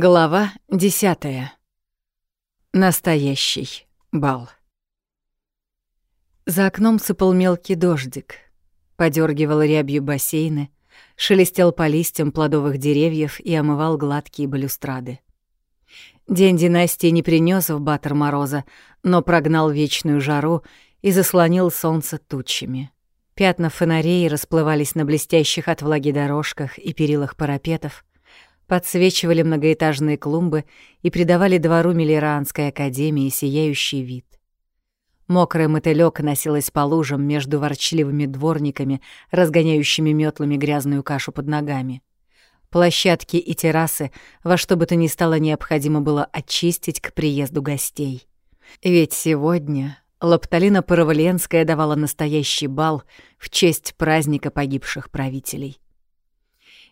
Глава десятая. Настоящий бал. За окном сыпал мелкий дождик, подергивал рябью бассейны, шелестел по листьям плодовых деревьев и омывал гладкие балюстрады. День династии не принес в Батер мороза, но прогнал вечную жару и заслонил солнце тучами. Пятна фонарей расплывались на блестящих от влаги дорожках и перилах парапетов — подсвечивали многоэтажные клумбы и придавали двору Миллеранской академии сияющий вид. Мокрая мотылёк носилась по лужам между ворчливыми дворниками, разгоняющими метлами грязную кашу под ногами. Площадки и террасы во что бы то ни стало необходимо было очистить к приезду гостей. Ведь сегодня Лапталина Паровленская давала настоящий бал в честь праздника погибших правителей.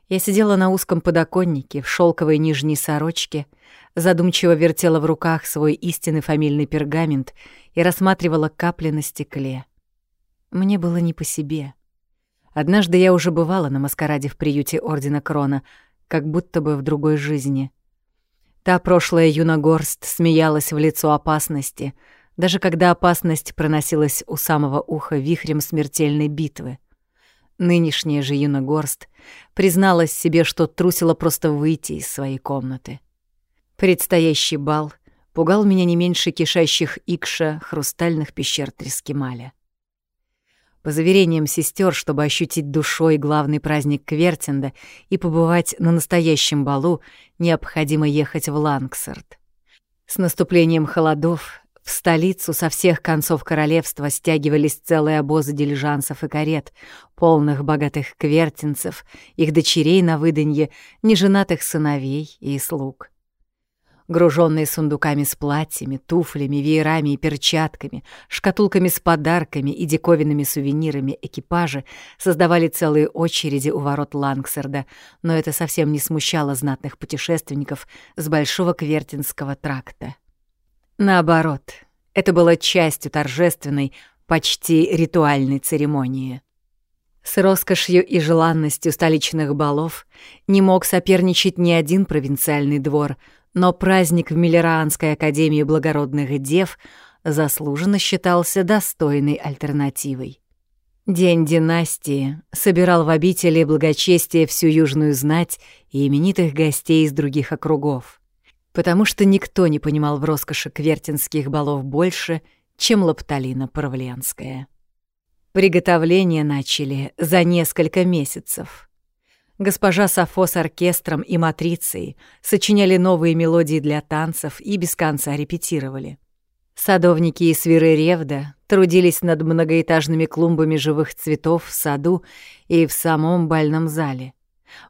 Я сидела на узком подоконнике в шелковой нижней сорочке, задумчиво вертела в руках свой истинный фамильный пергамент и рассматривала капли на стекле. Мне было не по себе. Однажды я уже бывала на маскараде в приюте Ордена Крона, как будто бы в другой жизни. Та прошлая юногорст смеялась в лицо опасности, даже когда опасность проносилась у самого уха вихрем смертельной битвы. Нынешняя же Юна Горст призналась себе, что трусила просто выйти из своей комнаты. Предстоящий бал пугал меня не меньше кишащих икша хрустальных пещер Трескималя. По заверениям сестер, чтобы ощутить душой главный праздник Квертинда и побывать на настоящем балу, необходимо ехать в Лангсард. С наступлением холодов в столицу со всех концов королевства стягивались целые обозы дилижансов и карет, полных богатых квертинцев, их дочерей на выданье, неженатых сыновей и слуг. Груженные сундуками с платьями, туфлями, веерами и перчатками, шкатулками с подарками и диковинными сувенирами экипажи создавали целые очереди у ворот Лангсерда, но это совсем не смущало знатных путешественников с Большого Квертинского тракта. Наоборот, это было частью торжественной, почти ритуальной церемонии. С роскошью и желанностью столичных балов не мог соперничать ни один провинциальный двор, но праздник в Миллеранской академии благородных дев заслуженно считался достойной альтернативой. День династии собирал в обители благочестия всю южную знать и именитых гостей из других округов потому что никто не понимал в роскоши квертинских балов больше, чем Лапталина Парвленская. Приготовления начали за несколько месяцев. Госпожа Сафо с оркестром и матрицей сочиняли новые мелодии для танцев и без конца репетировали. Садовники и свиры Ревда трудились над многоэтажными клумбами живых цветов в саду и в самом бальном зале.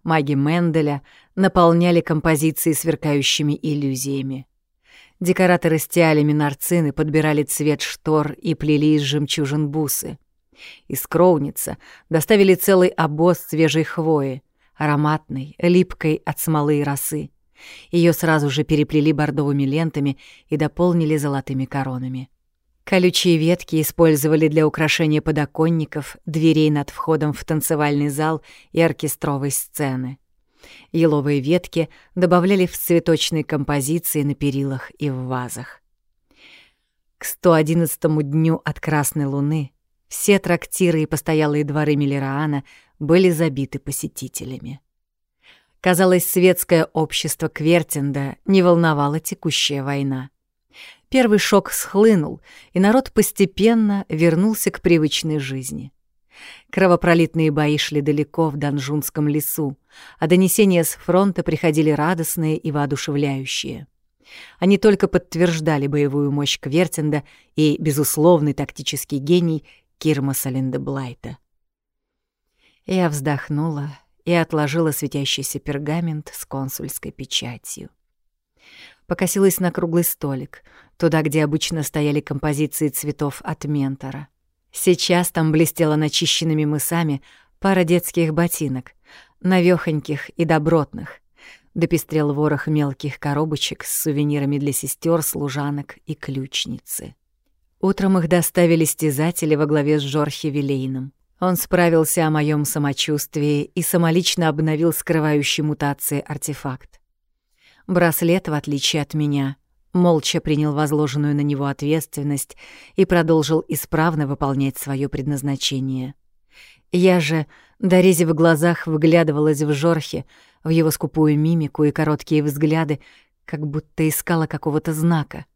Маги Менделя наполняли композиции сверкающими иллюзиями. Декораторы стяли минарцины, подбирали цвет штор и плели из жемчужин бусы. Из Кроуница доставили целый обоз свежей хвои, ароматной, липкой от смолы и росы. Ее сразу же переплели бордовыми лентами и дополнили золотыми коронами. Колючие ветки использовали для украшения подоконников, дверей над входом в танцевальный зал и оркестровой сцены. Еловые ветки добавляли в цветочные композиции на перилах и в вазах. К 111-му дню от Красной Луны все трактиры и постоялые дворы Миллераана были забиты посетителями. Казалось, светское общество Квертинда не волновала текущая война. Первый шок схлынул, и народ постепенно вернулся к привычной жизни. Кровопролитные бои шли далеко в Данжунском лесу, а донесения с фронта приходили радостные и воодушевляющие. Они только подтверждали боевую мощь Квертинда и безусловный тактический гений Кирмаса Линдеблайта. Я вздохнула и отложила светящийся пергамент с консульской печатью. Покосилась на круглый столик, туда, где обычно стояли композиции цветов от ментора — Сейчас там блестела начищенными мысами пара детских ботинок, навёхоньких и добротных. Допестрел ворох мелких коробочек с сувенирами для сестер, служанок и ключницы. Утром их доставили стязатели во главе с Жорхи Вилейном. Он справился о моем самочувствии и самолично обновил скрывающий мутации артефакт. Браслет, в отличие от меня, молча принял возложенную на него ответственность и продолжил исправно выполнять свое предназначение. Я же, дорезив в глазах, выглядывалась в Жорхе, в его скупую мимику и короткие взгляды, как будто искала какого-то знака,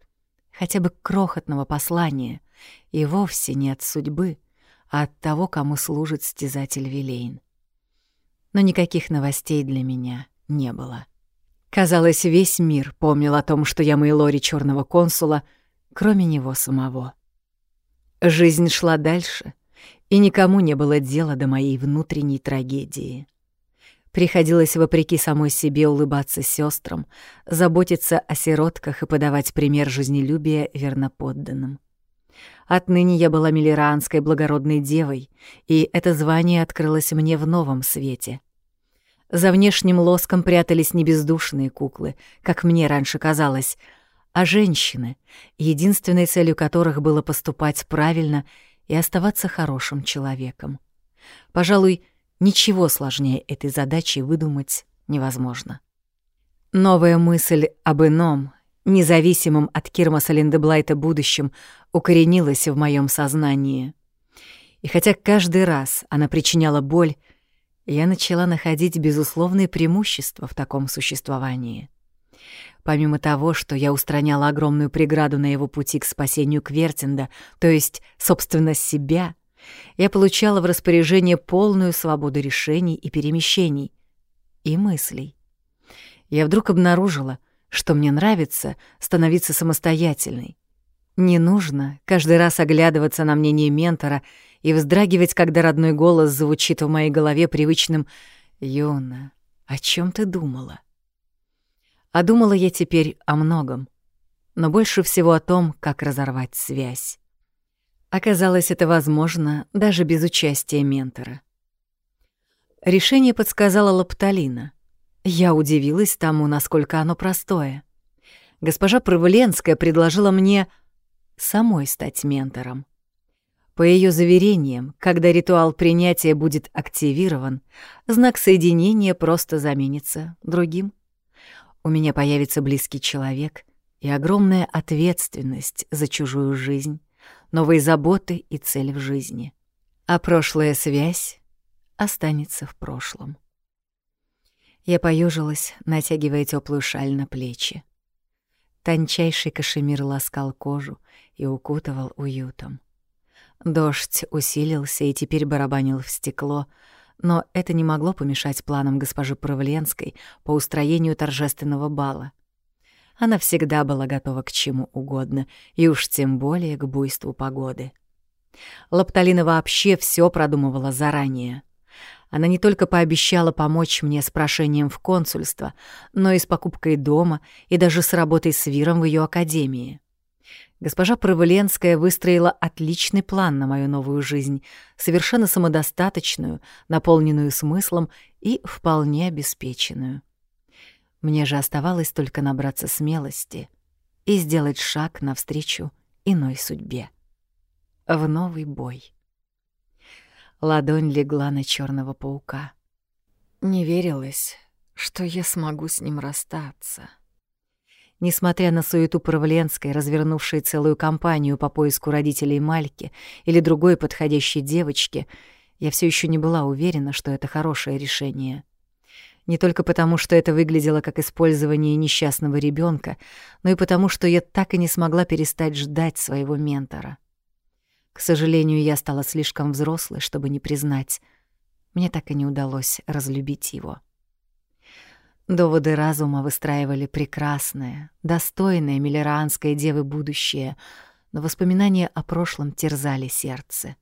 хотя бы крохотного послания, и вовсе не от судьбы, а от того, кому служит стязатель Вилейн. Но никаких новостей для меня не было. Казалось, весь мир помнил о том, что я Мейлори черного консула, кроме него самого. Жизнь шла дальше, и никому не было дела до моей внутренней трагедии. Приходилось вопреки самой себе улыбаться сестрам, заботиться о сиротках и подавать пример жизнелюбия верноподданным. Отныне я была милеранской благородной девой, и это звание открылось мне в новом свете. За внешним лоском прятались не бездушные куклы, как мне раньше казалось, а женщины, единственной целью которых было поступать правильно и оставаться хорошим человеком. Пожалуй, ничего сложнее этой задачи выдумать невозможно. Новая мысль об ином, независимом от Кирмаса Линдеблайта будущем, укоренилась в моем сознании. И хотя каждый раз она причиняла боль, я начала находить безусловные преимущества в таком существовании. Помимо того, что я устраняла огромную преграду на его пути к спасению Квертинда, то есть, собственно, себя, я получала в распоряжение полную свободу решений и перемещений, и мыслей. Я вдруг обнаружила, что мне нравится становиться самостоятельной. Не нужно каждый раз оглядываться на мнение ментора — и вздрагивать, когда родной голос звучит в моей голове привычным «Юна, о чем ты думала?» А думала я теперь о многом, но больше всего о том, как разорвать связь. Оказалось, это возможно даже без участия ментора. Решение подсказала Лапталина. Я удивилась тому, насколько оно простое. Госпожа Провленская предложила мне самой стать ментором. По ее заверениям, когда ритуал принятия будет активирован, знак соединения просто заменится другим. У меня появится близкий человек и огромная ответственность за чужую жизнь, новые заботы и цель в жизни. А прошлая связь останется в прошлом. Я поежилась, натягивая теплую шаль на плечи. Тончайший кашемир ласкал кожу и укутывал уютом. Дождь усилился и теперь барабанил в стекло, но это не могло помешать планам госпожи Правленской по устроению торжественного бала. Она всегда была готова к чему угодно, и уж тем более к буйству погоды. Лапталина вообще все продумывала заранее. Она не только пообещала помочь мне с прошением в консульство, но и с покупкой дома и даже с работой с Виром в ее академии. Госпожа Проволенская выстроила отличный план на мою новую жизнь, совершенно самодостаточную, наполненную смыслом и вполне обеспеченную. Мне же оставалось только набраться смелости и сделать шаг навстречу иной судьбе. В новый бой. Ладонь легла на черного паука. Не верилось, что я смогу с ним расстаться. Несмотря на суету Правленской, развернувшей целую кампанию по поиску родителей Мальки или другой подходящей девочки, я все еще не была уверена, что это хорошее решение. Не только потому, что это выглядело как использование несчастного ребенка, но и потому, что я так и не смогла перестать ждать своего ментора. К сожалению, я стала слишком взрослой, чтобы не признать. Мне так и не удалось разлюбить его. Доводы разума выстраивали прекрасное, достойное миллеранской девы будущее, но воспоминания о прошлом терзали сердце.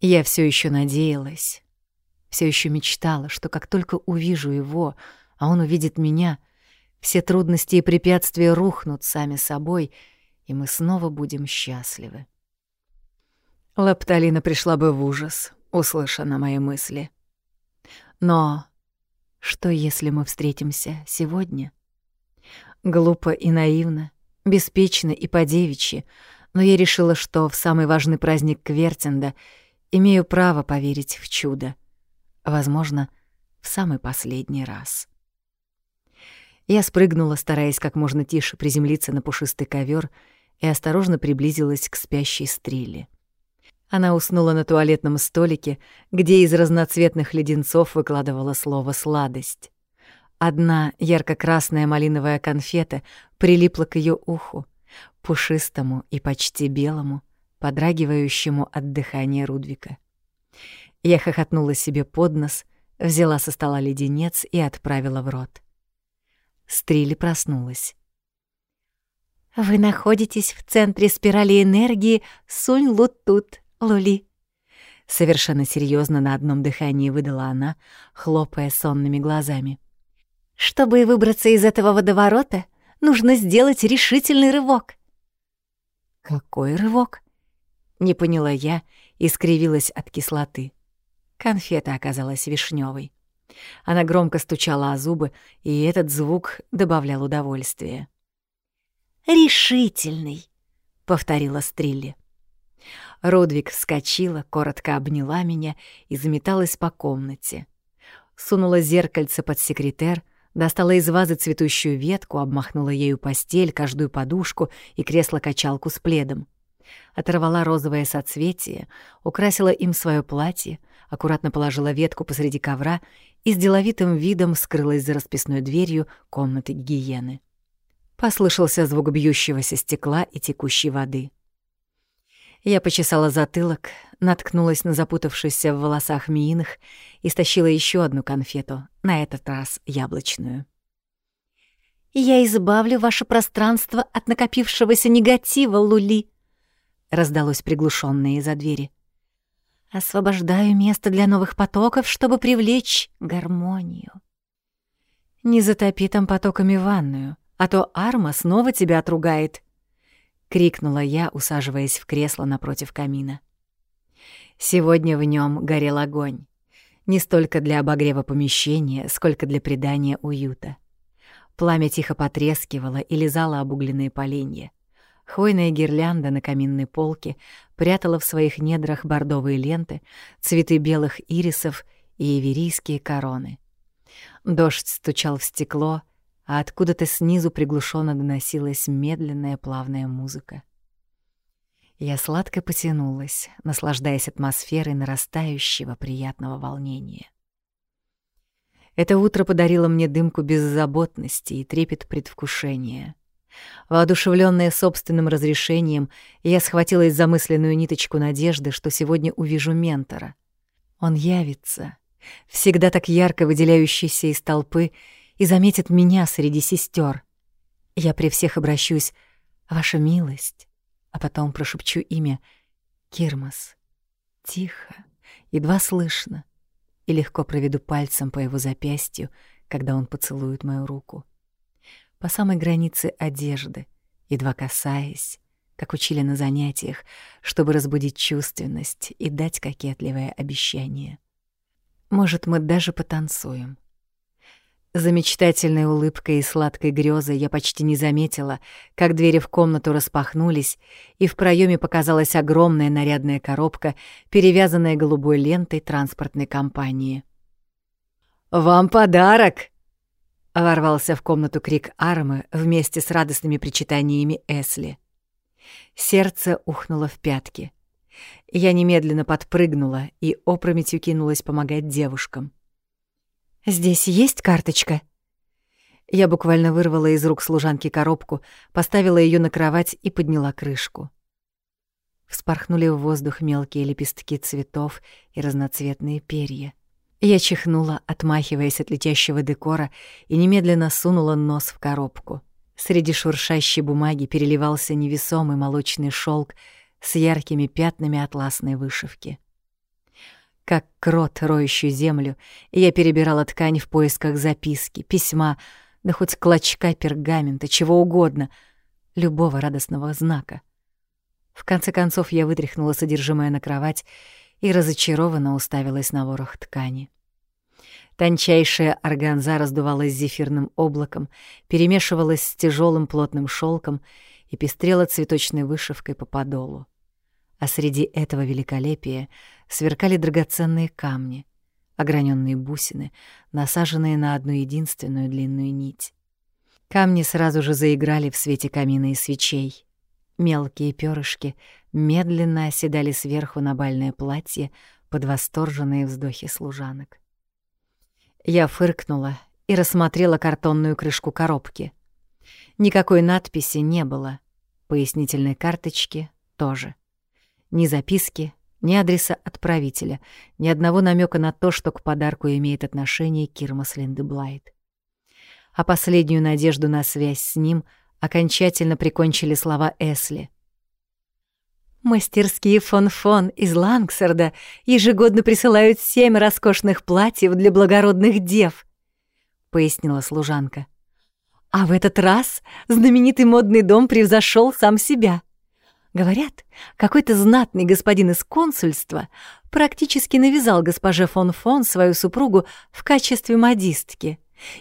Я все еще надеялась, все еще мечтала, что как только увижу его, а он увидит меня, все трудности и препятствия рухнут сами собой, и мы снова будем счастливы. Лапталина пришла бы в ужас, услыша на мои мысли. Но что, если мы встретимся сегодня? Глупо и наивно, беспечно и по-девичьи, но я решила, что в самый важный праздник Квертинда имею право поверить в чудо. Возможно, в самый последний раз. Я спрыгнула, стараясь как можно тише приземлиться на пушистый ковер, и осторожно приблизилась к спящей стреле. Она уснула на туалетном столике, где из разноцветных леденцов выкладывала слово «сладость». Одна ярко-красная малиновая конфета прилипла к ее уху, пушистому и почти белому, подрагивающему от дыхания Рудвика. Я хохотнула себе под нос, взяла со стола леденец и отправила в рот. Стрили проснулась. «Вы находитесь в центре спирали энергии Сунь-Лут-Тут, Лули», — совершенно серьезно на одном дыхании выдала она, хлопая сонными глазами. «Чтобы выбраться из этого водоворота, нужно сделать решительный рывок». «Какой рывок?» — не поняла я и скривилась от кислоты. Конфета оказалась вишневой. Она громко стучала о зубы, и этот звук добавлял удовольствия. «Решительный», — повторила Стрилли. Рудвик вскочила, коротко обняла меня и заметалась по комнате. Сунула зеркальце под секретер, достала из вазы цветущую ветку, обмахнула ею постель, каждую подушку и кресло-качалку с пледом. Оторвала розовое соцветие, украсила им свое платье, аккуратно положила ветку посреди ковра и с деловитым видом скрылась за расписной дверью комнаты гигиены. Послышался звук бьющегося стекла и текущей воды. Я почесала затылок, наткнулась на запутавшийся в волосах Мииных и стащила еще одну конфету, на этот раз яблочную. «Я избавлю ваше пространство от накопившегося негатива, Лули», — раздалось приглушенное из-за двери. «Освобождаю место для новых потоков, чтобы привлечь гармонию». «Не затопи там потоками ванную», а то Арма снова тебя отругает», — крикнула я, усаживаясь в кресло напротив камина. Сегодня в нем горел огонь. Не столько для обогрева помещения, сколько для придания уюта. Пламя тихо потрескивало и лизало обугленные поленья. Хвойная гирлянда на каминной полке прятала в своих недрах бордовые ленты, цветы белых ирисов и иверийские короны. Дождь стучал в стекло — а откуда-то снизу приглушенно доносилась медленная плавная музыка. Я сладко потянулась, наслаждаясь атмосферой нарастающего приятного волнения. Это утро подарило мне дымку беззаботности и трепет предвкушения. Воодушевленная собственным разрешением, я схватилась за мысленную ниточку надежды, что сегодня увижу ментора. Он явится, всегда так ярко выделяющийся из толпы, и заметит меня среди сестер. Я при всех обращусь «Ваша милость», а потом прошепчу имя Кирмас. Тихо, едва слышно, и легко проведу пальцем по его запястью, когда он поцелует мою руку. По самой границе одежды, едва касаясь, как учили на занятиях, чтобы разбудить чувственность и дать кокетливое обещание. Может, мы даже потанцуем. За мечтательной улыбкой и сладкой грезой я почти не заметила, как двери в комнату распахнулись, и в проеме показалась огромная нарядная коробка, перевязанная голубой лентой транспортной компании. «Вам подарок!» — ворвался в комнату крик Армы вместе с радостными причитаниями Эсли. Сердце ухнуло в пятки. Я немедленно подпрыгнула и опрометью кинулась помогать девушкам. «Здесь есть карточка?» Я буквально вырвала из рук служанки коробку, поставила ее на кровать и подняла крышку. Вспорхнули в воздух мелкие лепестки цветов и разноцветные перья. Я чихнула, отмахиваясь от летящего декора, и немедленно сунула нос в коробку. Среди шуршащей бумаги переливался невесомый молочный шелк с яркими пятнами атласной вышивки. Как крот, роющий землю, я перебирала ткань в поисках записки, письма, да хоть клочка пергамента, чего угодно, любого радостного знака. В конце концов я вытряхнула содержимое на кровать и разочарованно уставилась на ворох ткани. Тончайшая органза раздувалась зефирным облаком, перемешивалась с тяжелым плотным шелком и пестрела цветочной вышивкой по подолу а среди этого великолепия сверкали драгоценные камни, ограненные бусины, насаженные на одну единственную длинную нить. Камни сразу же заиграли в свете камина и свечей. Мелкие перышки медленно оседали сверху на бальное платье под восторженные вздохи служанок. Я фыркнула и рассмотрела картонную крышку коробки. Никакой надписи не было, пояснительной карточки тоже. Ни записки, ни адреса отправителя, ни одного намека на то, что к подарку имеет отношение Кирмас Линдеблайт. А последнюю надежду на связь с ним окончательно прикончили слова Эсли. Мастерские фон-фон из Лангсарда ежегодно присылают семь роскошных платьев для благородных дев, пояснила служанка. А в этот раз знаменитый модный дом превзошел сам себя. Говорят, какой-то знатный господин из консульства практически навязал госпоже фон фон свою супругу в качестве модистки,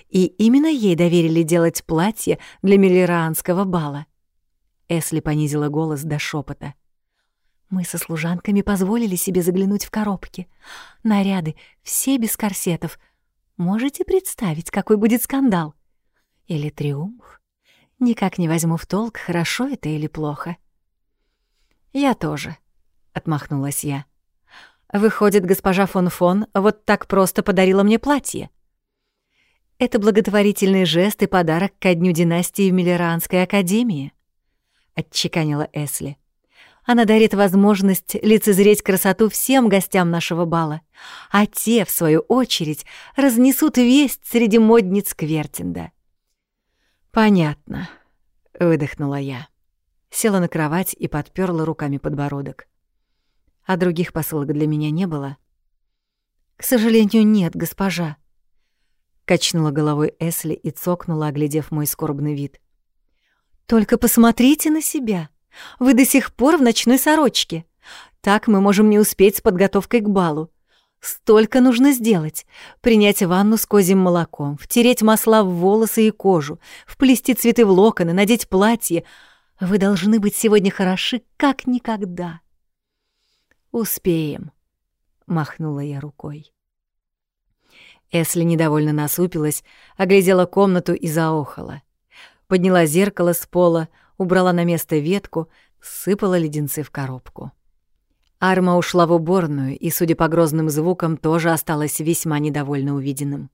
и именно ей доверили делать платье для миллеранского бала. Эсли понизила голос до шепота. Мы со служанками позволили себе заглянуть в коробки. Наряды, все без корсетов. Можете представить, какой будет скандал? Или триумф? Никак не возьму в толк, хорошо это или плохо. «Я тоже», — отмахнулась я. «Выходит, госпожа фон фон вот так просто подарила мне платье». «Это благотворительный жест и подарок ко дню династии в Миллеранской академии», — отчеканила Эсли. Она дарит возможность лицезреть красоту всем гостям нашего бала, а те, в свою очередь, разнесут весть среди модниц Квертинда. «Понятно», — выдохнула я. Села на кровать и подперла руками подбородок. А других посылок для меня не было. «К сожалению, нет, госпожа», — качнула головой Эсли и цокнула, оглядев мой скорбный вид. «Только посмотрите на себя. Вы до сих пор в ночной сорочке. Так мы можем не успеть с подготовкой к балу. Столько нужно сделать. Принять ванну с козьим молоком, втереть масла в волосы и кожу, вплести цветы в локоны, надеть платье. Вы должны быть сегодня хороши, как никогда. «Успеем», — махнула я рукой. Эсли недовольно насупилась, оглядела комнату и заохала. Подняла зеркало с пола, убрала на место ветку, сыпала леденцы в коробку. Арма ушла в уборную и, судя по грозным звукам, тоже осталась весьма недовольна увиденным.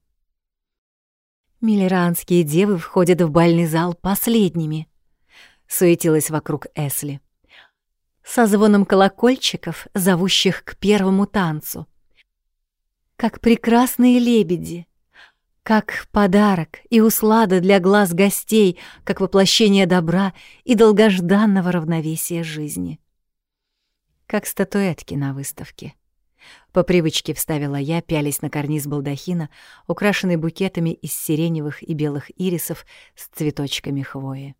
«Миллеранские девы входят в бальный зал последними», — суетилась вокруг Эсли. «Со звоном колокольчиков, зовущих к первому танцу. Как прекрасные лебеди, как подарок и услада для глаз гостей, как воплощение добра и долгожданного равновесия жизни. Как статуэтки на выставке. По привычке вставила я, пялись на карниз балдахина, украшенный букетами из сиреневых и белых ирисов с цветочками хвои.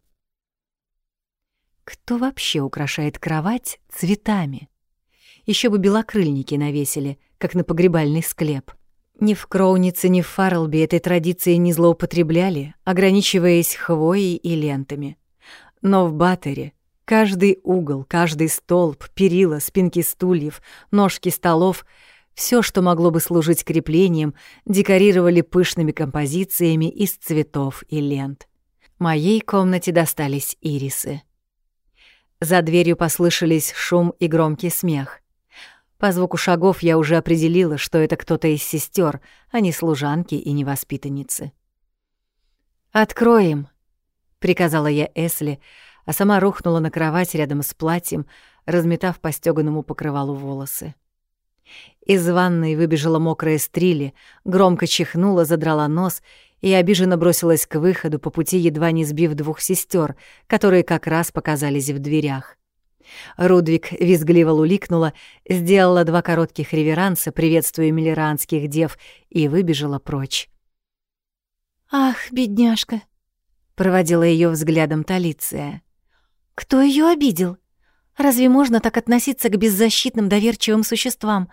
Кто вообще украшает кровать цветами? Еще бы белокрыльники навесили, как на погребальный склеп. Ни в Кроунице, ни в Фарлби этой традиции не злоупотребляли, ограничиваясь хвоей и лентами. Но в Баттере каждый угол, каждый столб, перила, спинки стульев, ножки столов — все, что могло бы служить креплением, декорировали пышными композициями из цветов и лент. Моей комнате достались ирисы. За дверью послышались шум и громкий смех. По звуку шагов я уже определила, что это кто-то из сестер, а не служанки и не воспитанницы. «Откроем», — приказала я Эсли, а сама рухнула на кровать рядом с платьем, разметав по стёганому покрывалу волосы. Из ванной выбежала мокрая стрили, громко чихнула, задрала нос и обиженно бросилась к выходу, по пути едва не сбив двух сестер, которые как раз показались в дверях. Рудвик визгливо луликнула, сделала два коротких реверанса, приветствуя миллеранских дев, и выбежала прочь. «Ах, бедняжка!» — проводила ее взглядом Талиция. «Кто ее обидел? Разве можно так относиться к беззащитным доверчивым существам?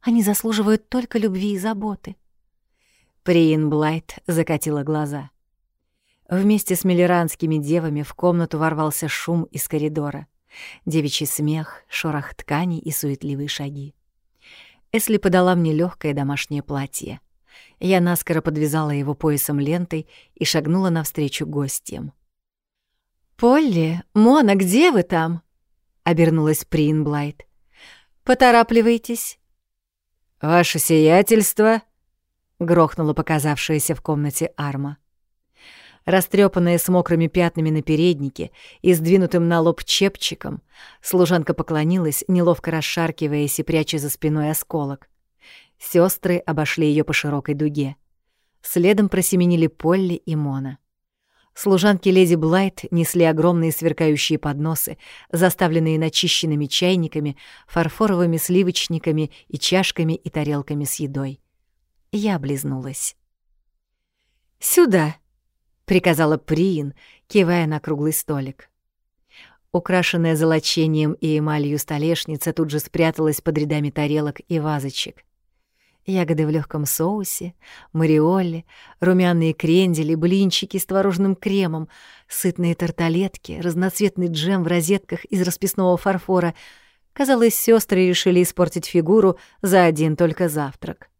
Они заслуживают только любви и заботы». Приин Блайт закатила глаза. Вместе с миллеранскими девами в комнату ворвался шум из коридора. Девичий смех, шорох тканей и суетливые шаги. Эсли подала мне легкое домашнее платье. Я наскоро подвязала его поясом лентой и шагнула навстречу гостям. «Полли, Мона, где вы там?» — обернулась Приинблайт. «Поторапливайтесь». «Ваше сиятельство!» — грохнула показавшаяся в комнате арма. Растрепанная с мокрыми пятнами на переднике и сдвинутым на лоб чепчиком, служанка поклонилась, неловко расшаркиваясь и пряча за спиной осколок. Сестры обошли ее по широкой дуге. Следом просеменили Полли и Мона. Служанки леди Блайт несли огромные сверкающие подносы, заставленные начищенными чайниками, фарфоровыми сливочниками и чашками и тарелками с едой. Я облизнулась. «Сюда!» — приказала Приин, кивая на круглый столик. Украшенная золочением и эмалью столешница тут же спряталась под рядами тарелок и вазочек ягоды в легком соусе, мариолли, румяные крендели, блинчики с творожным кремом, сытные тарталетки, разноцветный джем в розетках из расписного фарфора. Казалось, сестры решили испортить фигуру за один только завтрак.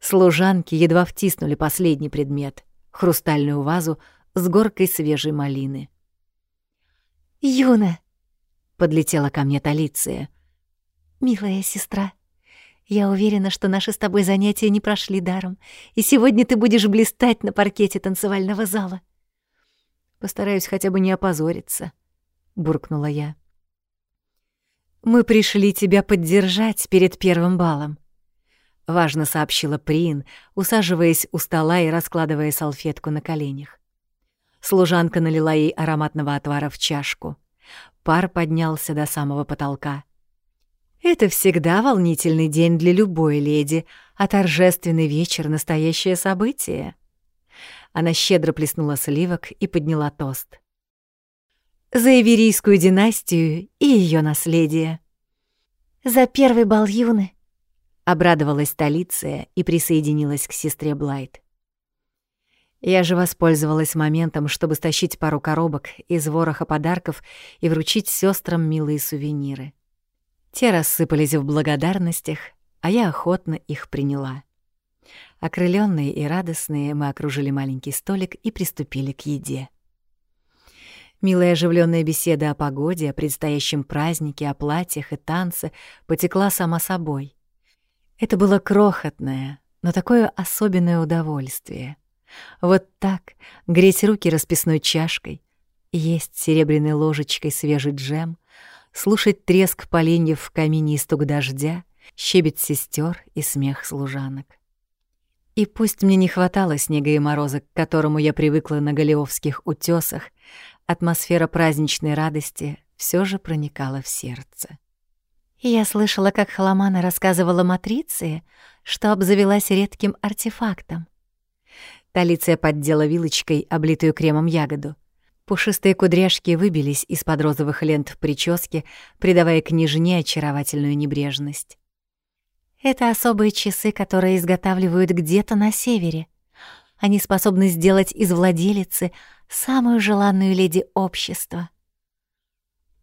Служанки едва втиснули последний предмет — хрустальную вазу с горкой свежей малины. «Юна!» — подлетела ко мне Талиция. «Милая сестра, я уверена, что наши с тобой занятия не прошли даром, и сегодня ты будешь блистать на паркете танцевального зала. Постараюсь хотя бы не опозориться, буркнула я. Мы пришли тебя поддержать перед первым балом, важно сообщила Прин, усаживаясь у стола и раскладывая салфетку на коленях. Служанка налила ей ароматного отвара в чашку. Пар поднялся до самого потолка. Это всегда волнительный день для любой леди, а торжественный вечер — настоящее событие. Она щедро плеснула сливок и подняла тост. За Иверийскую династию и ее наследие. «За первый бал юны», — обрадовалась Талиция и присоединилась к сестре Блайт. Я же воспользовалась моментом, чтобы стащить пару коробок из вороха подарков и вручить сестрам милые сувениры. Те рассыпались в благодарностях, а я охотно их приняла. Окрылённые и радостные мы окружили маленький столик и приступили к еде. Милая оживленная беседа о погоде, о предстоящем празднике, о платьях и танце потекла сама собой. Это было крохотное, но такое особенное удовольствие. Вот так греть руки расписной чашкой, есть серебряной ложечкой свежий джем, слушать треск поленьев в камине и стук дождя, щебет сестер и смех служанок. И пусть мне не хватало снега и мороза, к которому я привыкла на Голиовских утесах, атмосфера праздничной радости все же проникала в сердце. Я слышала, как Халамана рассказывала Матриции, что обзавелась редким артефактом. Талиция поддела вилочкой облитую кремом ягоду — Пушистые кудряшки выбились из-под розовых лент в прическе, придавая княжне очаровательную небрежность. Это особые часы, которые изготавливают где-то на севере. Они способны сделать из владелицы самую желанную леди общества.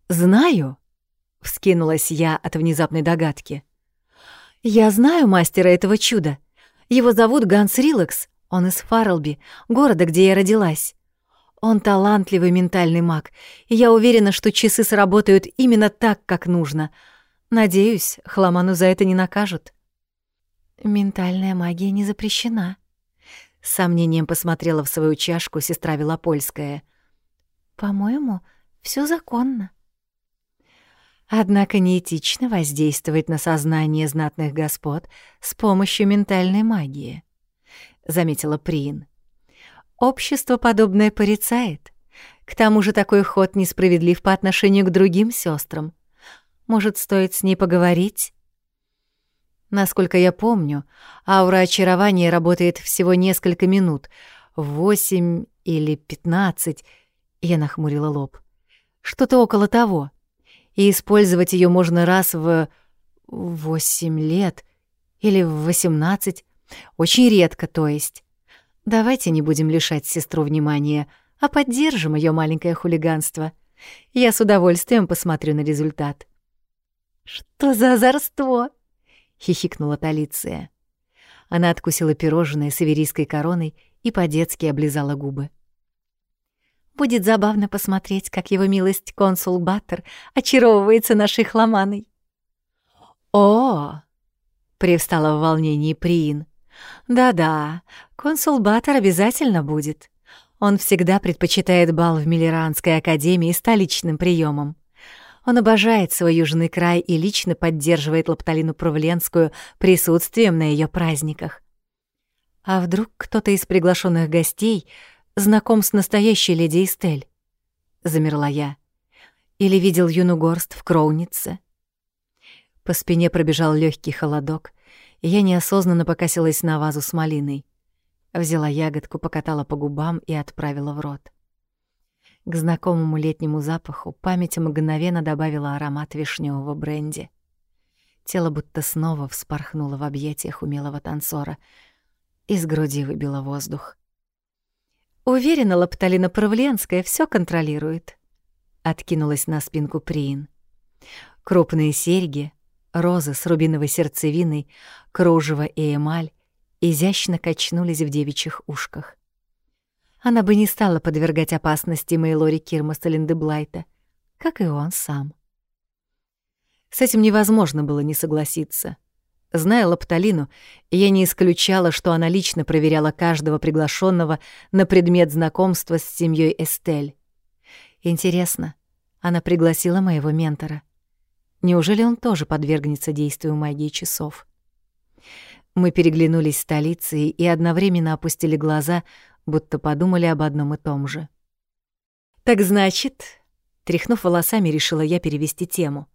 «Знаю», — вскинулась я от внезапной догадки. «Я знаю мастера этого чуда. Его зовут Ганс Рилакс, он из Фарлби, города, где я родилась. Он талантливый ментальный маг, и я уверена, что часы сработают именно так, как нужно. Надеюсь, Хламану за это не накажут. Ментальная магия не запрещена. С сомнением посмотрела в свою чашку сестра Велопольская. По-моему, все законно. Однако неэтично воздействовать на сознание знатных господ с помощью ментальной магии, заметила Прин. Общество подобное порицает. К тому же такой ход несправедлив по отношению к другим сестрам. Может, стоит с ней поговорить? Насколько я помню, аура очарования работает всего несколько минут, восемь или пятнадцать. Я нахмурила лоб. Что-то около того. И использовать ее можно раз в восемь лет или в восемнадцать. Очень редко, то есть. Давайте не будем лишать сестру внимания, а поддержим ее маленькое хулиганство. Я с удовольствием посмотрю на результат. «Что за озорство?» — хихикнула Талиция. Она откусила пирожное с иверийской короной и по-детски облизала губы. Будет забавно посмотреть, как его милость консул Баттер очаровывается нашей хламаной. «О!» — привстала в волнении Приин. «Да-да, консул Баттер обязательно будет. Он всегда предпочитает бал в Миллеранской академии столичным приемом. Он обожает свой южный край и лично поддерживает Лапталину Провленскую присутствием на ее праздниках. А вдруг кто-то из приглашенных гостей знаком с настоящей леди Эстель? Замерла я. Или видел юну горст в Кроунице? По спине пробежал легкий холодок, и я неосознанно покосилась на вазу с малиной. Взяла ягодку, покатала по губам и отправила в рот. К знакомому летнему запаху память мгновенно добавила аромат вишневого бренди. Тело будто снова вспорхнуло в объятиях умелого танцора. Из груди выбило воздух. «Уверена, Лапталина Правленская все контролирует», — откинулась на спинку Приин. Крупные серьги, розы с рубиновой сердцевиной, кружево и эмаль изящно качнулись в девичьих ушках. Она бы не стала подвергать опасности Мейлори Кирмаса Линдеблайта, как и он сам. С этим невозможно было не согласиться. Зная Лапталину, я не исключала, что она лично проверяла каждого приглашенного на предмет знакомства с семьей Эстель. Интересно, она пригласила моего ментора. Неужели он тоже подвергнется действию магии часов? Мы переглянулись столицей и одновременно опустили глаза, будто подумали об одном и том же. «Так значит...» — тряхнув волосами, решила я перевести тему.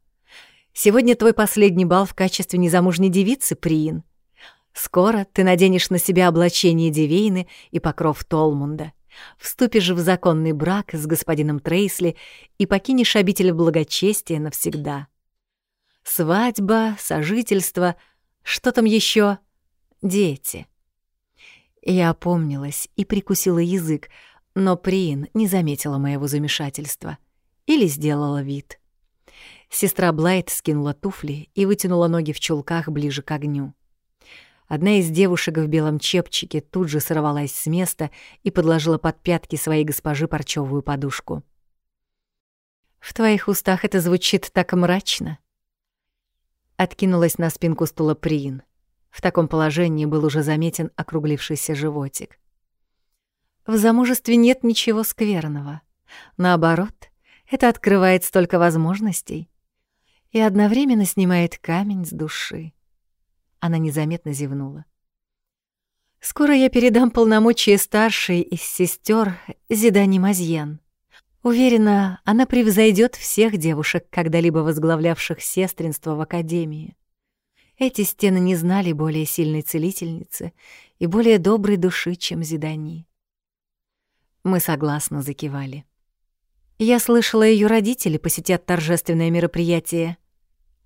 «Сегодня твой последний бал в качестве незамужней девицы, Приин. Скоро ты наденешь на себя облачение Дивейны и покров Толмунда, вступишь в законный брак с господином Трейсли и покинешь обитель благочестия навсегда. Свадьба, сожительство, что там еще? Дети». Я опомнилась и прикусила язык, но Приин не заметила моего замешательства. Или сделала вид. Сестра Блайт скинула туфли и вытянула ноги в чулках ближе к огню. Одна из девушек в белом чепчике тут же сорвалась с места и подложила под пятки своей госпожи парчевую подушку. «В твоих устах это звучит так мрачно», откинулась на спинку стула Приин. В таком положении был уже заметен округлившийся животик. В замужестве нет ничего скверного. Наоборот, это открывает столько возможностей и одновременно снимает камень с души. Она незаметно зевнула. Скоро я передам полномочия старшей из сестер Зидани Мазьен. Уверена, она превзойдет всех девушек, когда-либо возглавлявших сестринство в академии. Эти стены не знали более сильной целительницы и более доброй души, чем Зидани. Мы согласно закивали. Я слышала, ее родители посетят торжественное мероприятие.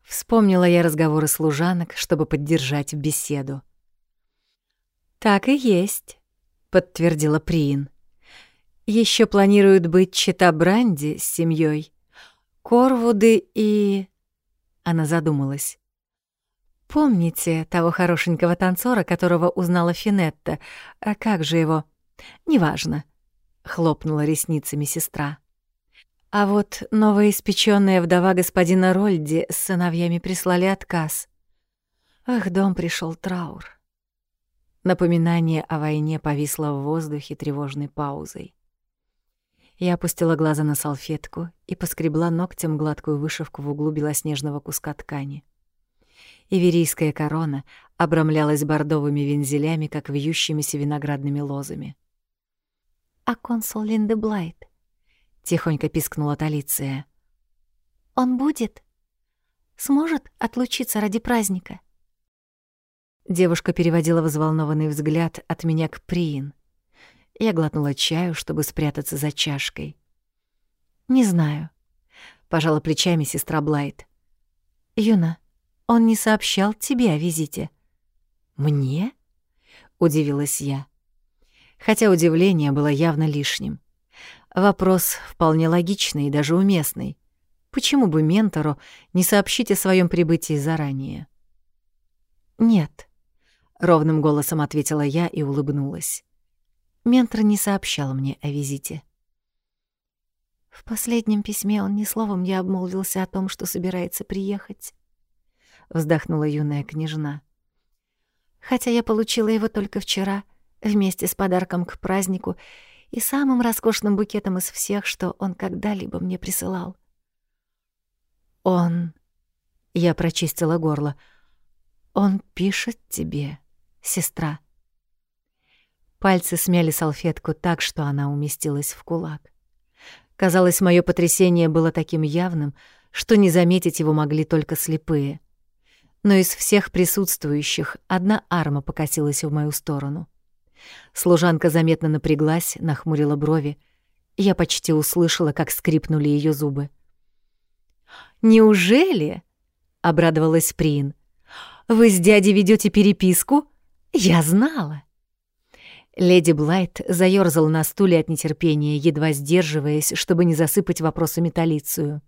Вспомнила я разговоры служанок, чтобы поддержать беседу. «Так и есть», — подтвердила Приин. Еще планируют быть Чита Бранди с семьей, Корвуды и...» Она задумалась. Помните того хорошенького танцора, которого узнала Финетта? А как же его? Неважно, хлопнула ресницами сестра. А вот новоиспечённая вдова господина Рольди с сыновьями прислали отказ. Ах, дом пришел траур. Напоминание о войне повисло в воздухе тревожной паузой. Я опустила глаза на салфетку и поскребла ногтем гладкую вышивку в углу белоснежного куска ткани. Иверийская корона обрамлялась бордовыми вензелями, как вьющимися виноградными лозами. «А консул Линдеблайт?» — тихонько пискнула Талиция. «Он будет? Сможет отлучиться ради праздника?» Девушка переводила взволнованный взгляд от меня к Приин. Я глотнула чаю, чтобы спрятаться за чашкой. «Не знаю», — пожала плечами сестра Блайт. «Юна, он не сообщал тебе о визите». «Мне?» — удивилась я. Хотя удивление было явно лишним. Вопрос вполне логичный и даже уместный. Почему бы ментору не сообщить о своем прибытии заранее? «Нет», — ровным голосом ответила я и улыбнулась. Ментор не сообщал мне о визите. В последнем письме он ни словом не обмолвился о том, что собирается приехать. Вздохнула юная княжна. Хотя я получила его только вчера, вместе с подарком к празднику и самым роскошным букетом из всех, что он когда-либо мне присылал. Он... Я прочистила горло. Он пишет тебе, сестра. Пальцы смяли салфетку так, что она уместилась в кулак. Казалось, мое потрясение было таким явным, что не заметить его могли только слепые. Но из всех присутствующих одна арма покосилась в мою сторону. Служанка заметно напряглась, нахмурила брови. Я почти услышала, как скрипнули ее зубы. «Неужели?» — обрадовалась Прин. «Вы с дядей ведете переписку? Я знала!» Леди Блайт заёрзала на стуле от нетерпения, едва сдерживаясь, чтобы не засыпать вопросами Талицию.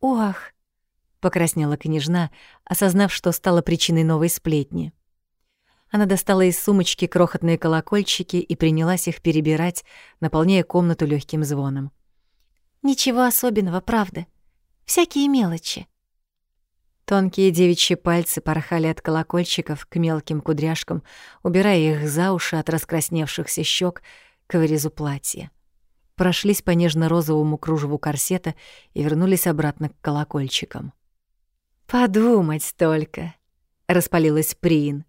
«Ох!» — покраснела княжна, осознав, что стала причиной новой сплетни. Она достала из сумочки крохотные колокольчики и принялась их перебирать, наполняя комнату легким звоном. «Ничего особенного, правда. Всякие мелочи. Тонкие девичьи пальцы порхали от колокольчиков к мелким кудряшкам, убирая их за уши от раскрасневшихся щек к вырезу платья. Прошлись по нежно-розовому кружеву корсета и вернулись обратно к колокольчикам. «Подумать только!» — распалилась Приин.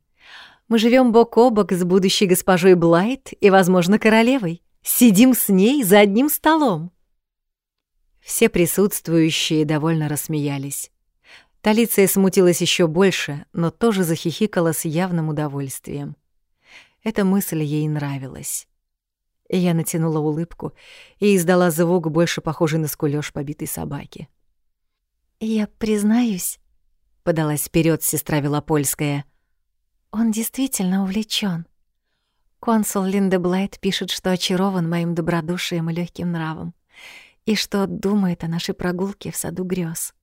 «Мы живем бок о бок с будущей госпожой Блайт и, возможно, королевой. Сидим с ней за одним столом!» Все присутствующие довольно рассмеялись. Талиция смутилась еще больше, но тоже захихикала с явным удовольствием. Эта мысль ей нравилась. Я натянула улыбку и издала звук, больше похожий на скулёж побитой собаки. «Я признаюсь», — подалась вперед сестра Велопольская, — «он действительно увлечен. Консул Линдеблайт пишет, что очарован моим добродушием и легким нравом, и что думает о нашей прогулке в саду грез.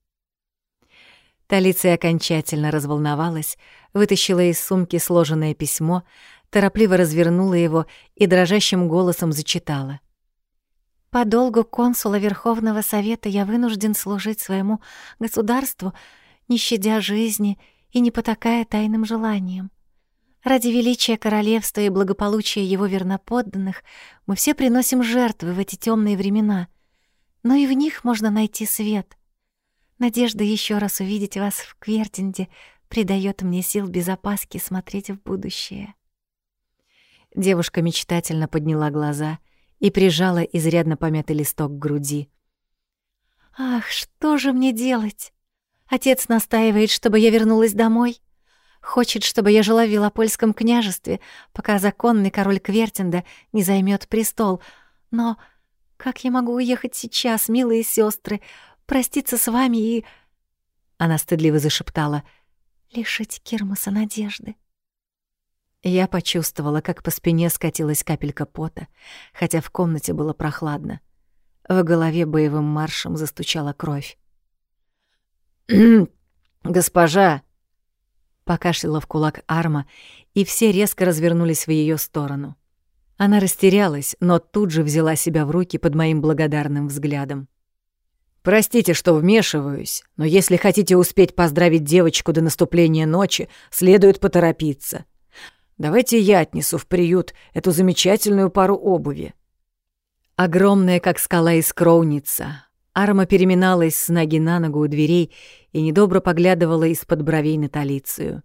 Талиция окончательно разволновалась, вытащила из сумки сложенное письмо, торопливо развернула его и дрожащим голосом зачитала. «По долгу консула Верховного Совета я вынужден служить своему государству, не щадя жизни и не потакая тайным желаниям. Ради величия королевства и благополучия его верноподданных мы все приносим жертвы в эти темные времена, но и в них можно найти свет — Надежда еще раз увидеть вас в Квертинде придает мне сил без опаски смотреть в будущее. Девушка мечтательно подняла глаза и прижала изрядно помятый листок к груди. «Ах, что же мне делать? Отец настаивает, чтобы я вернулась домой. Хочет, чтобы я жила в Велопольском княжестве, пока законный король Квертинда не займет престол. Но как я могу уехать сейчас, милые сестры? проститься с вами и...» Она стыдливо зашептала. «Лишить Кирмаса надежды». Я почувствовала, как по спине скатилась капелька пота, хотя в комнате было прохладно. В голове боевым маршем застучала кровь. «Госпожа!» Покашляла в кулак Арма, и все резко развернулись в ее сторону. Она растерялась, но тут же взяла себя в руки под моим благодарным взглядом. Простите, что вмешиваюсь, но если хотите успеть поздравить девочку до наступления ночи, следует поторопиться. Давайте я отнесу в приют эту замечательную пару обуви». Огромная, как скала из кроуница, Арма переминалась с ноги на ногу у дверей и недобро поглядывала из-под бровей на Талицию.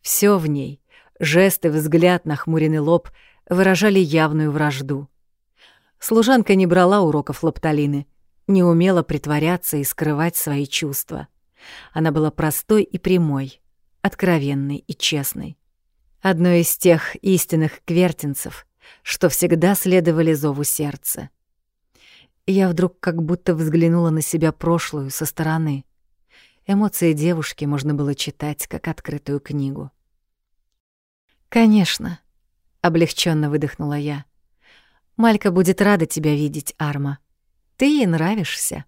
Всё в ней — жесты, взгляд, нахмуренный лоб — выражали явную вражду. Служанка не брала уроков лапталины — не умела притворяться и скрывать свои чувства. Она была простой и прямой, откровенной и честной. Одной из тех истинных квертинцев, что всегда следовали зову сердца. Я вдруг как будто взглянула на себя прошлую со стороны. Эмоции девушки можно было читать как открытую книгу. «Конечно», — облегченно выдохнула я. «Малька будет рада тебя видеть, Арма». Ты ей нравишься».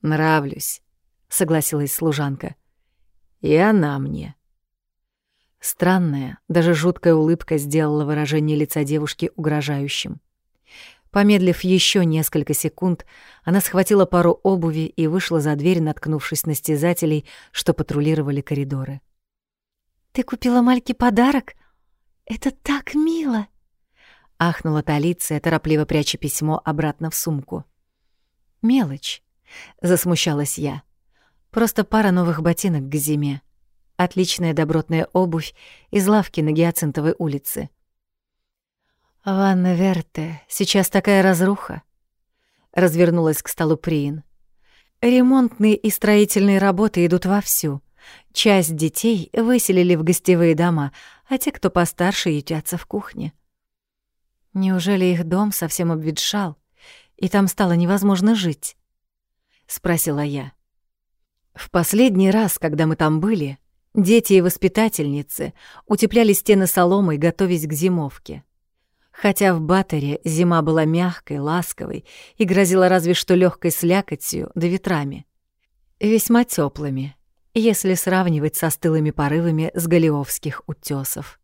«Нравлюсь», — согласилась служанка. «И она мне». Странная, даже жуткая улыбка сделала выражение лица девушки угрожающим. Помедлив еще несколько секунд, она схватила пару обуви и вышла за дверь, наткнувшись на стезателей, что патрулировали коридоры. «Ты купила Мальке подарок? Это так мило!» — ахнула Талиция, торопливо пряча письмо обратно в сумку. «Мелочь», — засмущалась я. «Просто пара новых ботинок к зиме» отличная добротная обувь из лавки на Гиацинтовой улице. «Ванна Верте, сейчас такая разруха», — развернулась к столу Приин. «Ремонтные и строительные работы идут вовсю. Часть детей выселили в гостевые дома, а те, кто постарше, ютятся в кухне. Неужели их дом совсем обветшал, и там стало невозможно жить?» — спросила я. В последний раз, когда мы там были, Дети и воспитательницы утепляли стены соломой, готовясь к зимовке. Хотя в Баттере зима была мягкой, ласковой и грозила разве что легкой слякотью да ветрами. Весьма теплыми, если сравнивать со стылыми порывами с галиовских утесов.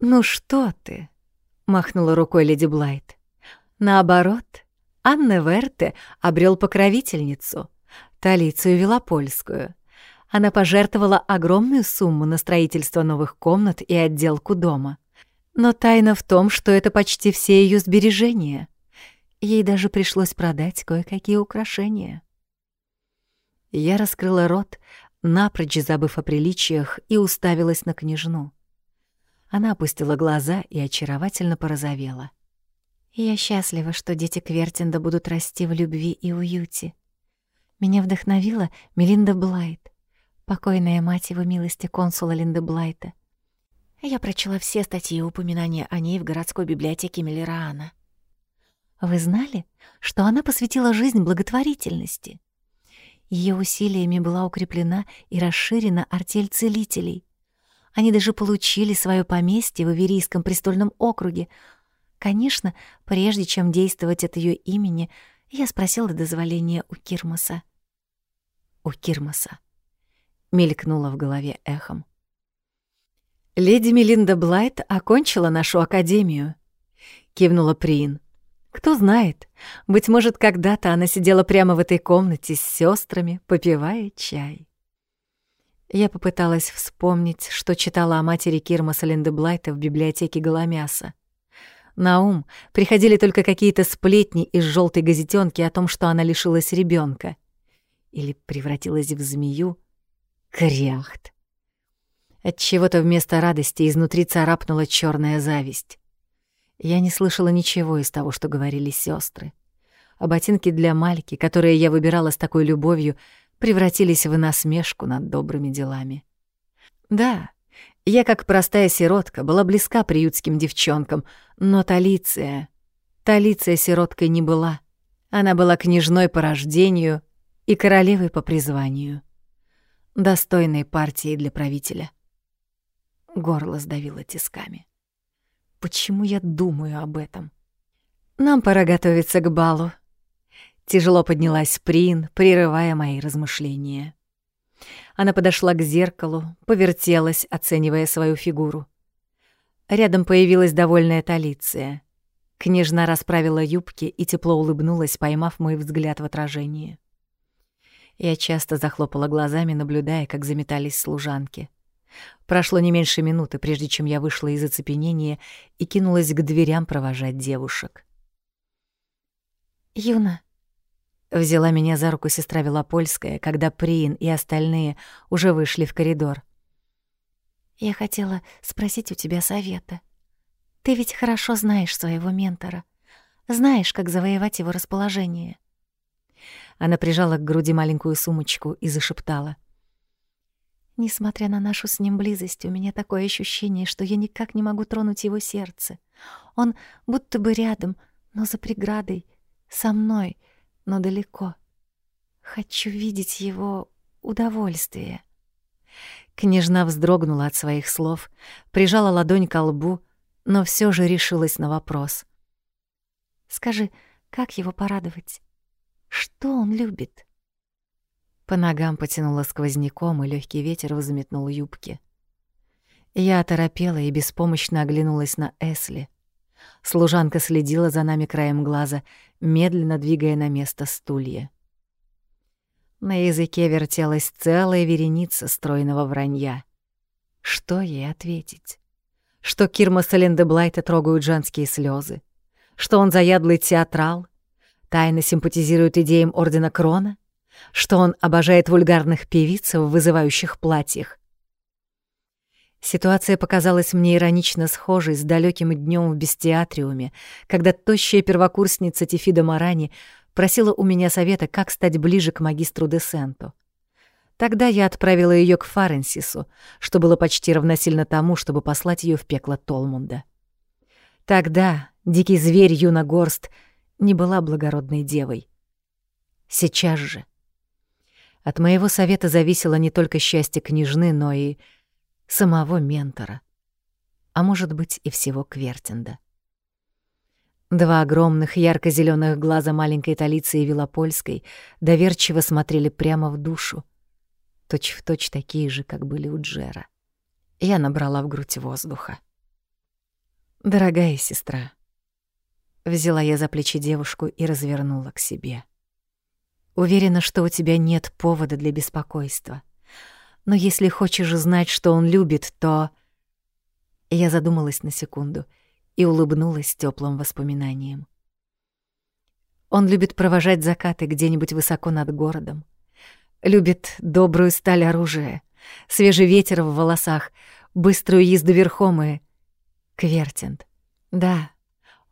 «Ну что ты?» — махнула рукой леди Блайт. «Наоборот, Анна Верте обрел покровительницу, Талицию Велопольскую» Она пожертвовала огромную сумму на строительство новых комнат и отделку дома. Но тайна в том, что это почти все ее сбережения. Ей даже пришлось продать кое-какие украшения. Я раскрыла рот, напрочь забыв о приличиях, и уставилась на княжну. Она опустила глаза и очаровательно порозовела. «Я счастлива, что дети Квертинда будут расти в любви и уюте. Меня вдохновила Мелинда Блайт. Покойная мать его милости консула Линдеблайта. Я прочла все статьи и упоминания о ней в городской библиотеке Миллераана. Вы знали, что она посвятила жизнь благотворительности? Ее усилиями была укреплена и расширена артель целителей. Они даже получили свое поместье в Иверийском престольном округе. Конечно, прежде чем действовать от ее имени, я спросила дозволения у Кирмаса. У Кирмаса мелькнуло в голове эхом. «Леди Мелинда Блайт окончила нашу академию», — кивнула Приин. «Кто знает, быть может, когда-то она сидела прямо в этой комнате с сестрами, попивая чай». Я попыталась вспомнить, что читала о матери Кирмаса Линдеблайта в библиотеке Голомяса. На ум приходили только какие-то сплетни из желтой газетенки о том, что она лишилась ребенка или превратилась в змею, Кряхт. От чего-то вместо радости изнутри царапнула черная зависть. Я не слышала ничего из того, что говорили сестры. А ботинки для Мальки, которые я выбирала с такой любовью, превратились в насмешку над добрыми делами. Да, я, как простая сиротка, была близка приютским девчонкам, но Талиция... Талиция сироткой не была. Она была княжной по рождению и королевой по призванию достойной партии для правителя. Горло сдавило тисками. Почему я думаю об этом? Нам пора готовиться к балу. Тяжело поднялась Прин, прерывая мои размышления. Она подошла к зеркалу, повертелась, оценивая свою фигуру. Рядом появилась довольная Талиция. Княжна расправила юбки и тепло улыбнулась, поймав мой взгляд в отражении. Я часто захлопала глазами, наблюдая, как заметались служанки. Прошло не меньше минуты, прежде чем я вышла из оцепенения и кинулась к дверям провожать девушек. «Юна», — взяла меня за руку сестра Велопольская, когда Приин и остальные уже вышли в коридор. «Я хотела спросить у тебя совета. Ты ведь хорошо знаешь своего ментора, знаешь, как завоевать его расположение. Она прижала к груди маленькую сумочку и зашептала. Несмотря на нашу с ним близость, у меня такое ощущение, что я никак не могу тронуть его сердце. Он будто бы рядом, но за преградой, со мной, но далеко. Хочу видеть его удовольствие. Княжна вздрогнула от своих слов, прижала ладонь к лбу, но все же решилась на вопрос. «Скажи, как его порадовать? Что он любит? По ногам потянуло сквозняком, и легкий ветер взметнул юбки. Я оторопела и беспомощно оглянулась на Эсли. Служанка следила за нами краем глаза, медленно двигая на место стулья. На языке вертелась целая вереница стройного вранья. Что ей ответить? Что Кирмаса Линдеблайта трогают женские слезы? Что он заядлый театрал? Тайно симпатизирует идеям Ордена Крона? Что он обожает вульгарных певиц в вызывающих платьях? Ситуация показалась мне иронично схожей с далеким днем в бестиатриуме, когда тощая первокурсница Тифида Марани просила у меня совета, как стать ближе к магистру Десенту. Тогда я отправила ее к Фаренсису, что было почти равносильно тому, чтобы послать ее в пекло Толмунда. Тогда дикий зверь Юна Горст не была благородной девой. Сейчас же. От моего совета зависело не только счастье княжны, но и самого ментора. А может быть, и всего Квертинда. Два огромных ярко зеленых глаза маленькой Талиции Вилопольской доверчиво смотрели прямо в душу, точь-в-точь точь такие же, как были у Джера. Я набрала в грудь воздуха. «Дорогая сестра», — взяла я за плечи девушку и развернула к себе. «Уверена, что у тебя нет повода для беспокойства. Но если хочешь знать, что он любит, то...» Я задумалась на секунду — и улыбнулась теплым воспоминанием. Он любит провожать закаты где-нибудь высоко над городом. Любит добрую сталь оружия, свежий ветер в волосах, быструю езду верхом и... Квертинт. Да,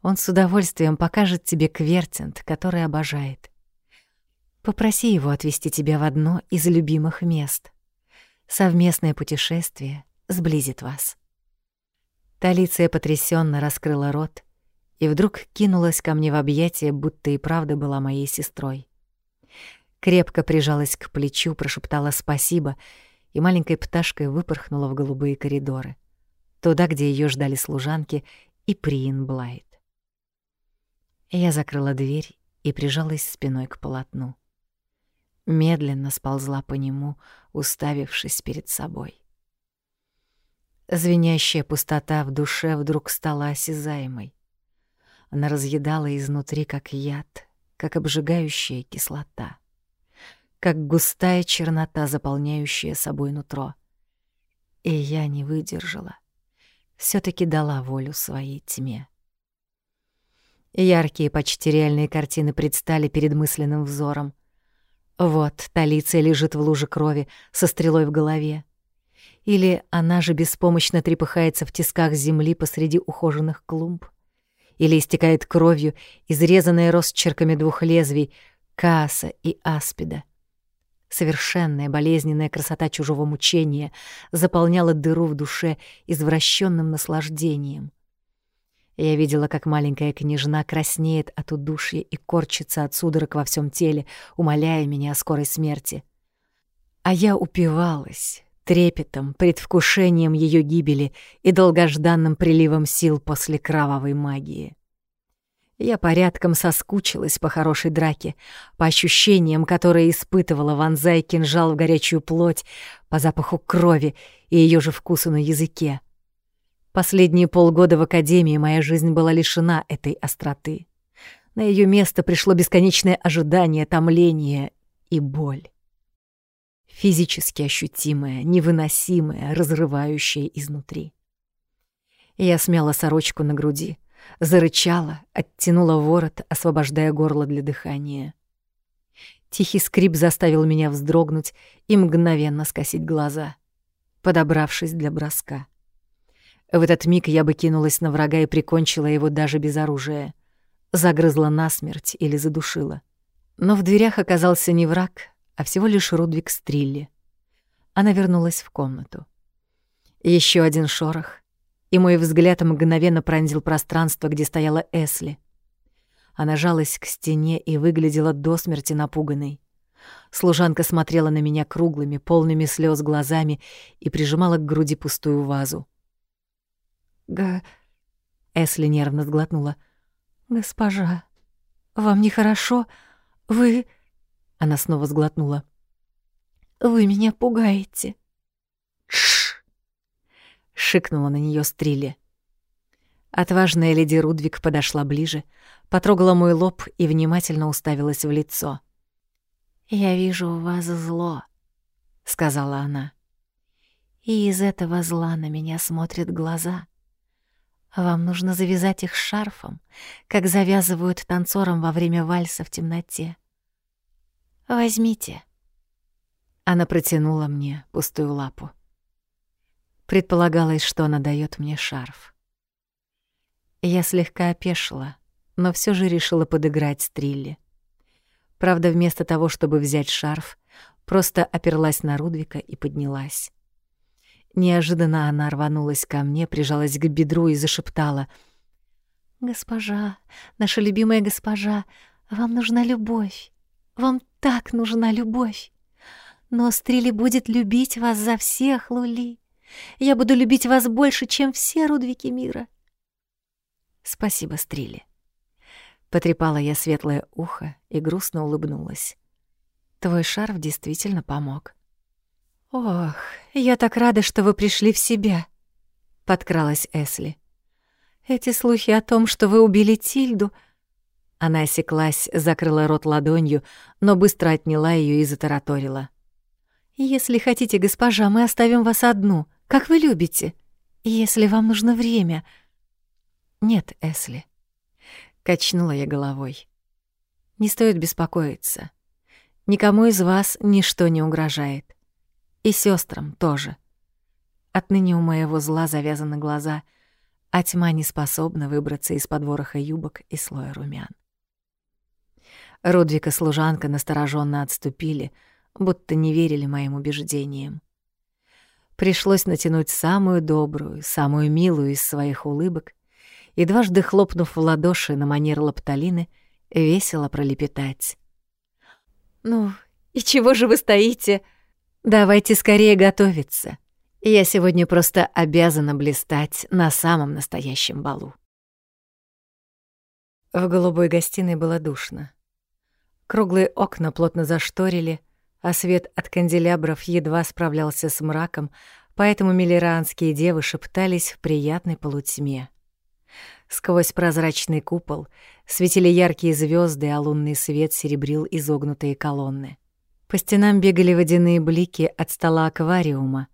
он с удовольствием покажет тебе Квертинт, который обожает. Попроси его отвезти тебя в одно из любимых мест. Совместное путешествие сблизит вас. Талиция потрясенно раскрыла рот и вдруг кинулась ко мне в объятия, будто и правда была моей сестрой. Крепко прижалась к плечу, прошептала «спасибо» и маленькой пташкой выпорхнула в голубые коридоры, туда, где ее ждали служанки и Приин Блайт. Я закрыла дверь и прижалась спиной к полотну. Медленно сползла по нему, уставившись перед собой. Звенящая пустота в душе вдруг стала осязаемой. Она разъедала изнутри, как яд, как обжигающая кислота, как густая чернота, заполняющая собой нутро. И я не выдержала, все таки дала волю своей тьме. Яркие, почти реальные картины предстали перед мысленным взором. Вот Талиция лежит в луже крови со стрелой в голове. Или она же беспомощно трепыхается в тисках земли посреди ухоженных клумб. Или истекает кровью, изрезанная росчерками двух лезвий, кааса и аспида. Совершенная болезненная красота чужого мучения заполняла дыру в душе извращенным наслаждением. Я видела, как маленькая княжна краснеет от удушья и корчится от судорог во всем теле, умоляя меня о скорой смерти. А я упивалась, трепетом, предвкушением ее гибели и долгожданным приливом сил после кровавой магии. Я порядком соскучилась по хорошей драке, по ощущениям, которые испытывала, вонзая кинжал в горячую плоть, по запаху крови и ее же вкусу на языке. Последние полгода в академии моя жизнь была лишена этой остроты. На ее место пришло бесконечное ожидание, томление и боль физически ощутимое, невыносимое, разрывающее изнутри. Я смяла сорочку на груди, зарычала, оттянула ворот, освобождая горло для дыхания. Тихий скрип заставил меня вздрогнуть и мгновенно скосить глаза, подобравшись для броска. В этот миг я бы кинулась на врага и прикончила его даже без оружия. Загрызла насмерть или задушила. Но в дверях оказался не враг, а всего лишь Рудвик Стрилли. Она вернулась в комнату. Еще один шорох, и мой взгляд мгновенно пронзил пространство, где стояла Эсли. Она жалась к стене и выглядела до смерти напуганной. Служанка смотрела на меня круглыми, полными слез глазами и прижимала к груди пустую вазу. «Га...» — Эсли нервно сглотнула. «Госпожа, вам нехорошо? Вы...» Она снова сглотнула. «Вы меня пугаете». Шш! — шикнула на нее Стрили. Отважная леди Рудвик подошла ближе, потрогала мой лоб и внимательно уставилась в лицо. «Я вижу у вас зло», — сказала она. «И из этого зла на меня смотрят глаза. Вам нужно завязать их шарфом, как завязывают танцорам во время вальса в темноте. Возьмите». Она протянула мне пустую лапу. Предполагалось, что она дает мне шарф. Я слегка опешила, но все же решила подыграть Стрилле. Правда, вместо того, чтобы взять шарф, просто оперлась на Рудвика и поднялась. Неожиданно она рванулась ко мне, прижалась к бедру и зашептала. «Госпожа, наша любимая госпожа, вам нужна любовь. Вам так нужна любовь. Но Стрили будет любить вас за всех, Лули. Я буду любить вас больше, чем все Рудвики мира. Спасибо, Стрили. Потрепала я светлое ухо и грустно улыбнулась. Твой шарф действительно помог. Ох, я так рада, что вы пришли в себя, подкралась Эсли. Эти слухи о том, что вы убили Тильду, она осеклась, закрыла рот ладонью, но быстро отняла ее и затараторила. «Если хотите, госпожа, мы оставим вас одну, как вы любите. Если вам нужно время...» «Нет, Эсли». Качнула я головой. «Не стоит беспокоиться. Никому из вас ничто не угрожает. И сестрам тоже. Отныне у моего зла завязаны глаза, а тьма не способна выбраться из-под вороха юбок и слоя румян. Рудвик и служанка настороженно отступили, будто не верили моим убеждениям. Пришлось натянуть самую добрую, самую милую из своих улыбок и, дважды хлопнув в ладоши на манер лапталины, весело пролепетать. «Ну, и чего же вы стоите? Давайте скорее готовиться. Я сегодня просто обязана блистать на самом настоящем балу». В голубой гостиной было душно. Круглые окна плотно зашторили, а свет от канделябров едва справлялся с мраком, поэтому милеранские девы шептались в приятной полутьме. Сквозь прозрачный купол светили яркие звезды, а лунный свет серебрил изогнутые колонны. По стенам бегали водяные блики от стола аквариума,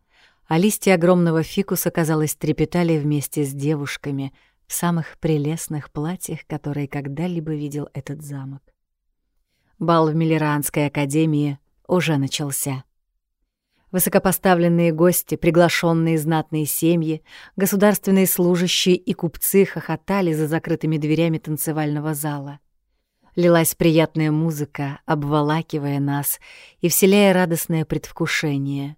а листья огромного фикуса, казалось, трепетали вместе с девушками в самых прелестных платьях, которые когда-либо видел этот замок. Бал в Миллеранской академии уже начался. Высокопоставленные гости, приглашенные знатные семьи, государственные служащие и купцы хохотали за закрытыми дверями танцевального зала. Лилась приятная музыка, обволакивая нас и вселяя радостное предвкушение.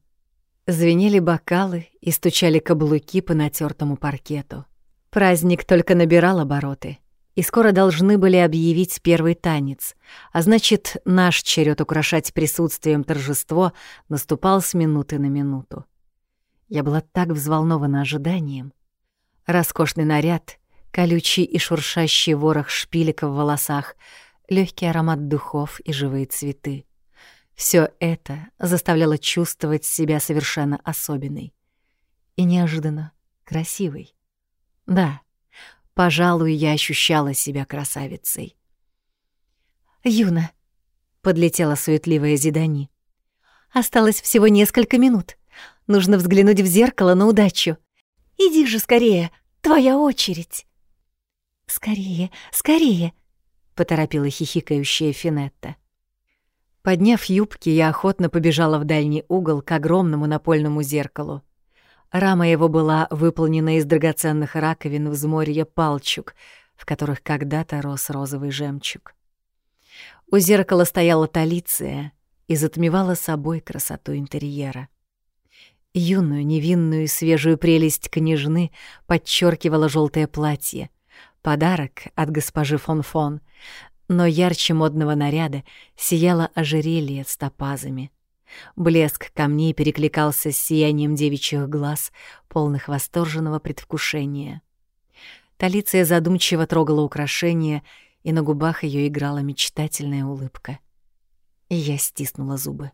Звенели бокалы и стучали каблуки по натертому паркету. Праздник только набирал обороты — и скоро должны были объявить первый танец, а значит, наш черед украшать присутствием торжество наступал с минуты на минуту. Я была так взволнована ожиданием. Роскошный наряд, колючий и шуршащий ворох шпилек в волосах, легкий аромат духов и живые цветы. Все это заставляло чувствовать себя совершенно особенной и неожиданно красивой. Да, Пожалуй, я ощущала себя красавицей. «Юна», — подлетела суетливая Зидани, — «осталось всего несколько минут. Нужно взглянуть в зеркало на удачу. Иди же скорее, твоя очередь». «Скорее, скорее», — поторопила хихикающая Финетта. Подняв юбки, я охотно побежала в дальний угол к огромному напольному зеркалу. Рама его была выполнена из драгоценных раковин взморья палчук, в которых когда-то рос розовый жемчуг. У зеркала стояла Талиция и затмевала собой красоту интерьера. Юную, невинную и свежую прелесть княжны подчеркивало желтое платье, подарок от госпожи Фон-Фон, но ярче модного наряда сияло ожерелье с топазами — Блеск камней перекликался с сиянием девичьих глаз, полных восторженного предвкушения. Талиция задумчиво трогала украшения, и на губах ее играла мечтательная улыбка. И я стиснула зубы.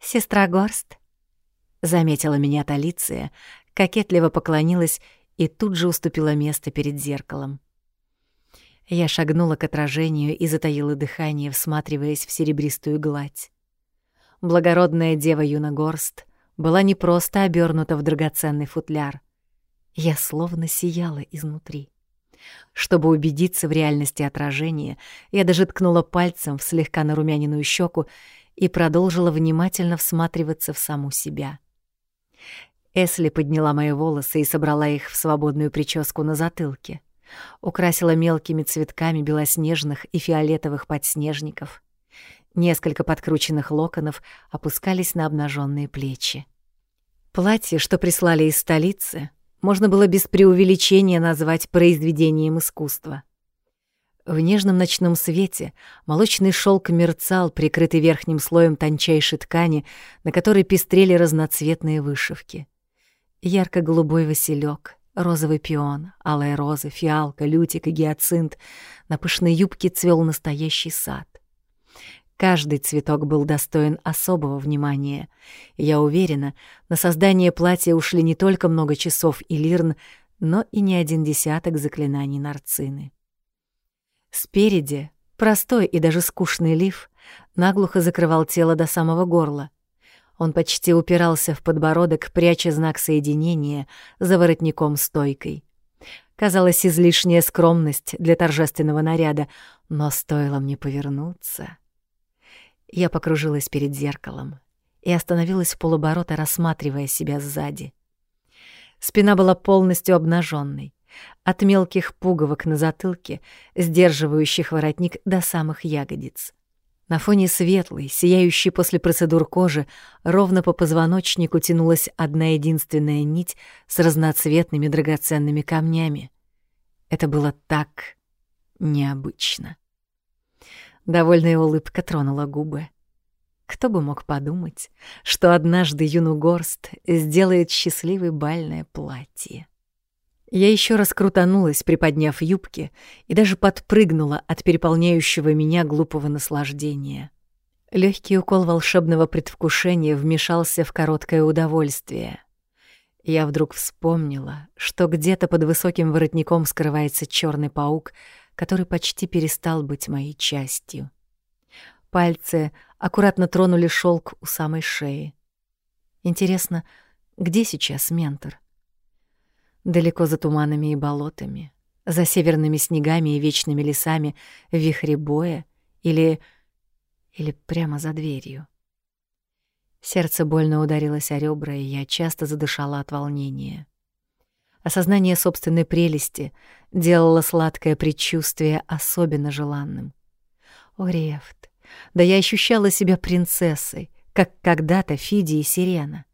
«Сестра Горст», — Заметила меня Талиция, кокетливо поклонилась и тут же уступила место перед зеркалом. Я шагнула к отражению и затаила дыхание, всматриваясь в серебристую гладь. Благородная дева Юногорст была не просто обернута в драгоценный футляр. Я словно сияла изнутри. Чтобы убедиться в реальности отражения, я даже ткнула пальцем в слегка нарумяненную щеку и продолжила внимательно всматриваться в саму себя. Эсли подняла мои волосы и собрала их в свободную прическу на затылке. Украсила мелкими цветками белоснежных и фиолетовых подснежников. Несколько подкрученных локонов опускались на обнаженные плечи. Платье, что прислали из столицы, можно было без преувеличения назвать произведением искусства. В нежном ночном свете молочный шелк мерцал, прикрытый верхним слоем тончайшей ткани, на которой пестрели разноцветные вышивки. Ярко-голубой василек, розовый пион, алая роза, фиалка, лютик и гиацинт. На пышной юбке цвел настоящий сад. Каждый цветок был достоин особого внимания. я уверена, на создание платья ушли не только много часов и лирн, но и не один десяток заклинаний нарцины. Спереди простой и даже скучный лиф наглухо закрывал тело до самого горла. Он почти упирался в подбородок, пряча знак соединения за воротником-стойкой. Казалось, излишняя скромность для торжественного наряда, но стоило мне повернуться. Я покружилась перед зеркалом и остановилась в полоборота, рассматривая себя сзади. Спина была полностью обнаженной, от мелких пуговок на затылке, сдерживающих воротник до самых ягодиц. На фоне светлой, сияющей после процедур кожи, ровно по позвоночнику тянулась одна единственная нить с разноцветными драгоценными камнями. Это было так необычно. Довольная улыбка тронула губы. Кто бы мог подумать, что однажды Юну Горст сделает счастливое бальное платье. Я еще раз крутанулась, приподняв юбки, и даже подпрыгнула от переполняющего меня глупого наслаждения. Легкий укол волшебного предвкушения вмешался в короткое удовольствие. Я вдруг вспомнила, что где-то под высоким воротником скрывается черный паук — который почти перестал быть моей частью. Пальцы аккуратно тронули шелк у самой шеи. Интересно, где сейчас ментор? Далеко за туманами и болотами, за северными снегами и вечными лесами, в вихре боя или... или прямо за дверью. Сердце больно ударилось о ребра, и я часто задышала от волнения. Осознание собственной прелести делало сладкое предчувствие особенно желанным. О, Рефт, да я ощущала себя принцессой, как когда-то Фиди и Сирена.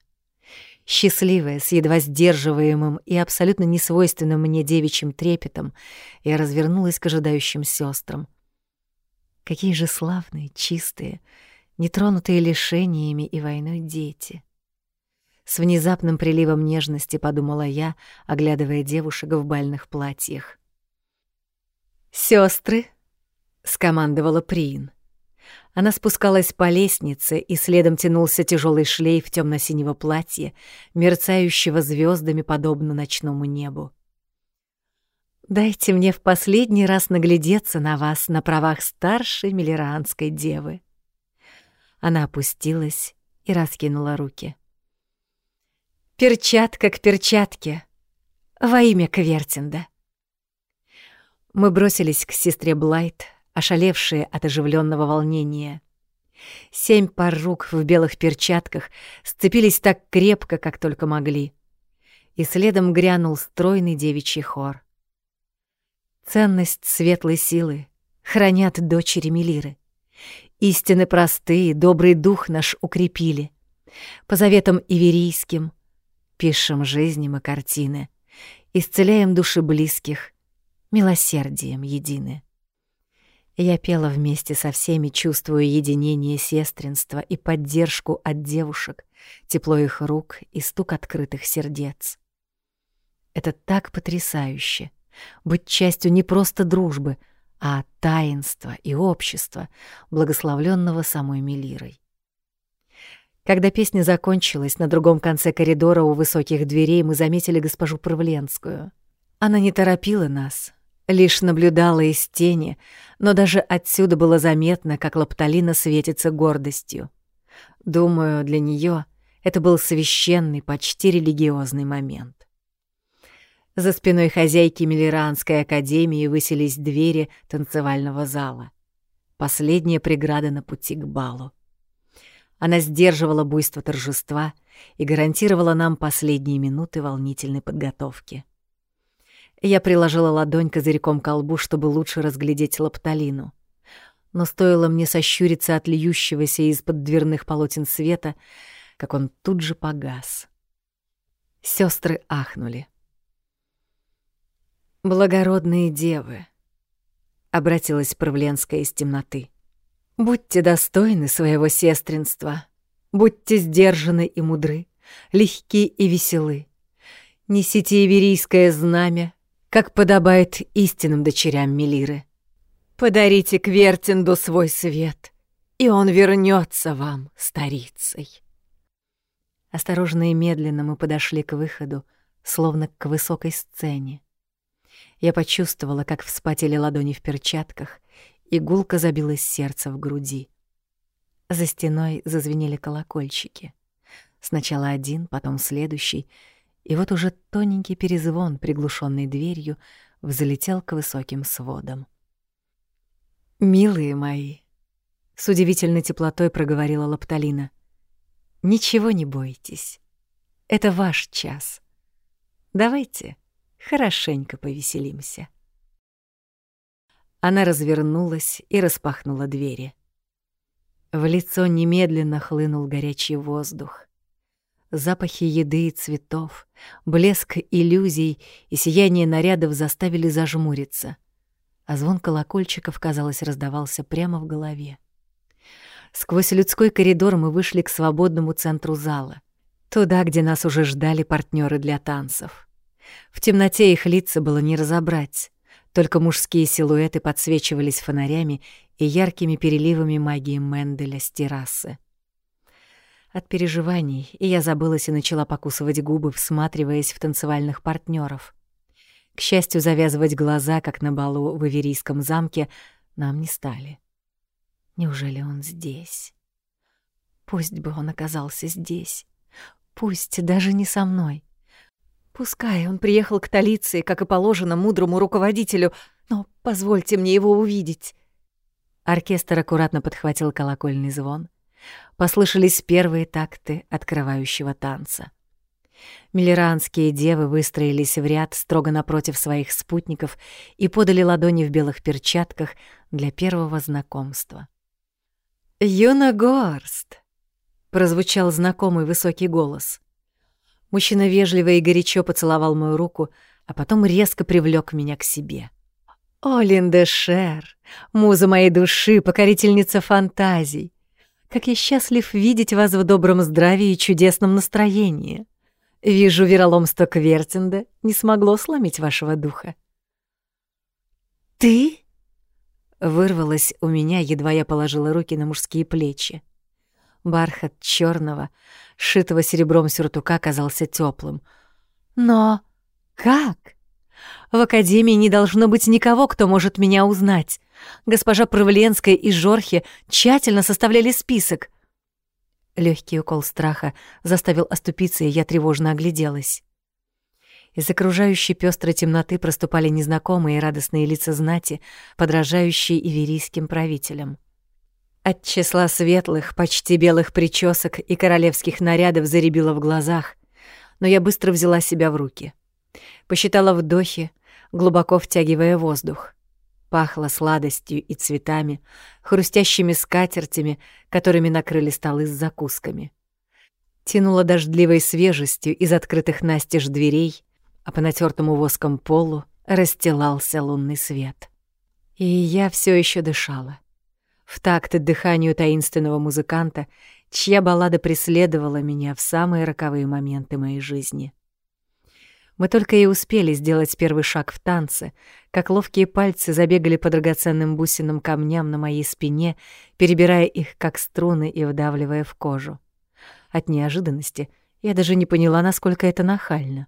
Счастливая, с едва сдерживаемым и абсолютно несвойственным мне девичьим трепетом, я развернулась к ожидающим сестрам. Какие же славные, чистые, нетронутые лишениями и войной дети. С внезапным приливом нежности подумала я, оглядывая девушек в бальных платьях. Сестры, скомандовала Приин. Она спускалась по лестнице, и следом тянулся тяжелый шлейф темно-синего платья, мерцающего звездами подобно ночному небу. «Дайте мне в последний раз наглядеться на вас на правах старшей милеранской девы». Она опустилась и раскинула руки. Перчатка к перчатке. Во имя Квертинда. Мы бросились к сестре Блайт, ошалевшие от оживленного волнения. Семь пар рук в белых перчатках сцепились так крепко, как только могли. И следом грянул стройный девичий хор. Ценность светлой силы хранят дочери Мелиры. Истины простые, добрый дух наш укрепили. По заветам иверийским — пишем жизни мы картины, исцеляем души близких, милосердием едины. Я пела вместе со всеми, чувствуя единение сестринства и поддержку от девушек, тепло их рук и стук открытых сердец. Это так потрясающе — быть частью не просто дружбы, а таинства и общества, благословленного самой Мелирой. Когда песня закончилась, на другом конце коридора у высоких дверей мы заметили госпожу Правленскую. Она не торопила нас, лишь наблюдала из тени, но даже отсюда было заметно, как Лапталина светится гордостью. Думаю, для нее это был священный, почти религиозный момент. За спиной хозяйки Миллеранской академии высились двери танцевального зала. Последняя преграда на пути к балу. Она сдерживала буйство торжества и гарантировала нам последние минуты волнительной подготовки. Я приложила ладонь козырьком к колбу, чтобы лучше разглядеть лапталину. Но стоило мне сощуриться от льющегося из-под дверных полотен света, как он тут же погас. Сестры ахнули. «Благородные девы», — обратилась Правленская из темноты, — «будьте достойны своего сестринства, будьте сдержаны и мудры, легки и веселы. Несите иверийское знамя, как подобает истинным дочерям Мелиры. Подарите Квертинду свой свет, и он вернется вам старицей». Осторожно и медленно мы подошли к выходу, словно к высокой сцене. Я почувствовала, как вспотели ладони в перчатках, и гулко забилось сердце в груди. За стеной зазвенели колокольчики. Сначала один, потом следующий, и вот уже тоненький перезвон, приглушенный дверью, взлетел к высоким сводам. «Милые мои!» — с удивительной теплотой проговорила Лапталина. «Ничего не бойтесь. Это ваш час. Давайте хорошенько повеселимся. Она развернулась и распахнула двери. В лицо немедленно хлынул горячий воздух. Запахи еды и цветов, блеск иллюзий и сияние нарядов заставили зажмуриться, а звон колокольчиков, казалось, раздавался прямо в голове. Сквозь людской коридор мы вышли к свободному центру зала, туда, где нас уже ждали партнеры для танцев. В темноте их лица было не разобрать, только мужские силуэты подсвечивались фонарями и яркими переливами магии Менделя с террасы. От переживаний и я забылась и начала покусывать губы, всматриваясь в танцевальных партнеров. К счастью, завязывать глаза, как на балу в Иверийском замке, нам не стали. Неужели он здесь? Пусть бы он оказался здесь. Пусть даже не со мной. Пускай он приехал к Талиции, как и положено мудрому руководителю, но позвольте мне его увидеть. Оркестр аккуратно подхватил колокольный звон. Послышались первые такты открывающего танца. Миллеранские девы выстроились в ряд строго напротив своих спутников и подали ладони в белых перчатках для первого знакомства. «Юна Горст!» — прозвучал знакомый высокий голос. Мужчина вежливо и горячо поцеловал мою руку, а потом резко привлёк меня к себе. «О, Линда Шер, муза моей души, покорительница фантазий! Как я счастлив видеть вас в добром здравии и чудесном настроении! Вижу, вероломство Квертинда не смогло сломить вашего духа». «Ты?» — вырвалось у меня, едва я положила руки на мужские плечи. Бархат черного, сшитого серебром сюртука, казался теплым. Но как? В академии не должно быть никого, кто может меня узнать. Госпожа Правленская и Жорхи тщательно составляли список. Легкий укол страха заставил оступиться, и я тревожно огляделась. Из окружающей пестрой темноты проступали незнакомые радостные лица знати, подражающие иверийским правителям. От числа светлых, почти белых причесок и королевских нарядов заребило в глазах, но я быстро взяла себя в руки. Посчитала вдохи, глубоко втягивая воздух. Пахло сладостью и цветами, хрустящими скатертями, которыми накрыли столы с закусками. Тянуло дождливой свежестью из открытых настежь дверей, а по натертому воском полу расстилался лунный свет. И я все еще дышала в такт дыханию таинственного музыканта, чья баллада преследовала меня в самые роковые моменты моей жизни. Мы только и успели сделать первый шаг в танце, как ловкие пальцы забегали по драгоценным бусинам камням на моей спине, перебирая их как струны и вдавливая в кожу. От неожиданности я даже не поняла, насколько это нахально.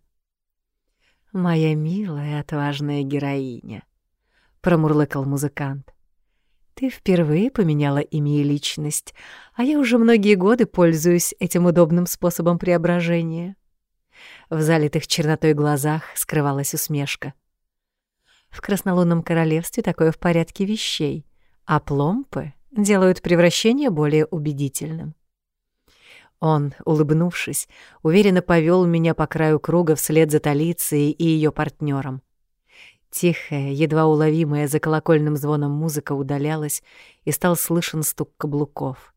«Моя милая, отважная героиня», — промурлыкал музыкант. «Ты впервые поменяла имя и личность, а я уже многие годы пользуюсь этим удобным способом преображения». В залитых чернотой глазах скрывалась усмешка. В краснолунном королевстве такое в порядке вещей, а пломпы делают превращение более убедительным. Он, улыбнувшись, уверенно повел меня по краю круга вслед за Талицией и ее партнером. Тихая, едва уловимая за колокольным звоном музыка удалялась, и стал слышен стук каблуков.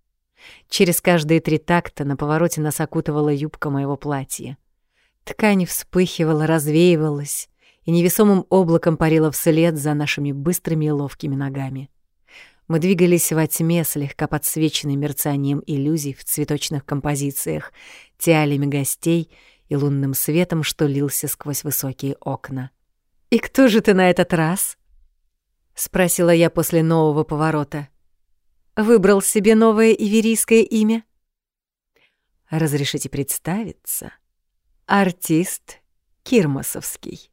Через каждые три такта на повороте нас окутывала юбка моего платья. Ткань вспыхивала, развеивалась и невесомым облаком парила вслед за нашими быстрыми и ловкими ногами. Мы двигались во тьме, слегка подсвеченной мерцанием иллюзий в цветочных композициях, тиалями гостей и лунным светом, что лился сквозь высокие окна. «И кто же ты на этот раз?» — спросила я после нового поворота. «Выбрал себе новое иверийское имя?» «Разрешите представиться?» Артист Кирмасовский.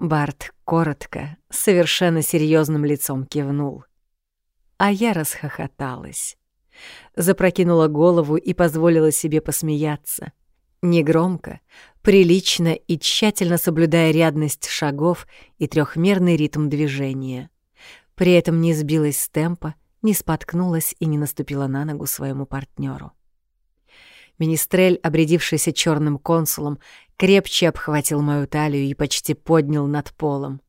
Барт коротко, совершенно серьезным лицом кивнул. А я расхохоталась. Запрокинула голову и позволила себе посмеяться. Негромко, прилично и тщательно соблюдая рядность шагов и трехмерный ритм движения. При этом не сбилась с темпа, не споткнулась и не наступила на ногу своему партнеру. Министрель, обрядившийся черным консулом, крепче обхватил мою талию и почти поднял над полом.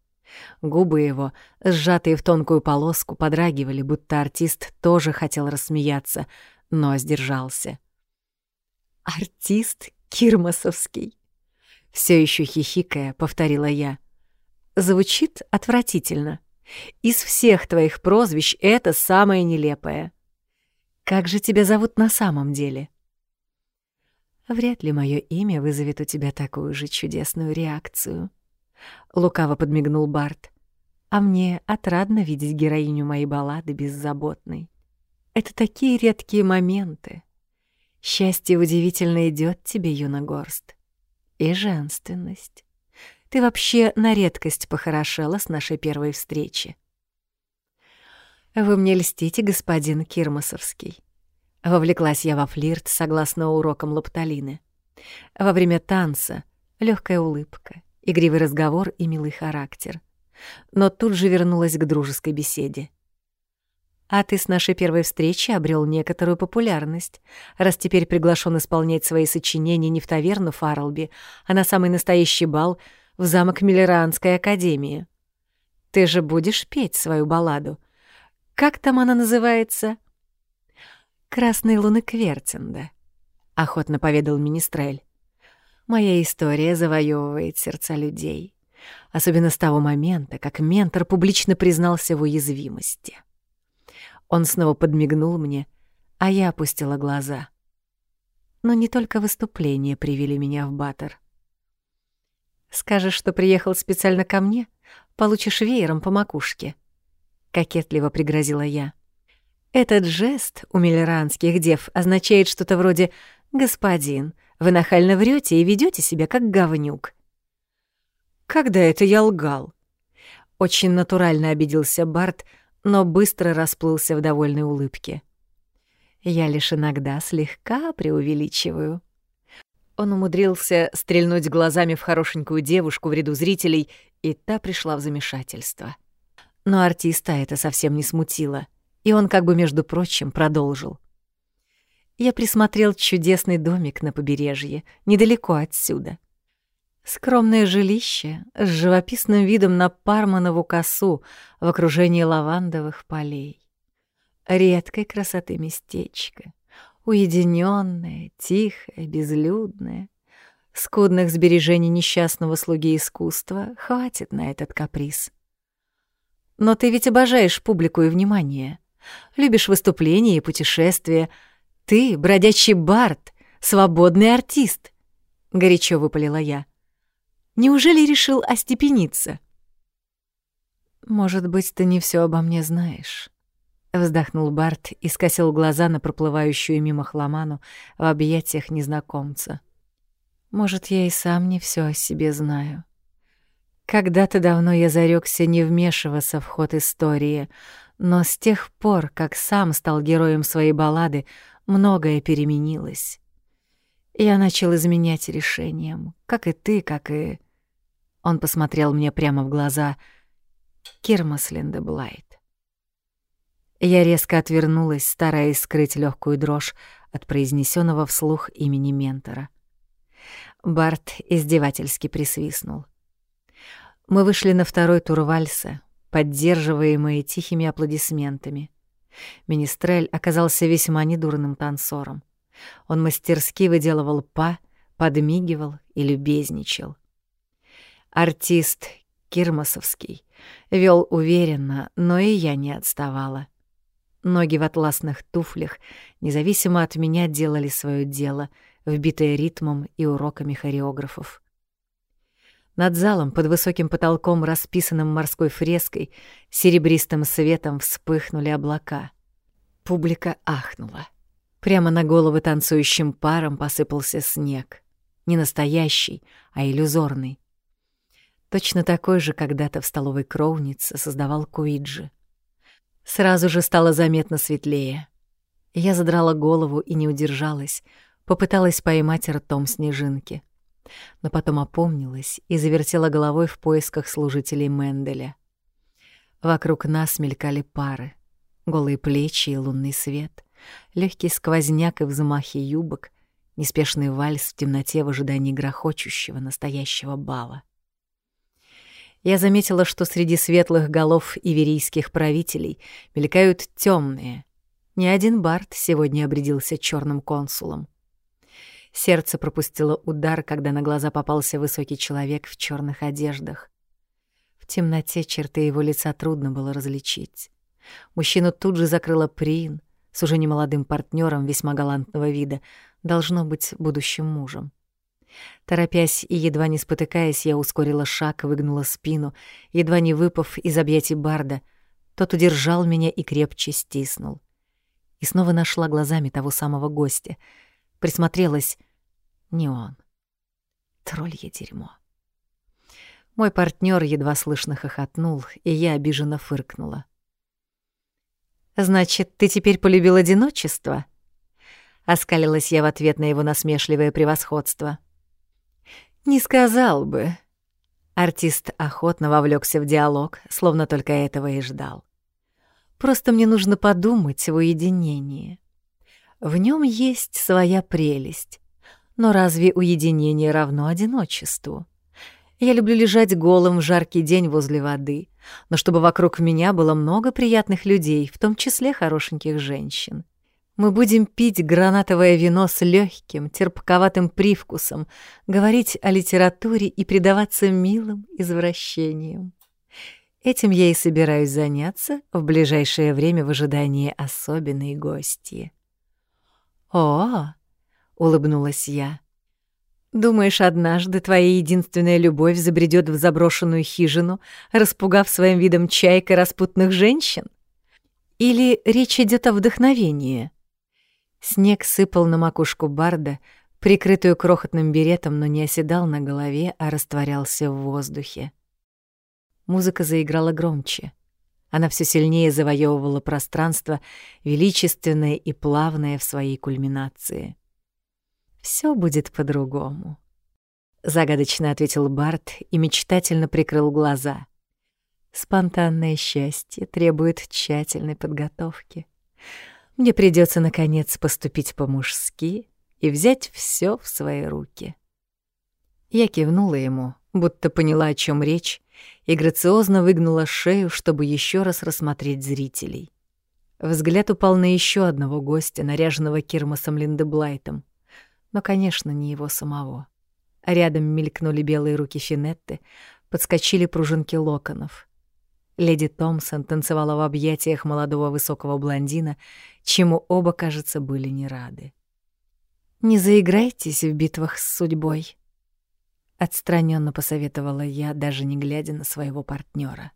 Губы его, сжатые в тонкую полоску, подрагивали, будто артист тоже хотел рассмеяться, но сдержался. «Артист Кирмасовский!» Все еще хихикая, повторила я. «Звучит отвратительно. Из всех твоих прозвищ это самое нелепое. Как же тебя зовут на самом деле?» Вряд ли мое имя вызовет у тебя такую же чудесную реакцию. Лукаво подмигнул Барт. А мне отрадно видеть героиню моей баллады беззаботной. Это такие редкие моменты. Счастье удивительно идет тебе, Юна Горст. И женственность. Ты вообще на редкость похорошела с нашей первой встречи. Вы мне льстите, господин Кирмасовский. Вовлеклась я во флирт согласно урокам Лапталины. Во время танца легкая улыбка, игривый разговор и милый характер. Но тут же вернулась к дружеской беседе. «А ты с нашей первой встречи обрел некоторую популярность, раз теперь приглашен исполнять свои сочинения не в таверну Фарлби, а на самый настоящий бал в замок Миллеранской академии. Ты же будешь петь свою балладу. Как там она называется?» Красной луны Квертинда», — охотно поведал Министрель. «Моя история завоевывает сердца людей, особенно с того момента, как ментор публично признался в уязвимости». Он снова подмигнул мне, а я опустила глаза. Но не только выступления привели меня в Баттер. «Скажешь, что приехал специально ко мне, получишь веером по макушке», — кокетливо пригрозила я. Этот жест у миллеранских дев означает что-то вроде «Господин, вы нахально врете и ведете себя как говнюк». «Когда это я лгал?» Очень натурально обиделся Барт, но быстро расплылся в довольной улыбке. Я лишь иногда слегка преувеличиваю. Он умудрился стрельнуть глазами в хорошенькую девушку в ряду зрителей, и та пришла в замешательство. Но артиста это совсем не смутило — и он как бы, между прочим, продолжил. Я присмотрел чудесный домик на побережье, недалеко отсюда. Скромное жилище с живописным видом на Парманову косу в окружении лавандовых полей. Редкой красоты местечко, уединенное, тихое, безлюдное. Скудных сбережений несчастного слуги искусства хватит на этот каприз. Но ты ведь обожаешь публику и внимание любишь выступления и путешествия. Ты — бродячий бард, свободный артист», — горячо выпалила я. «Неужели решил остепениться?» «Может быть, ты не все обо мне знаешь», — Вздохнул Барт и скосил глаза на проплывающую мимо хламану в объятиях незнакомца. Может, я и сам не все о себе знаю. Когда-то давно я зарекся не вмешиваться в ход истории, но с тех пор, как сам стал героем своей баллады, многое переменилось. Я начал изменять решениям, как и ты, как и... Он посмотрел мне прямо в глаза. Кирмас Линдеблайт. Я резко отвернулась, стараясь скрыть легкую дрожь от произнесенного вслух имени ментора. Барт издевательски присвистнул. Мы вышли на второй тур вальса, поддерживаемые тихими аплодисментами. Министрель оказался весьма недурным танцором. Он мастерски выделывал па, подмигивал и любезничал. Артист Кирмасовский вел уверенно, но и я не отставала. Ноги в атласных туфлях, независимо от меня, делали свое дело, вбитое ритмом и уроками хореографов. Над залом, под высоким потолком, расписанным морской фреской, серебристым светом вспыхнули облака. Публика ахнула. Прямо на головы танцующим парам посыпался снег. Не настоящий, а иллюзорный. Точно такой же когда-то в столовой Кроунице создавал Куиджи. Сразу же стало заметно светлее. Я задрала голову и не удержалась, попыталась поймать ртом снежинки. Но потом опомнилась и завертела головой в поисках служителей Менделя. Вокруг нас мелькали пары, голые плечи и лунный свет, легкий сквозняк и взмахи юбок, неспешный вальс в темноте в ожидании грохочущего настоящего бала я заметила, что среди светлых голов иверийских правителей мелькают темные. Ни один бард сегодня обрядился черным консулом. Сердце пропустило удар, когда на глаза попался высокий человек в черных одеждах. В темноте черты его лица трудно было различить. Мужчину тут же закрыла Прин с уже немолодым партнером весьма галантного вида, должно быть будущим мужем. Торопясь и едва не спотыкаясь, я ускорила шаг, выгнула спину, едва не выпав из объятий Барда. Тот удержал меня и крепче стиснул. И снова нашла глазами того самого гостя. Присмотрелась. Не он. Троллье дерьмо. Мой партнер едва слышно хохотнул, и я обиженно фыркнула. «Значит, ты теперь полюбил одиночество?» Оскалилась я в ответ на его насмешливое превосходство. «Не сказал бы». Артист охотно вовлёкся в диалог, словно только этого и ждал. «Просто мне нужно подумать в уединении. В нём есть своя прелесть. Но разве уединение равно одиночеству? Я люблю лежать голым в жаркий день возле воды, но чтобы вокруг меня было много приятных людей, в том числе хорошеньких женщин. Мы будем пить гранатовое вино с легким, терпковатым привкусом, говорить о литературе и предаваться милым извращениям. Этим я и собираюсь заняться в ближайшее время в ожидании особенной гости. «О!» — улыбнулась я. «Думаешь, однажды твоя единственная любовь забредет в заброшенную хижину, распугав своим видом чайка распутных женщин? Или речь идет о вдохновении?» Снег сыпал на макушку Барда, прикрытую крохотным беретом, но не оседал на голове, а растворялся в воздухе. Музыка заиграла громче. Она все сильнее завоевывала пространство, величественное и плавное в своей кульминации. Все будет по-другому», — загадочно ответил Барт и мечтательно прикрыл глаза. «Спонтанное счастье требует тщательной подготовки». Мне придется наконец поступить по-мужски и взять все в свои руки. Я кивнула ему, будто поняла, о чем речь, и грациозно выгнула шею, чтобы еще раз рассмотреть зрителей. Взгляд упал на еще одного гостя, наряженного Кирмасом Линдеблайтом, но, конечно, не его самого. Рядом мелькнули белые руки Финетты, подскочили пружинки локонов. Леди Томпсон танцевала в объятиях молодого высокого блондина, чему оба, кажется, были не рады. «Не заиграйтесь в битвах с судьбой», — отстраненно посоветовала я, даже не глядя на своего партнера.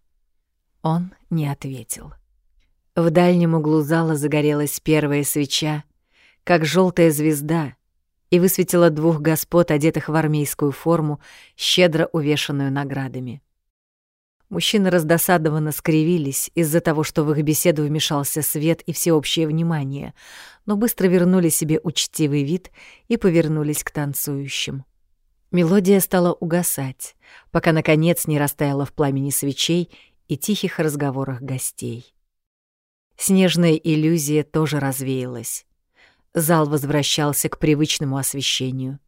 Он не ответил. В дальнем углу зала загорелась первая свеча, как желтая звезда, и высветила двух господ, одетых в армейскую форму, щедро увешанную наградами. Мужчины раздосадованно скривились из-за того, что в их беседу вмешался свет и всеобщее внимание, но быстро вернули себе учтивый вид и повернулись к танцующим. Мелодия стала угасать, пока, наконец, не растаяла в пламени свечей и тихих разговорах гостей. Снежная иллюзия тоже развеялась. Зал возвращался к привычному освещению.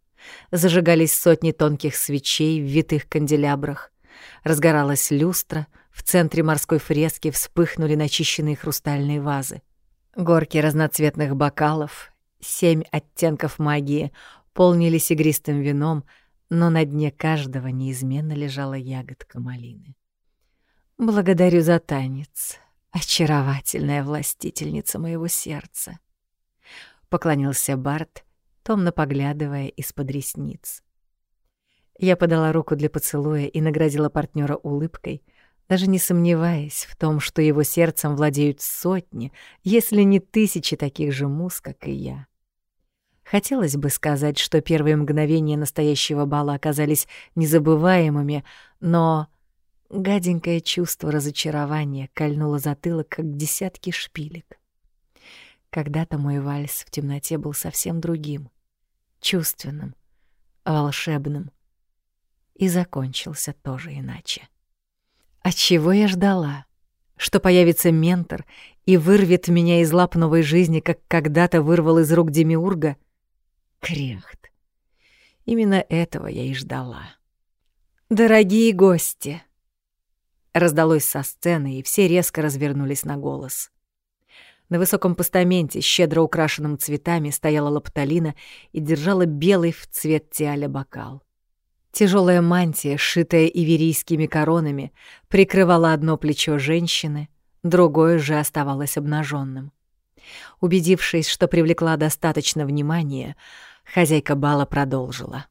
Зажигались сотни тонких свечей в витых канделябрах, Разгоралась люстра, в центре морской фрески вспыхнули начищенные хрустальные вазы. Горки разноцветных бокалов, семь оттенков магии, полнились игристым вином, но на дне каждого неизменно лежала ягодка малины. «Благодарю за танец, очаровательная властительница моего сердца», — поклонился Барт, томно поглядывая из-под ресниц. Я подала руку для поцелуя и наградила партнера улыбкой, даже не сомневаясь в том, что его сердцем владеют сотни, если не тысячи таких же муз, как и я. Хотелось бы сказать, что первые мгновения настоящего бала оказались незабываемыми, но гаденькое чувство разочарования кольнуло затылок, как десятки шпилек. Когда-то мой вальс в темноте был совсем другим, чувственным, волшебным — и закончился тоже иначе. А чего я ждала? Что появится ментор и вырвет меня из лап новой жизни, как когда-то вырвал из рук Демиурга? Кряхт. Именно этого я и ждала. «Дорогие гости!» Раздалось со сцены, и все резко развернулись на голос. На высоком постаменте, щедро украшенном цветами, стояла Лапталина и держала белый в цвет тиаля бокал. Тяжелая мантия, сшитая иверийскими коронами, прикрывала одно плечо женщины, другое же оставалось обнаженным. Убедившись, что привлекла достаточно внимания, хозяйка бала продолжила.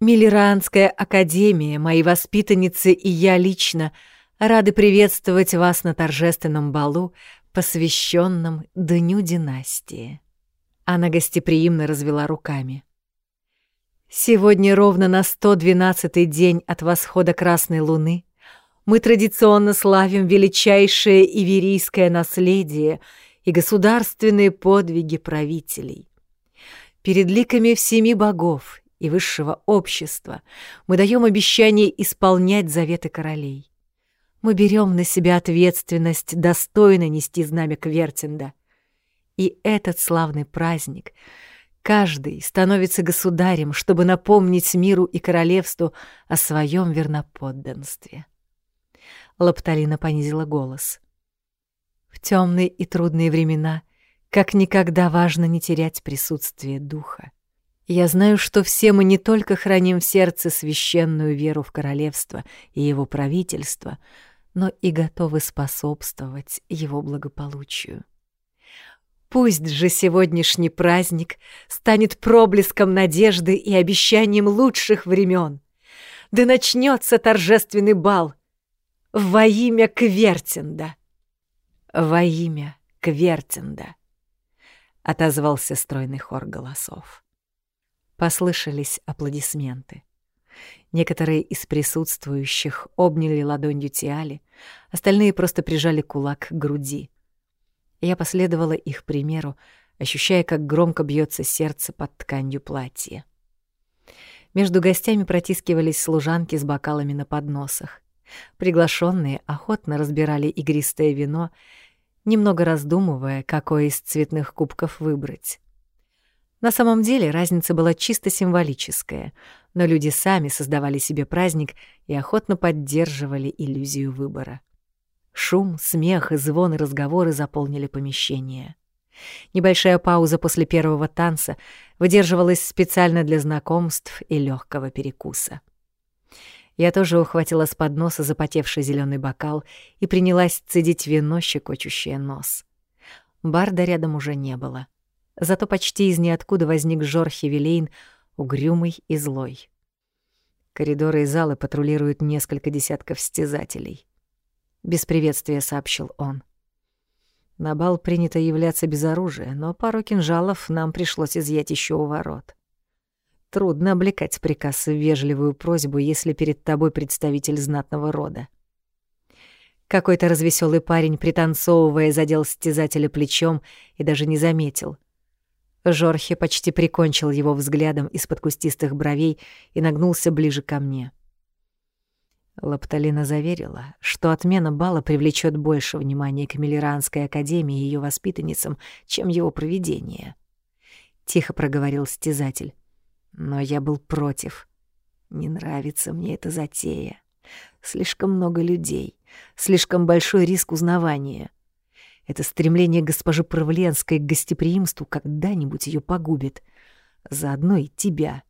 «Миллеранская академия, мои воспитанницы и я лично рады приветствовать вас на торжественном балу, посвященном Дню династии». Она гостеприимно развела руками. Сегодня ровно на 112-й день от восхода Красной Луны мы традиционно славим величайшее иверийское наследие и государственные подвиги правителей. Перед ликами всеми богов и высшего общества мы даем обещание исполнять заветы королей. Мы берем на себя ответственность достойно нести знамя Квертинда. И этот славный праздник — Каждый становится государем, чтобы напомнить миру и королевству о своем верноподданстве. Лапталина понизила голос. В темные и трудные времена как никогда важно не терять присутствие духа. Я знаю, что все мы не только храним в сердце священную веру в королевство и его правительство, но и готовы способствовать его благополучию. Пусть же сегодняшний праздник станет проблеском надежды и обещанием лучших времен. Да начнется торжественный бал во имя Квертинда. Во имя Квертинда, отозвался стройный хор голосов. Послышались аплодисменты. Некоторые из присутствующих обняли ладонью Тиали, остальные просто прижали кулак к груди — я последовала их примеру, ощущая, как громко бьется сердце под тканью платья. Между гостями протискивались служанки с бокалами на подносах. Приглашенные охотно разбирали игристое вино, немного раздумывая, какой из цветных кубков выбрать. На самом деле разница была чисто символическая, но люди сами создавали себе праздник и охотно поддерживали иллюзию выбора. Шум, смех и звон и разговоры заполнили помещение. Небольшая пауза после первого танца выдерживалась специально для знакомств и легкого перекуса. Я тоже ухватила с подноса запотевший зеленый бокал и принялась цедить вино, щекочущее нос. Барда рядом уже не было. Зато почти из ниоткуда возник Жорхи Вилейн, угрюмый и злой. Коридоры и залы патрулируют несколько десятков стязателей. — без приветствия сообщил он. На бал принято являться без оружия, но пару кинжалов нам пришлось изъять еще у ворот. Трудно облекать приказ в вежливую просьбу, если перед тобой представитель знатного рода. Какой-то развеселый парень, пританцовывая, задел стязателя плечом и даже не заметил. Жорхе почти прикончил его взглядом из-под кустистых бровей и нагнулся ближе ко мне. Лапталина заверила, что отмена бала привлечет больше внимания к Миллеранской академии и ее воспитанницам, чем его проведение. Тихо проговорил стязатель. Но я был против. Не нравится мне эта затея. Слишком много людей, слишком большой риск узнавания. Это стремление госпожи Правленской к гостеприимству когда-нибудь ее погубит. Заодно и тебя.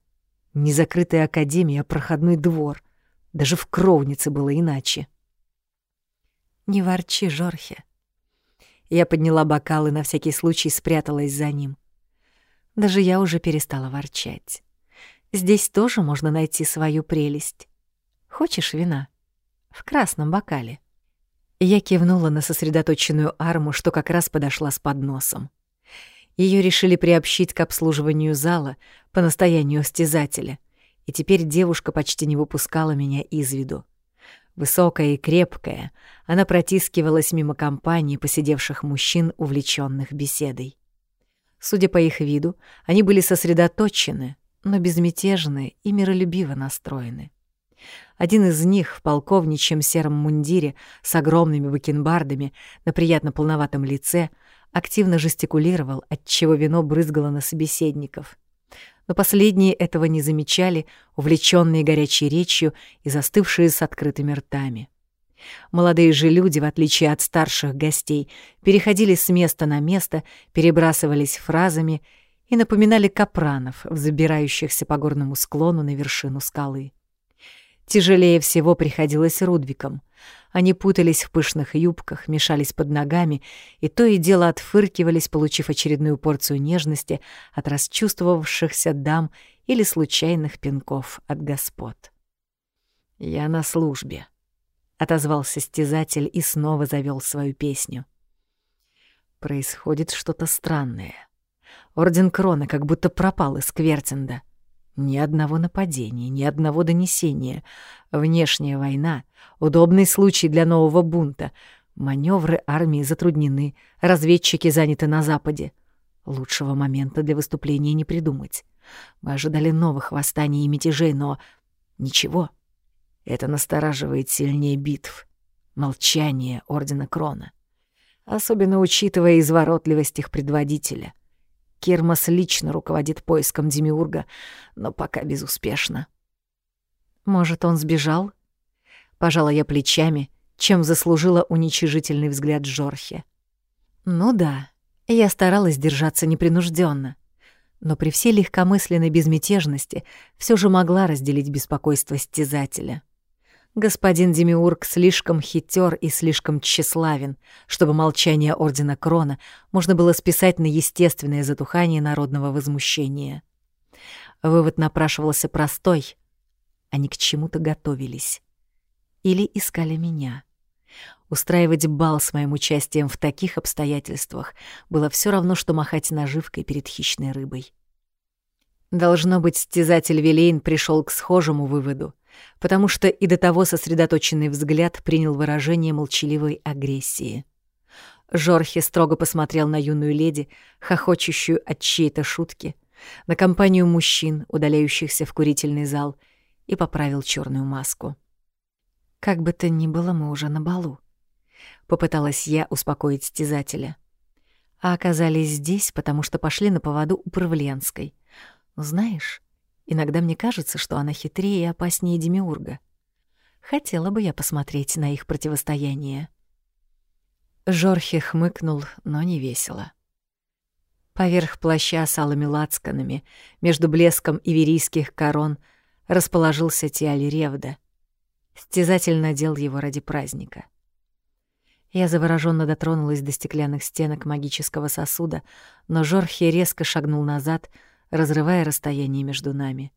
Не закрытая академия, а проходной двор. Даже в кровнице было иначе. «Не ворчи, Жорхе». Я подняла бокал и на всякий случай спряталась за ним. Даже я уже перестала ворчать. Здесь тоже можно найти свою прелесть. Хочешь вина? В красном бокале. Я кивнула на сосредоточенную арму, что как раз подошла с подносом. Ее решили приобщить к обслуживанию зала по настоянию стязателя, и теперь девушка почти не выпускала меня из виду. Высокая и крепкая, она протискивалась мимо компании посидевших мужчин, увлеченных беседой. Судя по их виду, они были сосредоточены, но безмятежны и миролюбиво настроены. Один из них в полковничьем сером мундире с огромными бакенбардами на приятно полноватом лице активно жестикулировал, отчего вино брызгало на собеседников. Но последние этого не замечали, увлеченные горячей речью и застывшие с открытыми ртами. Молодые же люди, в отличие от старших гостей, переходили с места на место, перебрасывались фразами и напоминали капранов, взбирающихся по горному склону на вершину скалы. Тяжелее всего приходилось Рудвикам. Они путались в пышных юбках, мешались под ногами и то и дело отфыркивались, получив очередную порцию нежности от расчувствовавшихся дам или случайных пинков от господ. «Я на службе», — отозвался стязатель и снова завел свою песню. Происходит что-то странное. Орден Крона как будто пропал из Квертинда. Ни одного нападения, ни одного донесения. Внешняя война — удобный случай для нового бунта. Маневры армии затруднены, разведчики заняты на западе. Лучшего момента для выступления не придумать. Мы ожидали новых восстаний и мятежей, но ничего. Это настораживает сильнее битв. Молчание Ордена Крона. Особенно учитывая изворотливость их предводителя. Кермас лично руководит поиском Демиурга, но пока безуспешно. Может, он сбежал? Пожала я плечами, чем заслужила уничижительный взгляд Жорхе. Ну да, я старалась держаться непринужденно, но при всей легкомысленной безмятежности все же могла разделить беспокойство стязателя. Господин Демиург слишком хитер и слишком тщеславен, чтобы молчание Ордена Крона можно было списать на естественное затухание народного возмущения. Вывод напрашивался простой. Они к чему-то готовились. Или искали меня. Устраивать бал с моим участием в таких обстоятельствах было все равно, что махать наживкой перед хищной рыбой. Должно быть, стязатель Вилейн пришел к схожему выводу потому что и до того сосредоточенный взгляд принял выражение молчаливой агрессии. Жорхе строго посмотрел на юную леди, хохочущую от чьей-то шутки, на компанию мужчин, удаляющихся в курительный зал, и поправил черную маску. «Как бы то ни было, мы уже на балу», — попыталась я успокоить стязателя. А оказались здесь, потому что пошли на поводу у Правленской. Знаешь, Иногда мне кажется, что она хитрее и опаснее Демиурга. Хотела бы я посмотреть на их противостояние. Жорхе хмыкнул, но не весело. Поверх плаща с алыми лацканами, между блеском иверийских корон, расположился Тиаль Ревда. Стязатель надел его ради праздника. Я завороженно дотронулась до стеклянных стенок магического сосуда, но Жорхе резко шагнул назад — разрывая расстояние между нами.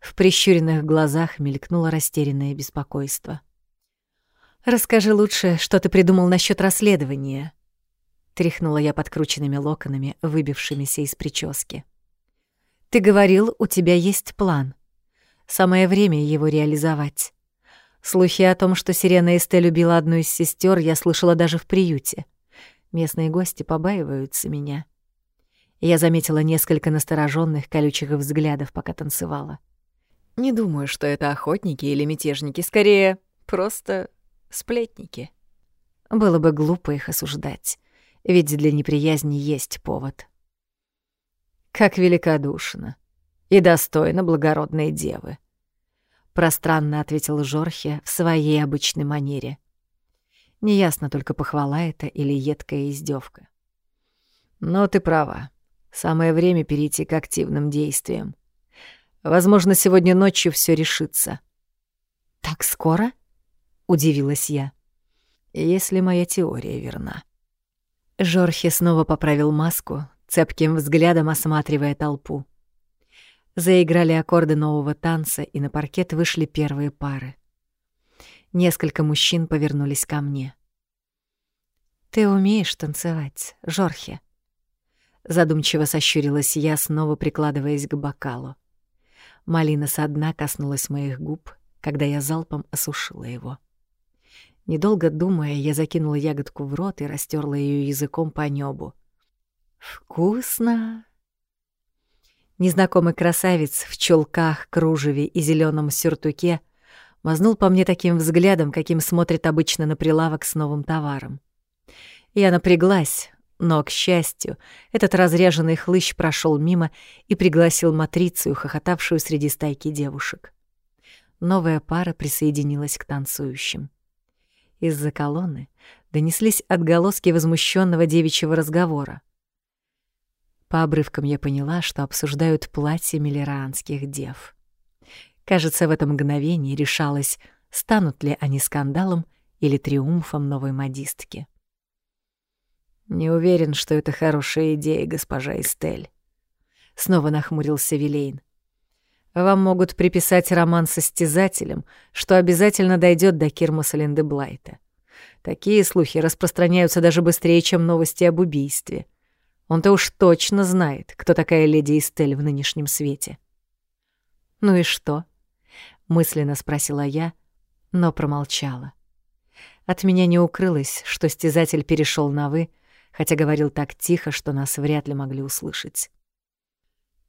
В прищуренных глазах мелькнуло растерянное беспокойство. «Расскажи лучше, что ты придумал насчет расследования». Тряхнула я подкрученными локонами, выбившимися из прически. «Ты говорил, у тебя есть план. Самое время его реализовать. Слухи о том, что Сирена Эсте любила одну из сестер, я слышала даже в приюте. Местные гости побаиваются меня. Я заметила несколько настороженных колючих взглядов, пока танцевала. Не думаю, что это охотники или мятежники, скорее, просто сплетники. Было бы глупо их осуждать, ведь для неприязни есть повод. Как великодушно и достойно благородной девы. Пространно ответил Жорхе в своей обычной манере. Неясно только похвала это или едкая издевка. Но ты права. Самое время перейти к активным действиям. Возможно, сегодня ночью все решится. Так скоро? удивилась я. Если моя теория верна. Жорхе снова поправил маску, цепким взглядом осматривая толпу. Заиграли аккорды нового танца, и на паркет вышли первые пары. Несколько мужчин повернулись ко мне. «Ты умеешь танцевать, Жорхе?» Задумчиво сощурилась я, снова прикладываясь к бокалу. Малина со дна коснулась моих губ, когда я залпом осушила его. Недолго думая, я закинула ягодку в рот и растерла ее языком по небу. «Вкусно!» Незнакомый красавец в чулках, кружеве и зеленом сюртуке мазнул по мне таким взглядом, каким смотрит обычно на прилавок с новым товаром. Я напряглась, но, к счастью, этот разряженный хлыщ прошел мимо и пригласил Матрицию, хохотавшую среди стайки девушек. Новая пара присоединилась к танцующим. Из-за колонны донеслись отголоски возмущенного девичьего разговора. По обрывкам я поняла, что обсуждают платье миллеранских дев. Кажется, в это мгновение решалось, станут ли они скандалом или триумфом новой модистки. «Не уверен, что это хорошая идея, госпожа Эстель», — снова нахмурился Вилейн. «Вам могут приписать роман со стязателем, что обязательно дойдет до Кирмаса Линдеблайта. Такие слухи распространяются даже быстрее, чем новости об убийстве. Он-то уж точно знает, кто такая леди Эстель в нынешнем свете. «Ну и что?» — мысленно спросила я, но промолчала. От меня не укрылось, что стязатель перешел на «вы», хотя говорил так тихо, что нас вряд ли могли услышать.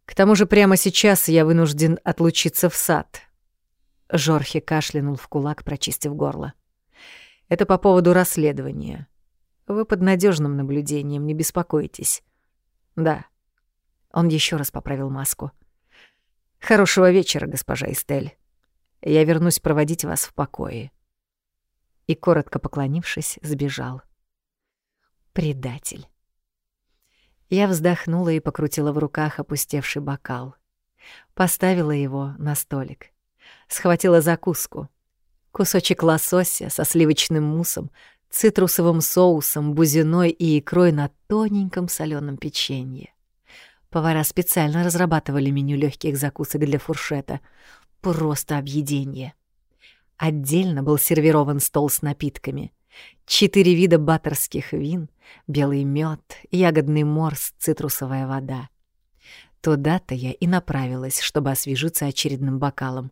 «К тому же прямо сейчас я вынужден отлучиться в сад», — Жорхи кашлянул в кулак, прочистив горло. «Это по поводу расследования. Вы под надежным наблюдением, не беспокойтесь. Да. Он еще раз поправил маску. Хорошего вечера, госпожа Эстель. Я вернусь проводить вас в покое. И, коротко поклонившись, сбежал. Предатель. Я вздохнула и покрутила в руках опустевший бокал. Поставила его на столик. Схватила закуску. Кусочек лосося со сливочным муссом цитрусовым соусом, бузиной и икрой на тоненьком соленом печенье. Повара специально разрабатывали меню легких закусок для фуршета. Просто объедение. Отдельно был сервирован стол с напитками. Четыре вида баттерских вин, белый мед, ягодный морс, цитрусовая вода. Туда-то я и направилась, чтобы освежиться очередным бокалом.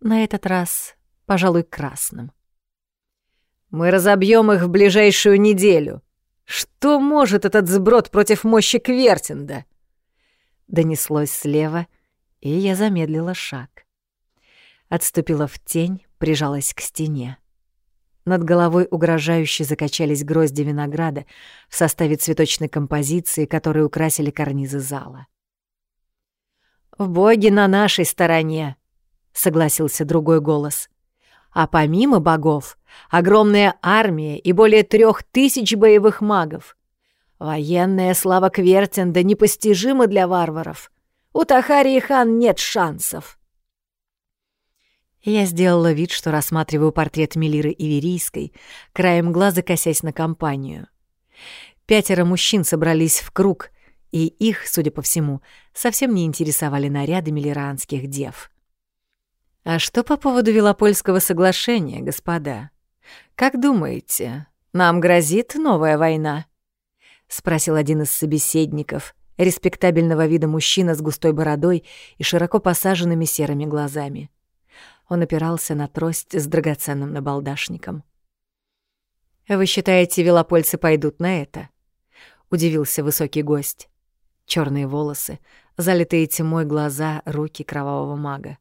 На этот раз, пожалуй, красным. Мы разобьем их в ближайшую неделю. Что может этот сброд против мощи Квертинда? Донеслось слева, и я замедлила шаг. Отступила в тень, прижалась к стене. Над головой угрожающе закачались грозди винограда в составе цветочной композиции, которые украсили карнизы зала. «В боги на нашей стороне», — согласился другой голос. «А помимо богов огромная армия и более трех тысяч боевых магов. Военная слава Квертинда непостижима для варваров. У Тахарии хан нет шансов. Я сделала вид, что рассматриваю портрет Мелиры Иверийской, краем глаза косясь на компанию. Пятеро мужчин собрались в круг, и их, судя по всему, совсем не интересовали наряды милиранских дев. «А что по поводу Велопольского соглашения, господа?» Как думаете, нам грозит новая война? спросил один из собеседников, респектабельного вида мужчина с густой бородой и широко посаженными серыми глазами. Он опирался на трость с драгоценным набалдашником. «Вы считаете, велопольцы пойдут на это?» — удивился высокий гость. Черные волосы, залитые тьмой глаза, руки кровавого мага.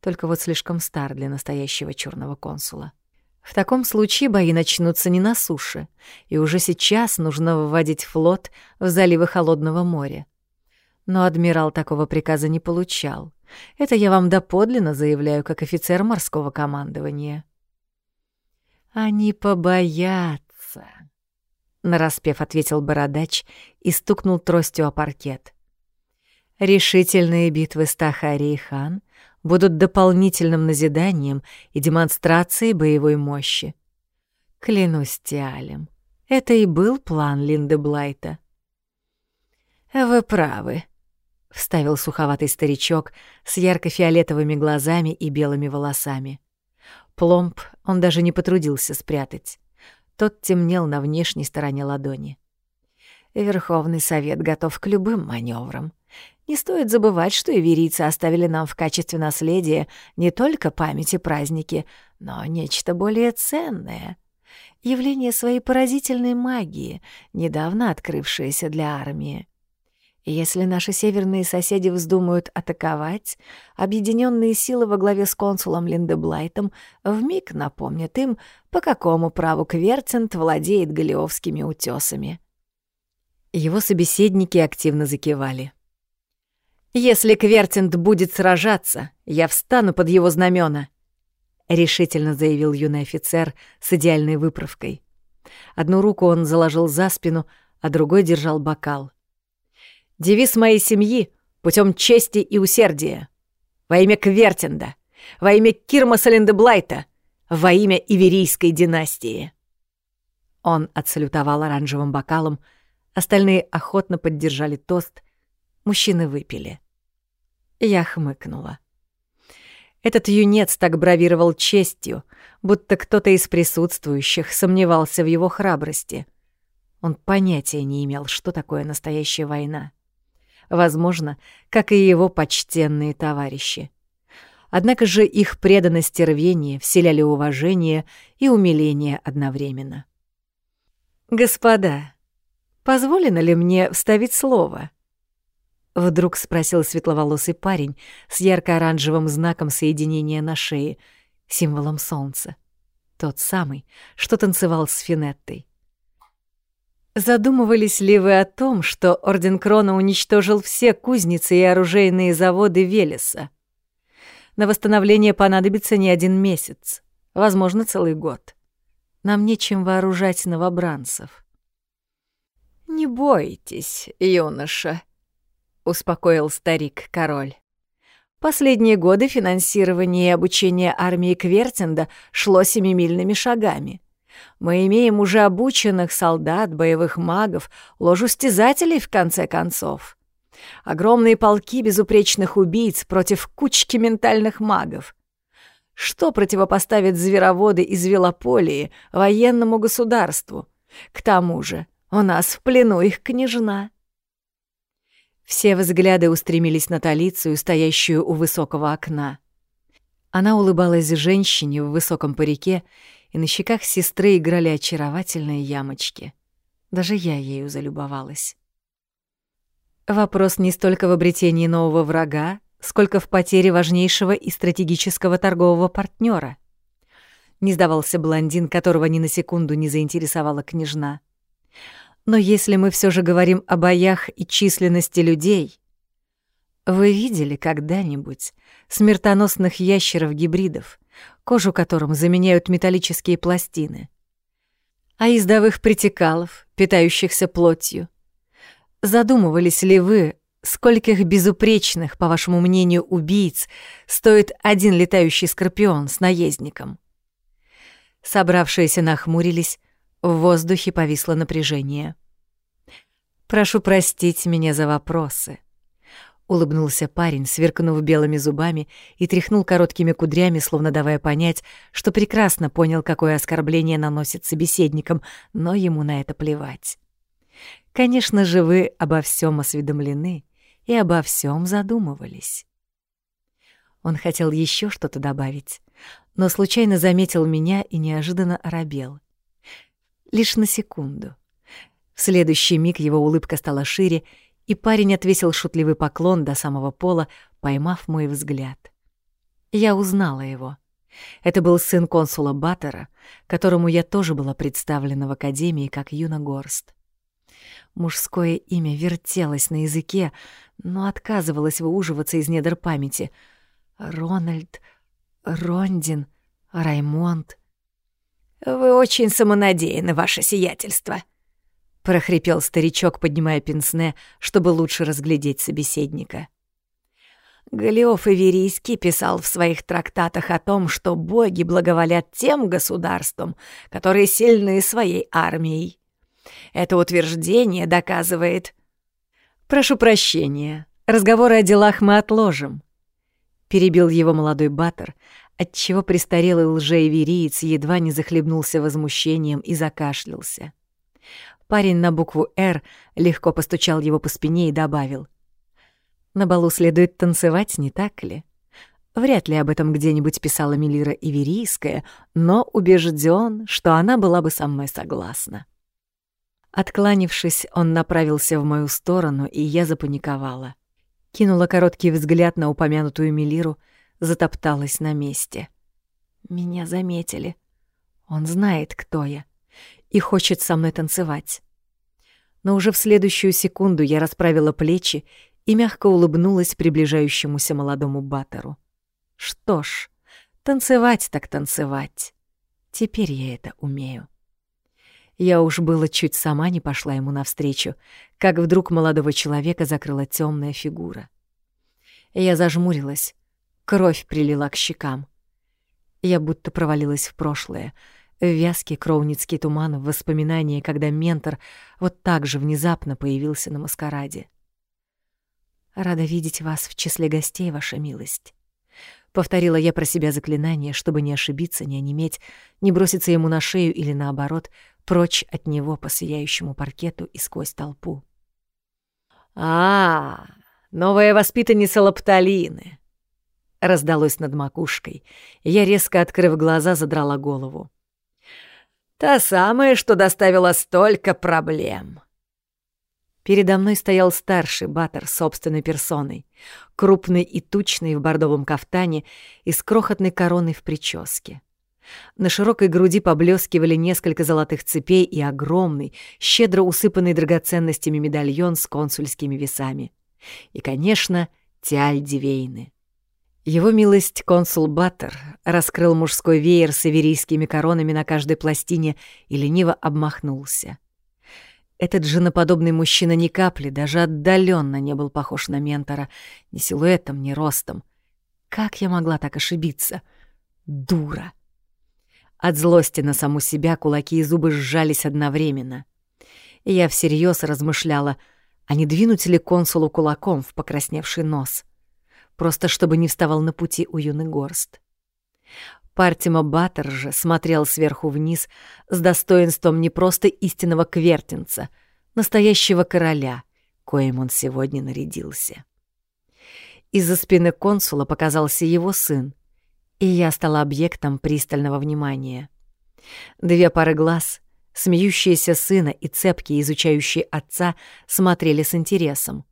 Только вот слишком стар для настоящего черного консула. В таком случае бои начнутся не на суше, и уже сейчас нужно выводить флот в заливы Холодного моря. Но адмирал такого приказа не получал. Это я вам доподлинно заявляю как офицер морского командования. «Они побоятся», — нараспев ответил бородач и стукнул тростью о паркет. «Решительные битвы Стахари и Хан будут дополнительным назиданием и демонстрацией боевой мощи. Клянусь Тиалем, это и был план Линды Блайта. «Вы правы», — вставил суховатый старичок с ярко-фиолетовыми глазами и белыми волосами. Пломб он даже не потрудился спрятать. Тот темнел на внешней стороне ладони. Верховный совет готов к любым маневрам. Не стоит забывать, что иверийцы оставили нам в качестве наследия не только память и праздники, но нечто более ценное — явление своей поразительной магии, недавно открывшееся для армии. Если наши северные соседи вздумают атаковать, объединенные силы во главе с консулом Линдеблайтом вмиг напомнят им, по какому праву Кверцент владеет Галиовскими утесами. Его собеседники активно закивали. «Если Квертинт будет сражаться, я встану под его знамена», — решительно заявил юный офицер с идеальной выправкой. Одну руку он заложил за спину, а другой держал бокал. «Девиз моей семьи — путем чести и усердия. Во имя Квертинда, во имя Кирмаса Линдеблайта, во имя Иверийской династии». Он отсалютовал оранжевым бокалом, остальные охотно поддержали тост — Мужчины выпили. Я хмыкнула. Этот юнец так бравировал честью, будто кто-то из присутствующих сомневался в его храбрости. Он понятия не имел, что такое настоящая война. Возможно, как и его почтенные товарищи. Однако же их преданность и рвение вселяли уважение и умиление одновременно. «Господа, позволено ли мне вставить слово?» Вдруг спросил светловолосый парень с ярко-оранжевым знаком соединения на шее, символом солнца. Тот самый, что танцевал с Финеттой. Задумывались ли вы о том, что Орден Крона уничтожил все кузницы и оружейные заводы Велеса? На восстановление понадобится не один месяц, возможно, целый год. Нам нечем вооружать новобранцев. «Не бойтесь, юноша», — успокоил старик-король. Последние годы финансирование и обучение армии Квертинда шло семимильными шагами. Мы имеем уже обученных солдат, боевых магов, ложу стязателей, в конце концов. Огромные полки безупречных убийц против кучки ментальных магов. Что противопоставит звероводы из Велополии военному государству? К тому же у нас в плену их княжна. Все взгляды устремились на Талицию, стоящую у высокого окна. Она улыбалась женщине в высоком парике, и на щеках сестры играли очаровательные ямочки. Даже я ею залюбовалась. Вопрос не столько в обретении нового врага, сколько в потере важнейшего и стратегического торгового партнера. Не сдавался блондин, которого ни на секунду не заинтересовала княжна. Но если мы все же говорим о боях и численности людей... Вы видели когда-нибудь смертоносных ящеров-гибридов, кожу которым заменяют металлические пластины? А ездовых притекалов, питающихся плотью? Задумывались ли вы, скольких безупречных, по вашему мнению, убийц стоит один летающий скорпион с наездником? Собравшиеся нахмурились, в воздухе повисло напряжение. «Прошу простить меня за вопросы», — улыбнулся парень, сверкнув белыми зубами и тряхнул короткими кудрями, словно давая понять, что прекрасно понял, какое оскорбление наносит собеседникам, но ему на это плевать. Конечно же, вы обо всем осведомлены и обо всем задумывались. Он хотел еще что-то добавить, но случайно заметил меня и неожиданно оробел. Лишь на секунду. В следующий миг его улыбка стала шире, и парень отвесил шутливый поклон до самого пола, поймав мой взгляд. Я узнала его. Это был сын консула Баттера, которому я тоже была представлена в академии как Юна Горст. Мужское имя вертелось на языке, но отказывалось выуживаться из недр памяти. Рональд, Рондин, Раймонд. «Вы очень самонадеянны, ваше сиятельство», — прохрипел старичок, поднимая пенсне, чтобы лучше разглядеть собеседника. Галиоф Иверийский писал в своих трактатах о том, что боги благоволят тем государствам, которые сильны своей армией. Это утверждение доказывает... «Прошу прощения, разговоры о делах мы отложим», — перебил его молодой Баттер, отчего престарелый лжеивериец едва не захлебнулся возмущением и закашлялся. Парень на букву «Р» легко постучал его по спине и добавил. «На балу следует танцевать, не так ли?» Вряд ли об этом где-нибудь писала Мелира Иверийская, но убежден, что она была бы со мной согласна. Откланившись, он направился в мою сторону, и я запаниковала. Кинула короткий взгляд на упомянутую Мелиру, затопталась на месте. Меня заметили. Он знает, кто я, и хочет со мной танцевать. Но уже в следующую секунду я расправила плечи и мягко улыбнулась приближающемуся молодому баттеру. Что ж, танцевать так танцевать. Теперь я это умею. Я уж было чуть сама не пошла ему навстречу, как вдруг молодого человека закрыла темная фигура. Я зажмурилась, кровь прилила к щекам. Я будто провалилась в прошлое, вязкий кроуницкий туман, в воспоминания, когда ментор вот так же внезапно появился на маскараде. «Рада видеть вас в числе гостей, ваша милость». Повторила я про себя заклинание, чтобы не ошибиться, не онеметь, не броситься ему на шею или, наоборот, прочь от него по сияющему паркету и сквозь толпу. «А, новая воспитанница Лапталины!» Раздалось над макушкой, я, резко открыв глаза, задрала голову. «Та самая, что доставила столько проблем!» Передо мной стоял старший Баттер собственной персоной, крупный и тучный в бордовом кафтане и с крохотной короной в прическе. На широкой груди поблескивали несколько золотых цепей и огромный, щедро усыпанный драгоценностями медальон с консульскими весами. И, конечно, тиаль Дивейны. Его милость консул Баттер раскрыл мужской веер с иверийскими коронами на каждой пластине и лениво обмахнулся. Этот женоподобный мужчина ни капли, даже отдаленно не был похож на ментора, ни силуэтом, ни ростом. Как я могла так ошибиться? Дура! От злости на саму себя кулаки и зубы сжались одновременно. И я всерьез размышляла, а не двинуть ли консулу кулаком в покрасневший нос, просто чтобы не вставал на пути у юный горст. Партима Баттер же смотрел сверху вниз с достоинством не просто истинного квертинца, настоящего короля, коим он сегодня нарядился. Из-за спины консула показался его сын, и я стала объектом пристального внимания. Две пары глаз, смеющиеся сына и цепкие, изучающие отца, смотрели с интересом.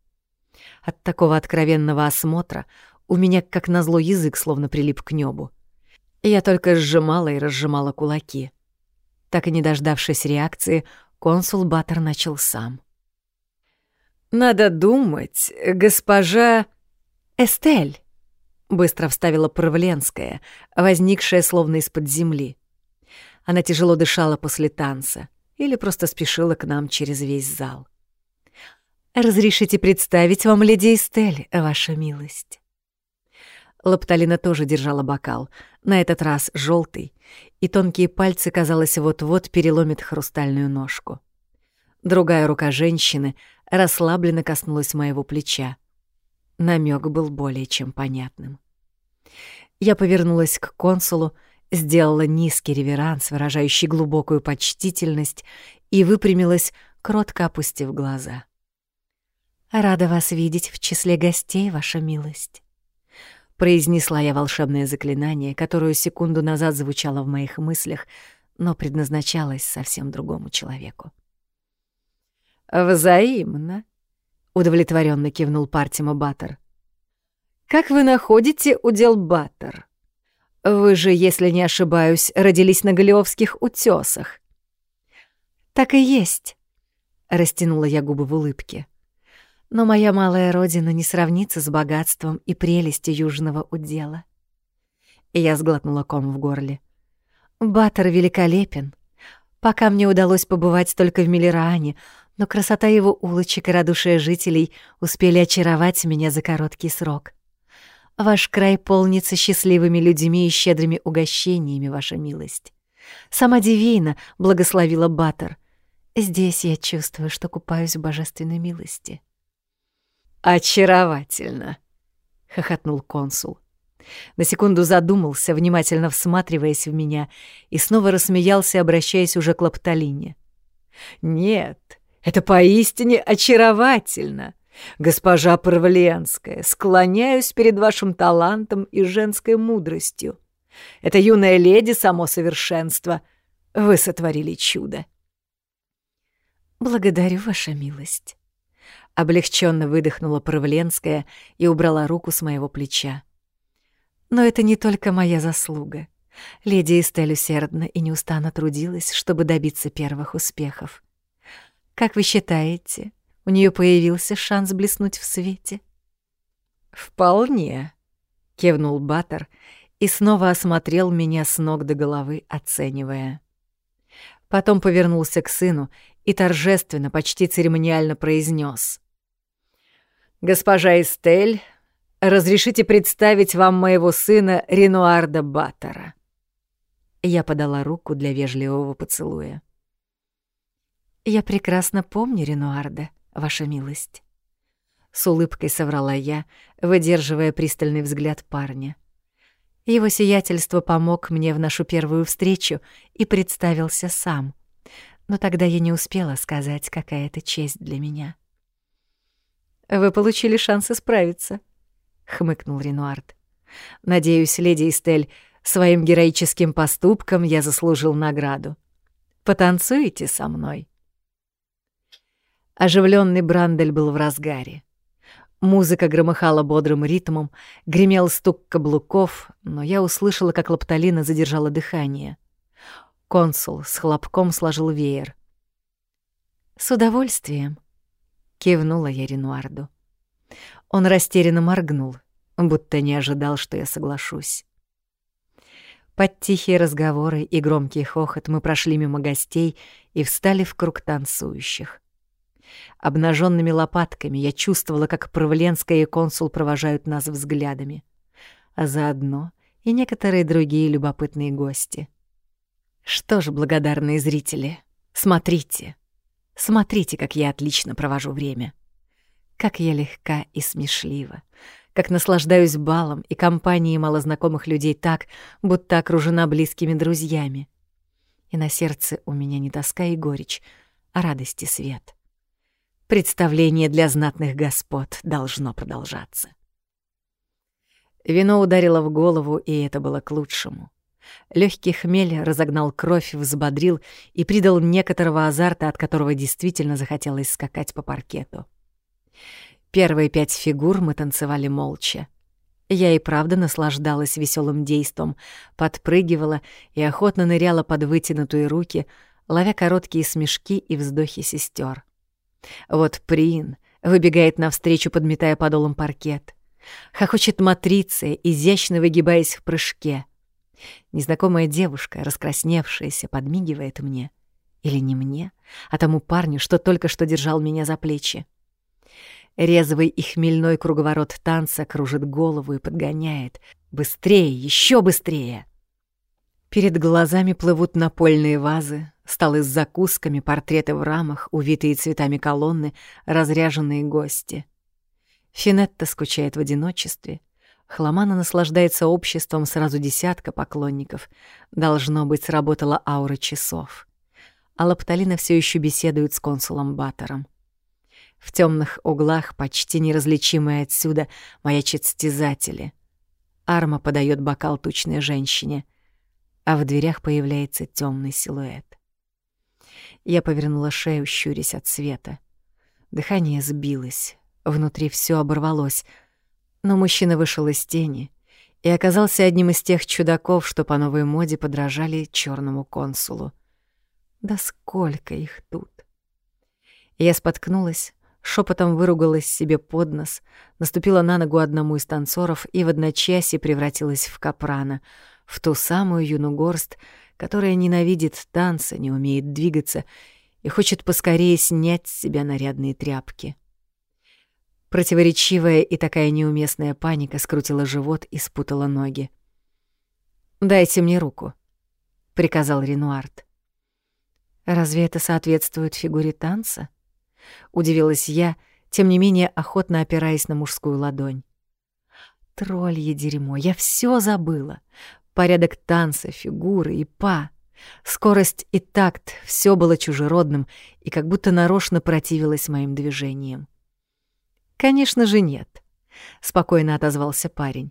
От такого откровенного осмотра у меня, как назло, язык словно прилип к небу. Я только сжимала и разжимала кулаки. Так и не дождавшись реакции, консул Баттер начал сам. «Надо думать, госпожа Эстель!» Быстро вставила Правленская, возникшая словно из-под земли. Она тяжело дышала после танца или просто спешила к нам через весь зал. «Разрешите представить вам леди Эстель, ваша милость?» Лапталина тоже держала бокал, на этот раз желтый, и тонкие пальцы, казалось, вот-вот переломит хрустальную ножку. Другая рука женщины расслабленно коснулась моего плеча. Намек был более чем понятным. Я повернулась к консулу, сделала низкий реверанс, выражающий глубокую почтительность, и выпрямилась, кротко опустив глаза. «Рада вас видеть в числе гостей, ваша милость», — произнесла я волшебное заклинание, которое секунду назад звучало в моих мыслях, но предназначалось совсем другому человеку. «Взаимно», — удовлетворенно кивнул Партима Баттер. «Как вы находите удел Баттер? Вы же, если не ошибаюсь, родились на Голиовских утёсах». «Так и есть», — растянула я губы в улыбке. «Но моя малая родина не сравнится с богатством и прелестью южного удела». И я сглотнула ком в горле. «Баттер великолепен. Пока мне удалось побывать только в Миллеране, но красота его улочек и радушие жителей успели очаровать меня за короткий срок. Ваш край полнится счастливыми людьми и щедрыми угощениями, ваша милость. Сама Дивина благословила Баттер. Здесь я чувствую, что купаюсь в божественной милости. «Очаровательно!» — хохотнул консул. На секунду задумался, внимательно всматриваясь в меня, и снова рассмеялся, обращаясь уже к Лапталине. «Нет, это поистине очаровательно. Госпожа Парвленская, склоняюсь перед вашим талантом и женской мудростью. Это юная леди — само совершенство. Вы сотворили чудо. Благодарю, ваша милость. Облегченно выдохнула Парвленская и убрала руку с моего плеча. Но это не только моя заслуга. Леди Эстель усердно и неустанно трудилась, чтобы добиться первых успехов. Как вы считаете, у нее появился шанс блеснуть в свете? Вполне, кивнул Баттер и снова осмотрел меня с ног до головы, оценивая. Потом повернулся к сыну и торжественно, почти церемониально произнес: «Госпожа Эстель, разрешите представить вам моего сына Ренуарда Баттера». Я подала руку для вежливого поцелуя. «Я прекрасно помню Ренуарда, ваша милость». С улыбкой соврала я, выдерживая пристальный взгляд парня. Его сиятельство помог мне в нашу первую встречу и представился сам. Но тогда я не успела сказать, какая это честь для меня. «Вы получили шанс исправиться», — хмыкнул Ренуард. «Надеюсь, леди Эстель, своим героическим поступком я заслужил награду. Потанцуете со мной?» Оживленный Брандель был в разгаре. Музыка громыхала бодрым ритмом, гремел стук каблуков, но я услышала, как Лапталина задержала дыхание. Консул с хлопком сложил веер. «С удовольствием», — кивнула я Ренуарду. Он растерянно моргнул, будто не ожидал, что я соглашусь. Под тихие разговоры и громкий хохот мы прошли мимо гостей и встали в круг танцующих. Обнаженными лопатками я чувствовала, как Правленская и консул провожают нас взглядами. А заодно и некоторые другие любопытные гости. Что ж, благодарные зрители, смотрите. Смотрите, как я отлично провожу время. Как я легка и смешлива. Как наслаждаюсь балом и компанией малознакомых людей так, будто окружена близкими друзьями. И на сердце у меня не тоска и горечь, а радость и свет. Представление для знатных господ должно продолжаться. Вино ударило в голову, и это было к лучшему. Легкий хмель разогнал кровь, взбодрил и придал некоторого азарта, от которого действительно захотелось скакать по паркету. Первые пять фигур мы танцевали молча. Я и правда наслаждалась веселым действом, подпрыгивала и охотно ныряла под вытянутые руки, ловя короткие смешки и вздохи сестер. Вот Прин выбегает навстречу, подметая подолом паркет. Хохочет Матриция, изящно выгибаясь в прыжке. Незнакомая девушка, раскрасневшаяся, подмигивает мне. Или не мне, а тому парню, что только что держал меня за плечи. Резвый и хмельной круговорот танца кружит голову и подгоняет. Быстрее, еще быстрее! Перед глазами плывут напольные вазы, столы с закусками, портреты в рамах, увитые цветами колонны, разряженные гости. Финетта скучает в одиночестве. Хламана наслаждается обществом сразу десятка поклонников. Должно быть, сработала аура часов. а Лапталина все еще беседует с консулом Баттером. В темных углах, почти неразличимые отсюда, маячат стязатели. Арма подает бокал тучной женщине, а в дверях появляется темный силуэт. Я повернула шею, щурясь от света. Дыхание сбилось, внутри все оборвалось, но мужчина вышел из тени и оказался одним из тех чудаков, что по новой моде подражали черному консулу. Да сколько их тут! Я споткнулась, шепотом выругалась себе под нос, наступила на ногу одному из танцоров и в одночасье превратилась в капрана, в ту самую юну горст, которая ненавидит танцы, не умеет двигаться и хочет поскорее снять с себя нарядные тряпки. Противоречивая и такая неуместная паника скрутила живот и спутала ноги. «Дайте мне руку», — приказал Ренуард. «Разве это соответствует фигуре танца?» — удивилась я, тем не менее охотно опираясь на мужскую ладонь. Троллье дерьмо, я все забыла. Порядок танца, фигуры и па. Скорость и такт — все было чужеродным и как будто нарочно противилось моим движениям. «Конечно же нет», — спокойно отозвался парень.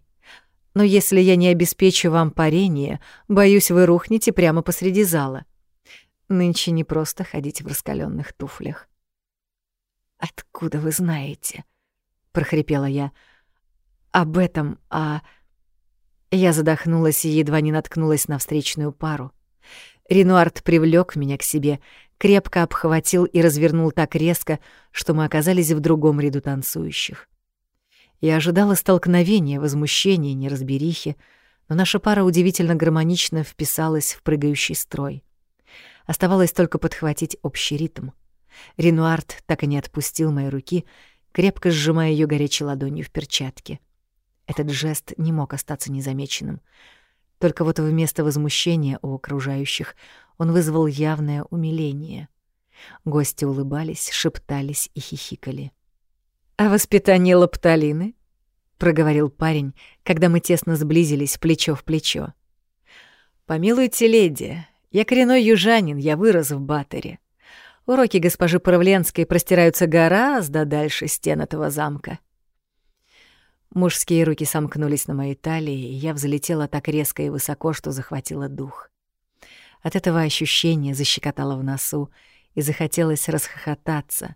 «Но если я не обеспечу вам парение, боюсь, вы рухнете прямо посреди зала. Нынче не просто ходить в раскаленных туфлях». «Откуда вы знаете?» — прохрипела я. «Об этом, а...» Я задохнулась и едва не наткнулась на встречную пару. Ренуард привлёк меня к себе, крепко обхватил и развернул так резко, что мы оказались в другом ряду танцующих. Я ожидала столкновения, возмущения, неразберихи, но наша пара удивительно гармонично вписалась в прыгающий строй. Оставалось только подхватить общий ритм — Ренуард так и не отпустил мои руки, крепко сжимая ее горячей ладонью в перчатке. Этот жест не мог остаться незамеченным. Только вот вместо возмущения у окружающих он вызвал явное умиление. Гости улыбались, шептались и хихикали. «А воспитание лапталины?» — проговорил парень, когда мы тесно сблизились плечо в плечо. «Помилуйте, леди, я коренной южанин, я вырос в Баттере. Уроки госпожи Правленской простираются гораздо дальше стен этого замка. Мужские руки сомкнулись на моей талии, и я взлетела так резко и высоко, что захватила дух. От этого ощущения защекотало в носу, и захотелось расхохотаться.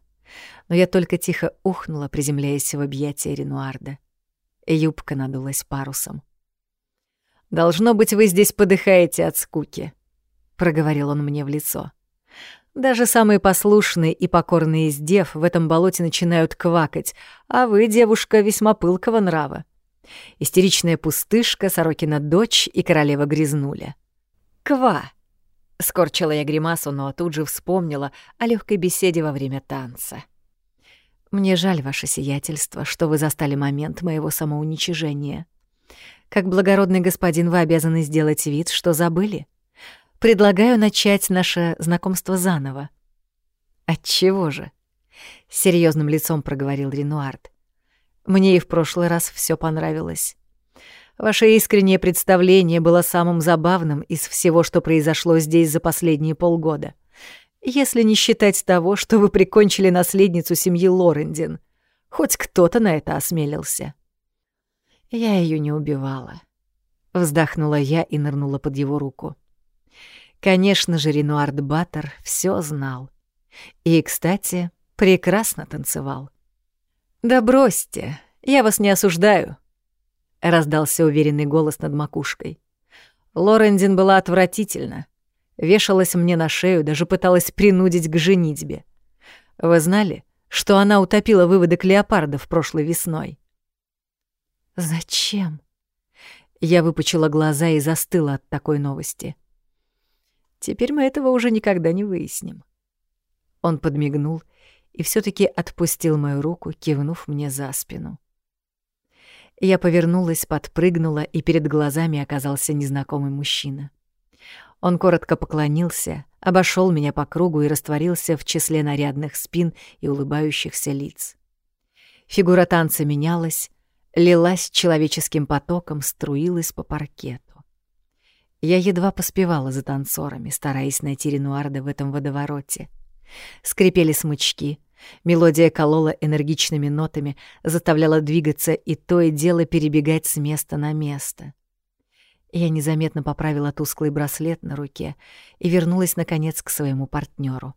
Но я только тихо ухнула, приземляясь в объятия Ренуарда. Юбка надулась парусом. «Должно быть, вы здесь подыхаете от скуки», — проговорил он мне в лицо. Даже самые послушные и покорные из дев в этом болоте начинают квакать, а вы, девушка, весьма пылкого нрава. Истеричная пустышка, Сорокина дочь и королева грязнуля. «Ква!» — скорчила я гримасу, но тут же вспомнила о легкой беседе во время танца. «Мне жаль, ваше сиятельство, что вы застали момент моего самоуничижения. Как благородный господин вы обязаны сделать вид, что забыли. Предлагаю начать наше знакомство заново. Отчего же? Серьезным лицом проговорил Ренуард. Мне и в прошлый раз все понравилось. Ваше искреннее представление было самым забавным из всего, что произошло здесь за последние полгода. Если не считать того, что вы прикончили наследницу семьи Лорендин. Хоть кто-то на это осмелился. Я ее не убивала. Вздохнула я и нырнула под его руку. Конечно же, Ренуард Баттер все знал. И, кстати, прекрасно танцевал. «Да бросьте, я вас не осуждаю», — раздался уверенный голос над макушкой. Лорендин была отвратительна. Вешалась мне на шею, даже пыталась принудить к женитьбе. Вы знали, что она утопила выводок леопардов прошлой весной? «Зачем?» Я выпучила глаза и застыла от такой новости. Теперь мы этого уже никогда не выясним. Он подмигнул и все таки отпустил мою руку, кивнув мне за спину. Я повернулась, подпрыгнула, и перед глазами оказался незнакомый мужчина. Он коротко поклонился, обошел меня по кругу и растворился в числе нарядных спин и улыбающихся лиц. Фигура танца менялась, лилась человеческим потоком, струилась по паркету. Я едва поспевала за танцорами, стараясь найти Ренуарда в этом водовороте. Скрипели смычки, мелодия колола энергичными нотами, заставляла двигаться и то и дело перебегать с места на место. Я незаметно поправила тусклый браслет на руке и вернулась, наконец, к своему партнеру.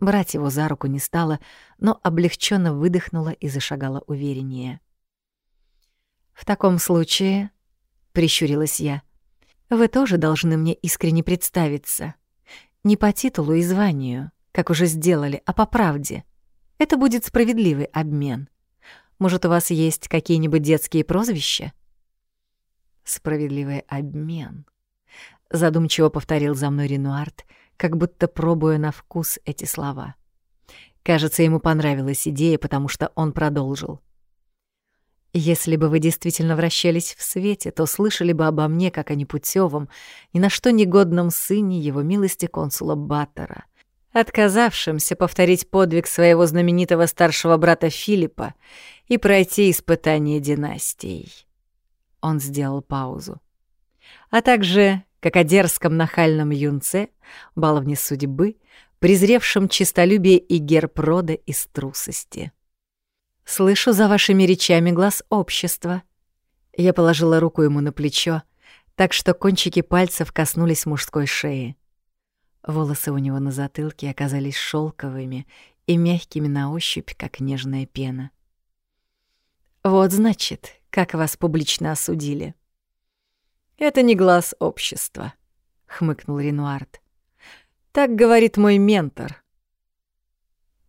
Брать его за руку не стала, но облегченно выдохнула и зашагала увереннее. «В таком случае», — прищурилась я, — «вы тоже должны мне искренне представиться. Не по титулу и званию, как уже сделали, а по правде. Это будет справедливый обмен. Может, у вас есть какие-нибудь детские прозвища?» «Справедливый обмен», — задумчиво повторил за мной Ренуарт, как будто пробуя на вкус эти слова. Кажется, ему понравилась идея, потому что он продолжил. «Если бы вы действительно вращались в свете, то слышали бы обо мне, как о непутевом, ни на что негодном сыне его милости консула Баттера, отказавшемся повторить подвиг своего знаменитого старшего брата Филиппа и пройти испытание династией». Он сделал паузу. А также, как о дерзком нахальном юнце, баловне судьбы, презревшем честолюбие и герб рода из трусости. «Слышу за вашими речами глаз общества». Я положила руку ему на плечо, так что кончики пальцев коснулись мужской шеи. Волосы у него на затылке оказались шелковыми и мягкими на ощупь, как нежная пена. «Вот, значит, как вас публично осудили. Это не глаз общества, хмыкнул Ренуард. Так говорит мой ментор.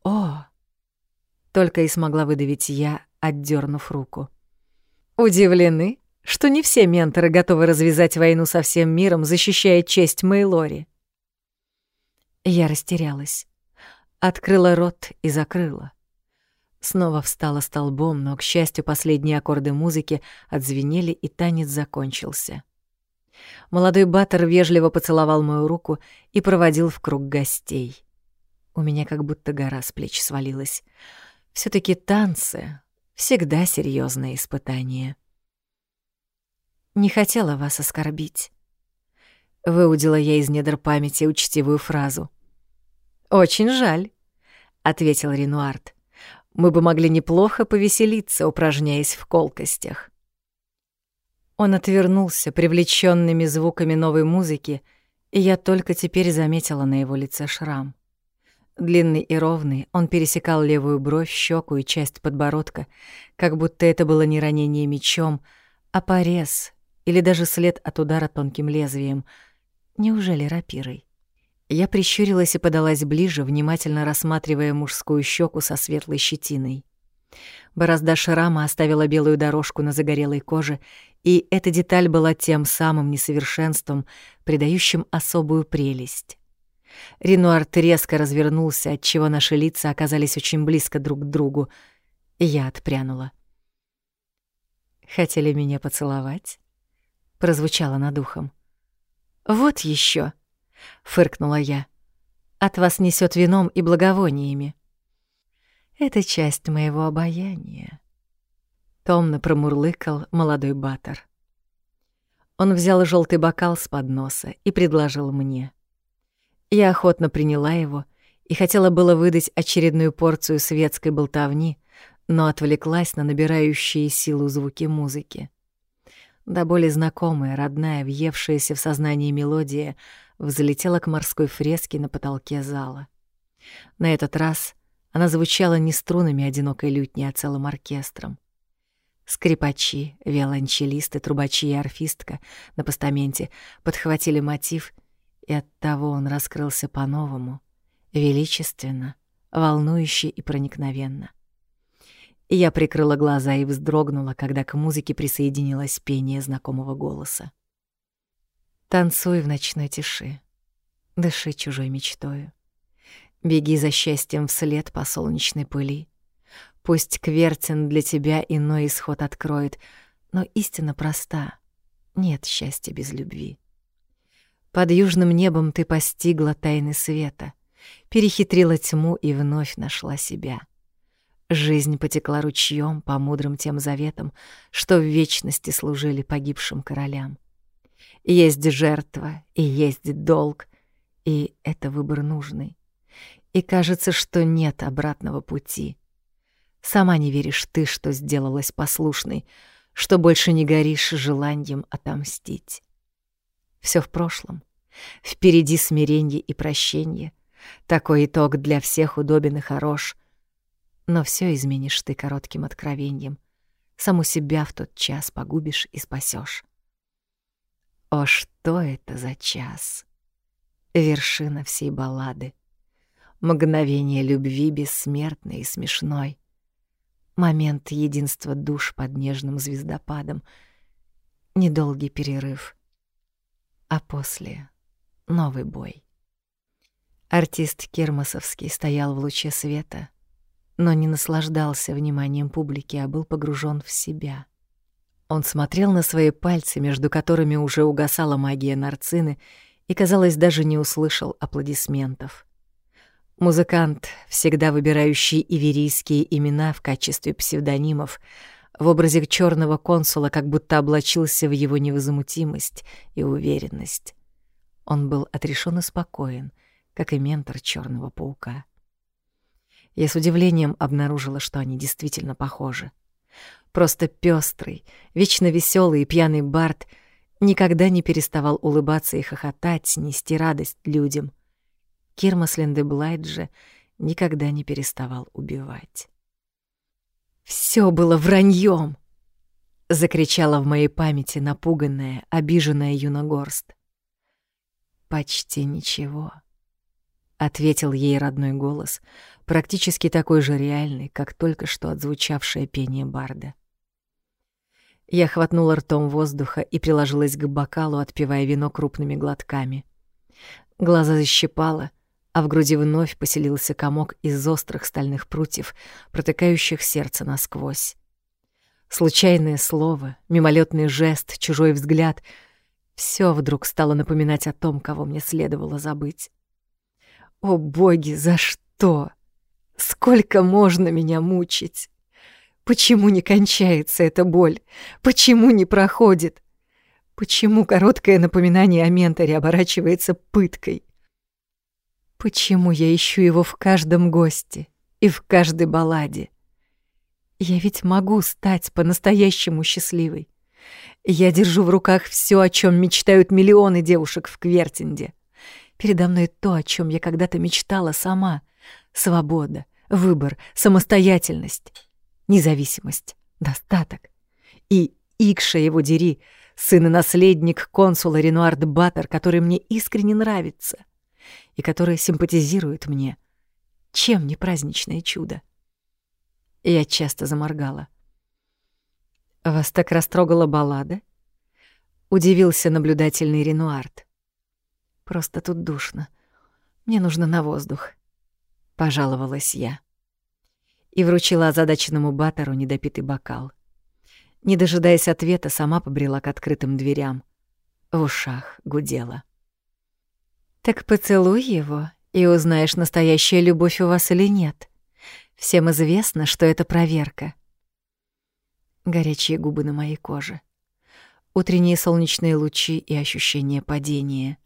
О, только и смогла выдавить я, отдернув руку. Удивлены, что не все менторы готовы развязать войну со всем миром, защищая честь Мейлори. Я растерялась, открыла рот и закрыла. Снова встала столбом, но, к счастью, последние аккорды музыки отзвенели, и танец закончился. Молодой Баттер вежливо поцеловал мою руку и проводил в круг гостей. У меня как будто гора с плеч свалилась. все таки танцы — всегда серьезное испытание. «Не хотела вас оскорбить», — выудила я из недр памяти учтивую фразу. «Очень жаль», — ответил Ренуард мы бы могли неплохо повеселиться, упражняясь в колкостях. Он отвернулся, привлеченными звуками новой музыки, и я только теперь заметила на его лице шрам. Длинный и ровный, он пересекал левую бровь, щеку и часть подбородка, как будто это было не ранение мечом, а порез или даже след от удара тонким лезвием. Неужели рапирой? Я прищурилась и подалась ближе, внимательно рассматривая мужскую щеку со светлой щетиной. Борозда шрама оставила белую дорожку на загорелой коже, и эта деталь была тем самым несовершенством, придающим особую прелесть. Ренуард резко развернулся, отчего наши лица оказались очень близко друг к другу, и я отпрянула. «Хотели меня поцеловать?» — прозвучало над ухом. «Вот еще. — фыркнула я. «От вас несет вином и благовониями». «Это часть моего обаяния», — томно промурлыкал молодой Баттер. Он взял желтый бокал с подноса и предложил мне. Я охотно приняла его и хотела было выдать очередную порцию светской болтовни, но отвлеклась на набирающие силу звуки музыки. Да более знакомая, родная, въевшаяся в сознание мелодия взлетела к морской фреске на потолке зала. На этот раз она звучала не струнами одинокой лютни, а целым оркестром. Скрипачи, виолончелисты, трубачи и арфистка на постаменте подхватили мотив, и оттого он раскрылся по-новому, величественно, волнующе и проникновенно. Я прикрыла глаза и вздрогнула, когда к музыке присоединилось пение знакомого голоса. Танцуй в ночной тиши, дыши чужой мечтою. Беги за счастьем вслед по солнечной пыли. Пусть Квертин для тебя иной исход откроет, но истина проста — нет счастья без любви. Под южным небом ты постигла тайны света, перехитрила тьму и вновь нашла себя. Жизнь потекла ручьем по мудрым тем заветам, что в вечности служили погибшим королям. Есть жертва и есть долг, и это выбор нужный. И кажется, что нет обратного пути. Сама не веришь ты, что сделалась послушной, что больше не горишь желанием отомстить. Все в прошлом. Впереди смирение и прощение. Такой итог для всех удобен и хорош. Но все изменишь ты коротким откровением. Саму себя в тот час погубишь и спасешь. О, что это за час! Вершина всей баллады. Мгновение любви бессмертной и смешной. Момент единства душ под нежным звездопадом. Недолгий перерыв — а после — новый бой. Артист Кермасовский стоял в луче света, но не наслаждался вниманием публики, а был погружен в себя. Он смотрел на свои пальцы, между которыми уже угасала магия нарцины, и, казалось, даже не услышал аплодисментов. Музыкант, всегда выбирающий иверийские имена в качестве псевдонимов, в образе черного консула как будто облачился в его невозмутимость и уверенность. Он был отрешен и спокоен, как и ментор черного паука. Я с удивлением обнаружила, что они действительно похожи. Просто пестрый, вечно веселый и пьяный Барт никогда не переставал улыбаться и хохотать, нести радость людям. Кирмас Линдеблайт же никогда не переставал убивать. Все было враньем! закричала в моей памяти напуганная, обиженная Юногорст. Почти ничего, ответил ей родной голос, практически такой же реальный, как только что отзвучавшее пение барда. Я хватнула ртом воздуха и приложилась к бокалу, отпивая вино крупными глотками. Глаза защипало — а в груди вновь поселился комок из острых стальных прутьев, протыкающих сердце насквозь. Случайное слово, мимолетный жест, чужой взгляд — все вдруг стало напоминать о том, кого мне следовало забыть. О боги, за что? Сколько можно меня мучить? Почему не кончается эта боль? Почему не проходит? Почему короткое напоминание о менторе оборачивается пыткой? Почему я ищу его в каждом госте и в каждой балладе? Я ведь могу стать по-настоящему счастливой. Я держу в руках все, о чем мечтают миллионы девушек в Квертинде. Передо мной то, о чем я когда-то мечтала сама. Свобода, выбор, самостоятельность, независимость, достаток. И Икша его дери, сын и наследник консула Ренуард Баттер, который мне искренне нравится — и которая симпатизирует мне. Чем не праздничное чудо? Я часто заморгала. «Вас так растрогала баллада?» — удивился наблюдательный Ренуард. «Просто тут душно. Мне нужно на воздух», — пожаловалась я. И вручила озадаченному Баттеру недопитый бокал. Не дожидаясь ответа, сама побрела к открытым дверям. В ушах гудела. Так поцелуй его, и узнаешь, настоящая любовь у вас или нет. Всем известно, что это проверка. Горячие губы на моей коже. Утренние солнечные лучи и ощущение падения.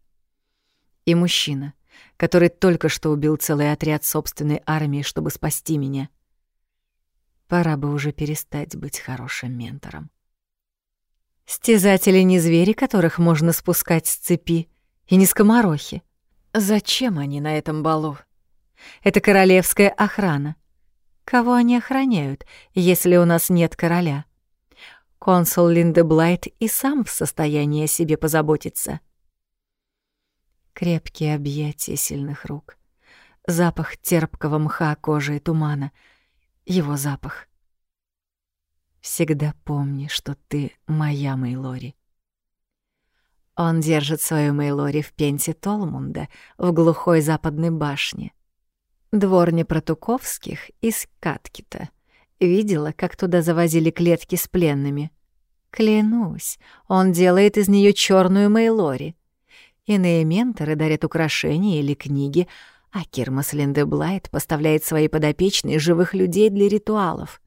И мужчина, который только что убил целый отряд собственной армии, чтобы спасти меня. Пора бы уже перестать быть хорошим ментором. Стязатели не звери, которых можно спускать с цепи, и не скоморохи. Зачем они на этом балу? Это королевская охрана. Кого они охраняют, если у нас нет короля? Консул Линдеблайт и сам в состоянии о себе позаботиться. Крепкие объятия сильных рук. Запах терпкого мха, кожи и тумана. Его запах. Всегда помни, что ты моя Мейлори. Он держит свою Мейлори в пенте Толмунда, в глухой западной башне. Дворня Протуковских из Каткита. Видела, как туда завозили клетки с пленными. Клянусь, он делает из нее черную Мейлори. Иные менторы дарят украшения или книги, а Кирмас Линдеблайт поставляет свои подопечные живых людей для ритуалов.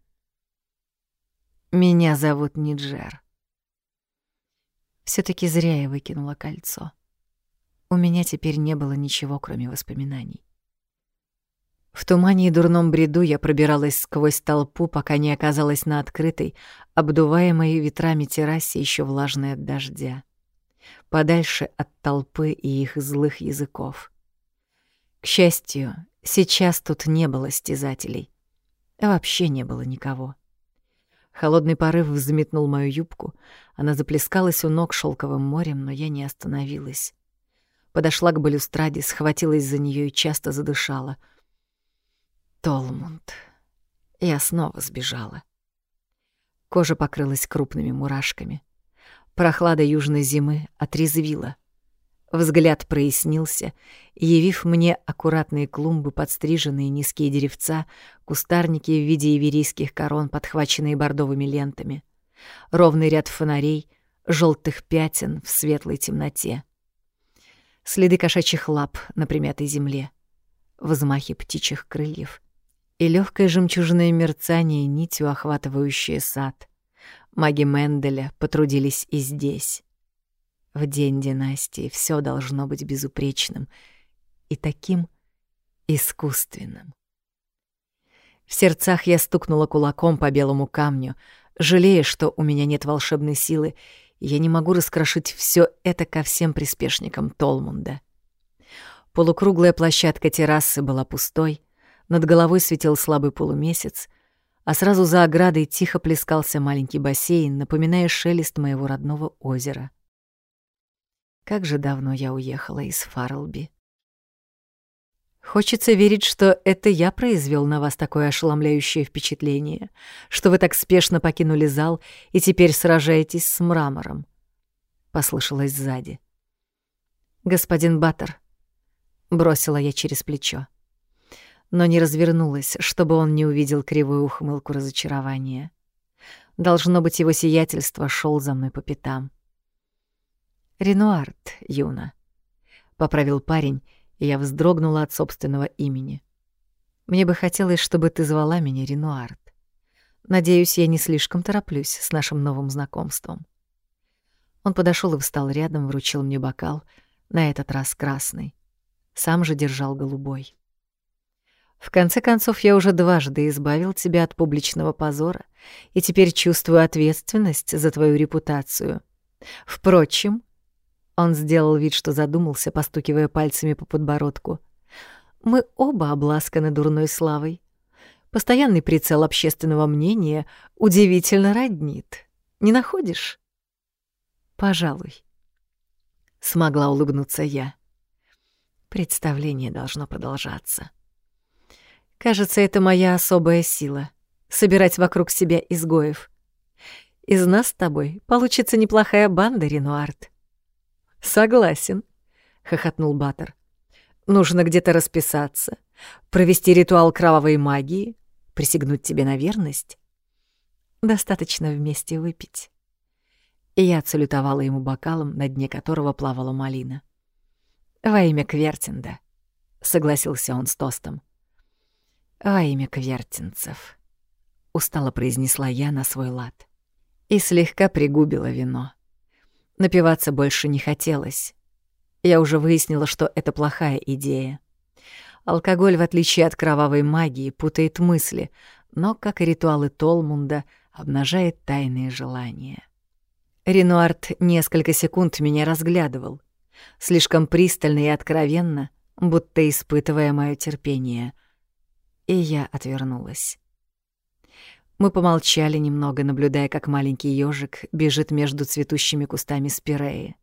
Меня зовут Ниджер. все таки зря я выкинула кольцо. У меня теперь не было ничего, кроме воспоминаний. В тумане и дурном бреду я пробиралась сквозь толпу, пока не оказалась на открытой, обдуваемой ветрами террасе, еще влажной от дождя. Подальше от толпы и их злых языков. К счастью, сейчас тут не было стязателей. Вообще не было никого. Холодный порыв взметнул мою юбку, она заплескалась у ног шелковым морем, но я не остановилась. Подошла к балюстраде, схватилась за нее и часто задышала — Толмунд. Я снова сбежала. Кожа покрылась крупными мурашками. Прохлада южной зимы отрезвила. Взгляд прояснился, явив мне аккуратные клумбы, подстриженные низкие деревца, кустарники в виде иверийских корон, подхваченные бордовыми лентами, ровный ряд фонарей, желтых пятен в светлой темноте, следы кошачьих лап на примятой земле, взмахи птичьих крыльев — и легкое жемчужное мерцание, нитью охватывающее сад. Маги Менделя потрудились и здесь. В день династии все должно быть безупречным и таким искусственным. В сердцах я стукнула кулаком по белому камню, жалея, что у меня нет волшебной силы, я не могу раскрошить все это ко всем приспешникам Толмунда. Полукруглая площадка террасы была пустой, над головой светил слабый полумесяц, а сразу за оградой тихо плескался маленький бассейн, напоминая шелест моего родного озера. Как же давно я уехала из Фарлби. Хочется верить, что это я произвел на вас такое ошеломляющее впечатление, что вы так спешно покинули зал и теперь сражаетесь с мрамором. Послышалось сзади. Господин Баттер, бросила я через плечо но не развернулась, чтобы он не увидел кривую ухмылку разочарования. Должно быть, его сиятельство шел за мной по пятам. «Ренуард, Юна», — поправил парень, и я вздрогнула от собственного имени. «Мне бы хотелось, чтобы ты звала меня Ренуард. Надеюсь, я не слишком тороплюсь с нашим новым знакомством». Он подошел и встал рядом, вручил мне бокал, на этот раз красный. Сам же держал голубой. В конце концов, я уже дважды избавил тебя от публичного позора и теперь чувствую ответственность за твою репутацию. Впрочем, он сделал вид, что задумался, постукивая пальцами по подбородку. Мы оба обласканы дурной славой. Постоянный прицел общественного мнения удивительно роднит. Не находишь? Пожалуй. Смогла улыбнуться я. Представление должно продолжаться. Кажется, это моя особая сила — собирать вокруг себя изгоев. Из нас с тобой получится неплохая банда, Ренуард. Согласен, — хохотнул Баттер. Нужно где-то расписаться, провести ритуал кровавой магии, присягнуть тебе на верность. Достаточно вместе выпить. И я отсалютовала ему бокалом, на дне которого плавала малина. «Во имя Квертинда», — согласился он с тостом. «Во имя квертинцев», — устало произнесла я на свой лад. И слегка пригубила вино. Напиваться больше не хотелось. Я уже выяснила, что это плохая идея. Алкоголь, в отличие от кровавой магии, путает мысли, но, как и ритуалы Толмунда, обнажает тайные желания. Ренуард несколько секунд меня разглядывал, слишком пристально и откровенно, будто испытывая моё терпение — и я отвернулась. Мы помолчали немного, наблюдая, как маленький ежик бежит между цветущими кустами спиреи.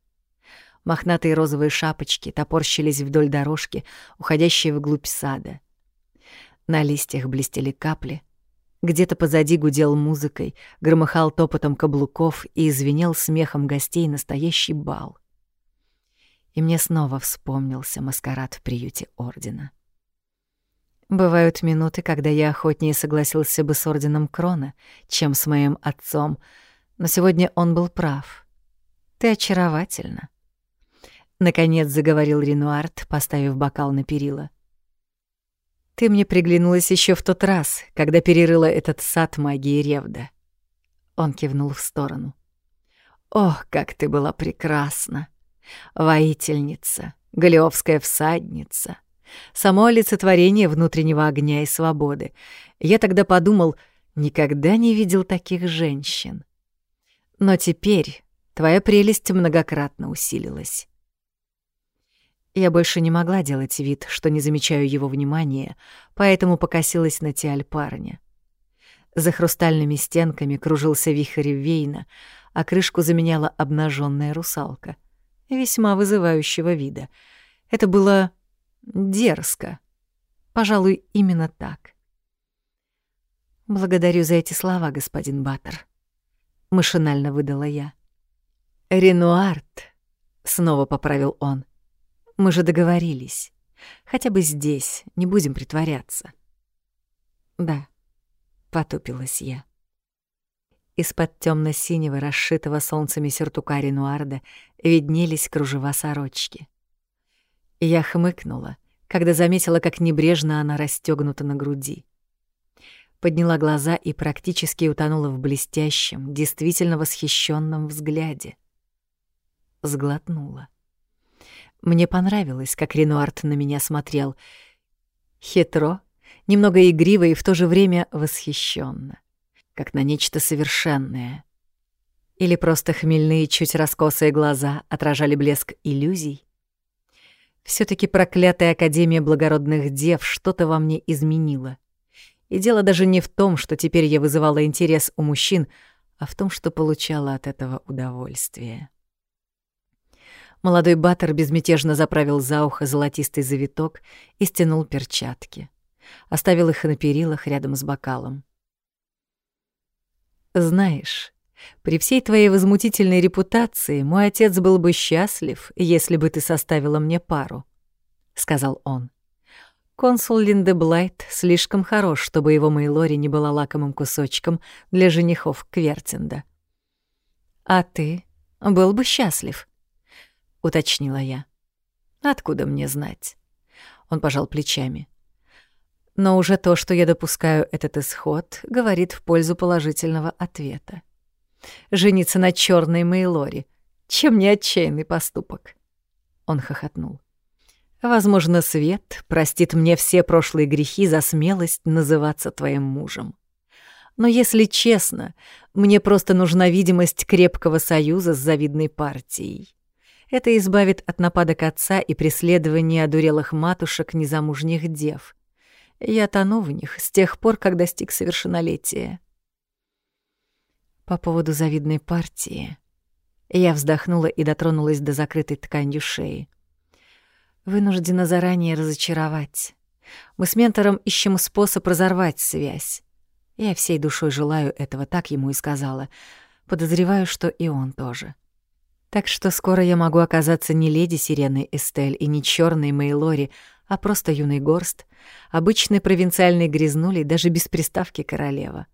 Мохнатые розовые шапочки топорщились вдоль дорожки, уходящей вглубь сада. На листьях блестели капли. Где-то позади гудел музыкой, громыхал топотом каблуков и извинел смехом гостей настоящий бал. И мне снова вспомнился маскарад в приюте Ордена. Бывают минуты, когда я охотнее согласился бы с орденом Крона, чем с моим отцом, но сегодня он был прав. Ты очаровательна. Наконец заговорил Ренуард, поставив бокал на перила. Ты мне приглянулась еще в тот раз, когда перерыла этот сад магии Ревда. Он кивнул в сторону. Ох, как ты была прекрасна! Воительница, галиовская всадница, само олицетворение внутреннего огня и свободы. Я тогда подумал, никогда не видел таких женщин. Но теперь твоя прелесть многократно усилилась. Я больше не могла делать вид, что не замечаю его внимания, поэтому покосилась на тиаль парня. За хрустальными стенками кружился вихрь Вейна, а крышку заменяла обнаженная русалка, весьма вызывающего вида. Это было дерзко. Пожалуй, именно так. «Благодарю за эти слова, господин Баттер», — машинально выдала я. «Ренуарт», — снова поправил он. Мы же договорились. Хотя бы здесь, не будем притворяться. Да, потупилась я. Из-под темно синего расшитого солнцами сюртука Ренуарда виднелись кружева сорочки. Я хмыкнула, когда заметила, как небрежно она расстегнута на груди. Подняла глаза и практически утонула в блестящем, действительно восхищенном взгляде. Сглотнула. Мне понравилось, как Ренуарт на меня смотрел. Хитро, немного игриво и в то же время восхищенно, как на нечто совершенное. Или просто хмельные, чуть раскосые глаза отражали блеск иллюзий? Все таки проклятая Академия благородных дев что-то во мне изменила. И дело даже не в том, что теперь я вызывала интерес у мужчин, а в том, что получала от этого удовольствие. Молодой Баттер безмятежно заправил за ухо золотистый завиток и стянул перчатки. Оставил их на перилах рядом с бокалом. «Знаешь, при всей твоей возмутительной репутации мой отец был бы счастлив, если бы ты составила мне пару», — сказал он. Консул Линдеблайт слишком хорош, чтобы его Мейлори не была лакомым кусочком для женихов Квертинда. «А ты был бы счастлив», — уточнила я. «Откуда мне знать?» Он пожал плечами. Но уже то, что я допускаю этот исход, говорит в пользу положительного ответа. Жениться на черной Мейлоре. Чем не отчаянный поступок? Он хохотнул. Возможно, Свет простит мне все прошлые грехи за смелость называться твоим мужем. Но если честно, мне просто нужна видимость крепкого союза с завидной партией. Это избавит от нападок отца и преследования одурелых матушек незамужних дев. Я тону в них с тех пор, как достиг совершеннолетия. По поводу завидной партии я вздохнула и дотронулась до закрытой тканью шеи. Вынуждена заранее разочаровать. Мы с ментором ищем способ разорвать связь. Я всей душой желаю этого, так ему и сказала. Подозреваю, что и он тоже. — так что скоро я могу оказаться не леди Сирены Эстель и не черной Мейлори, а просто юный горст, обычный провинциальный грязнулей, даже без приставки королева.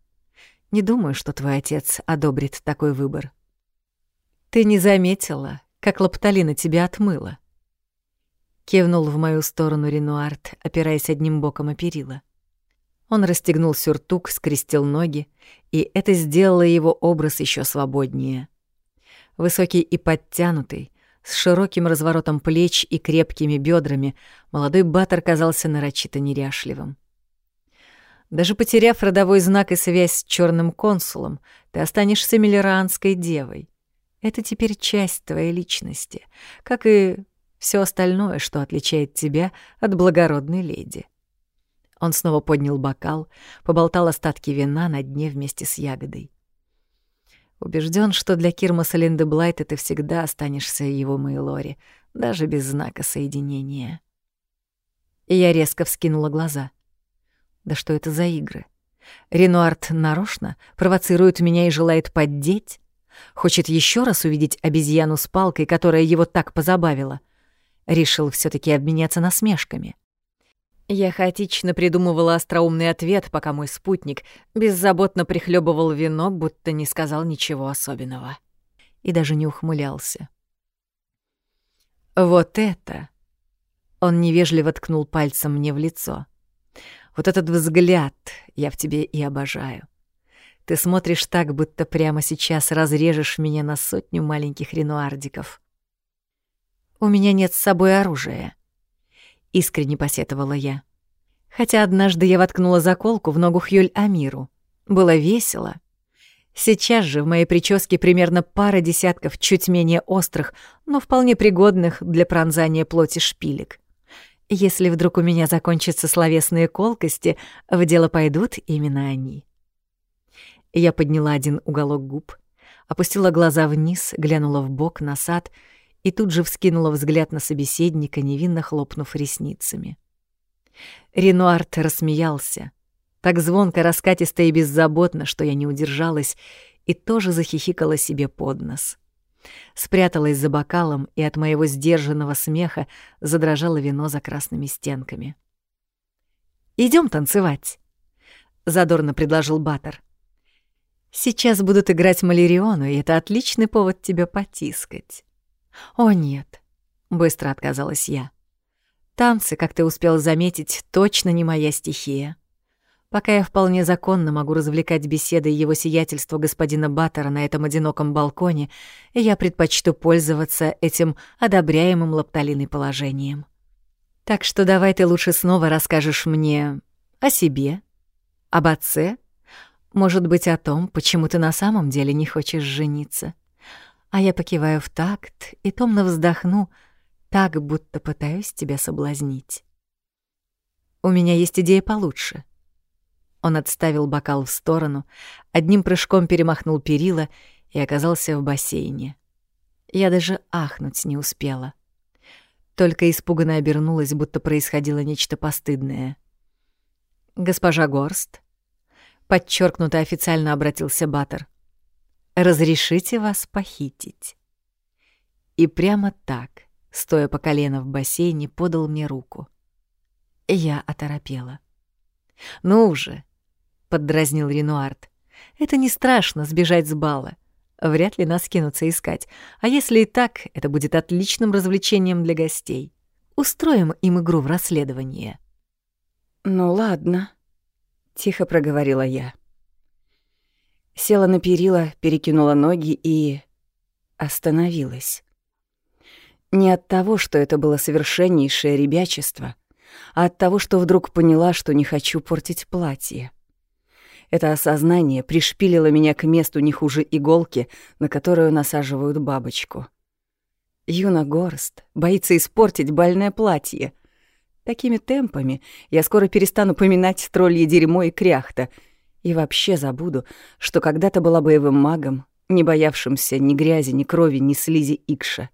Не думаю, что твой отец одобрит такой выбор. Ты не заметила, как Лапталина тебя отмыла? Кивнул в мою сторону Ренуард, опираясь одним боком о перила. Он расстегнул сюртук, скрестил ноги, и это сделало его образ еще свободнее — Высокий и подтянутый, с широким разворотом плеч и крепкими бедрами, молодой Баттер казался нарочито неряшливым. Даже потеряв родовой знак и связь с черным консулом, ты останешься миллеранской девой. Это теперь часть твоей личности, как и все остальное, что отличает тебя от благородной леди. Он снова поднял бокал, поболтал остатки вина на дне вместе с ягодой. Убежден, что для Кирмаса Линдеблайта ты всегда останешься его Мейлори, даже без знака соединения. И я резко вскинула глаза. Да что это за игры? Ренуард нарочно провоцирует меня и желает поддеть? Хочет еще раз увидеть обезьяну с палкой, которая его так позабавила? Решил все таки обменяться насмешками. Я хаотично придумывала остроумный ответ, пока мой спутник беззаботно прихлебывал вино, будто не сказал ничего особенного. И даже не ухмылялся. «Вот это!» Он невежливо ткнул пальцем мне в лицо. «Вот этот взгляд я в тебе и обожаю. Ты смотришь так, будто прямо сейчас разрежешь меня на сотню маленьких ренуардиков. У меня нет с собой оружия. Искренне посетовала я. Хотя однажды я воткнула заколку в ногу Хюль Амиру. Было весело. Сейчас же в моей прическе примерно пара десятков чуть менее острых, но вполне пригодных для пронзания плоти шпилек. Если вдруг у меня закончатся словесные колкости, в дело пойдут именно они. Я подняла один уголок губ, опустила глаза вниз, глянула в бок на сад и тут же вскинула взгляд на собеседника, невинно хлопнув ресницами. Ренуарт рассмеялся, так звонко, раскатисто и беззаботно, что я не удержалась и тоже захихикала себе под нос. Спряталась за бокалом, и от моего сдержанного смеха задрожало вино за красными стенками. Идем танцевать», — задорно предложил Баттер. «Сейчас будут играть Малериону, и это отличный повод тебя потискать». «О, нет», — быстро отказалась я. «Танцы, как ты успел заметить, точно не моя стихия. Пока я вполне законно могу развлекать беседой его сиятельства господина Баттера на этом одиноком балконе, я предпочту пользоваться этим одобряемым лапталиной положением. Так что давай ты лучше снова расскажешь мне о себе, об отце, может быть, о том, почему ты на самом деле не хочешь жениться. А я покиваю в такт и томно вздохну, так, будто пытаюсь тебя соблазнить. У меня есть идея получше — он отставил бокал в сторону, одним прыжком перемахнул перила и оказался в бассейне. Я даже ахнуть не успела. Только испуганно обернулась, будто происходило нечто постыдное. «Госпожа Горст», — подчеркнуто официально обратился Баттер, — «разрешите вас похитить». И прямо так, стоя по колено в бассейне, подал мне руку. Я оторопела. «Ну уже, поддразнил Ренуард. Это не страшно сбежать с бала. Вряд ли нас кинутся искать. А если и так, это будет отличным развлечением для гостей. Устроим им игру в расследование. Ну ладно, тихо проговорила я. Села на перила, перекинула ноги и остановилась. Не от того, что это было совершеннейшее ребячество, а от того, что вдруг поняла, что не хочу портить платье. Это осознание пришпилило меня к месту не хуже иголки, на которую насаживают бабочку. Юна Горст боится испортить больное платье. Такими темпами я скоро перестану поминать троллье дерьмо и кряхта и вообще забуду, что когда-то была боевым магом, не боявшимся ни грязи, ни крови, ни слизи Икша.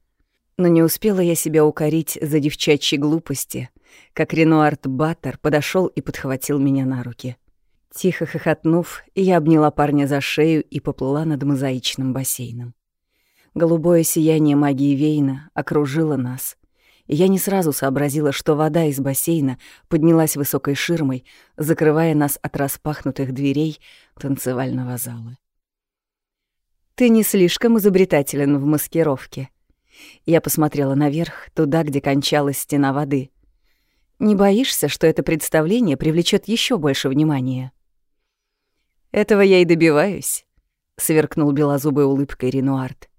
Но не успела я себя укорить за девчачьи глупости, как Ренуард Баттер подошел и подхватил меня на руки. — Тихо хохотнув, я обняла парня за шею и поплыла над мозаичным бассейном. Голубое сияние магии Вейна окружило нас, и я не сразу сообразила, что вода из бассейна поднялась высокой ширмой, закрывая нас от распахнутых дверей танцевального зала. «Ты не слишком изобретателен в маскировке». Я посмотрела наверх, туда, где кончалась стена воды. «Не боишься, что это представление привлечет еще больше внимания?» Этого я и добиваюсь, сверкнул белозубой улыбкой Ренуард.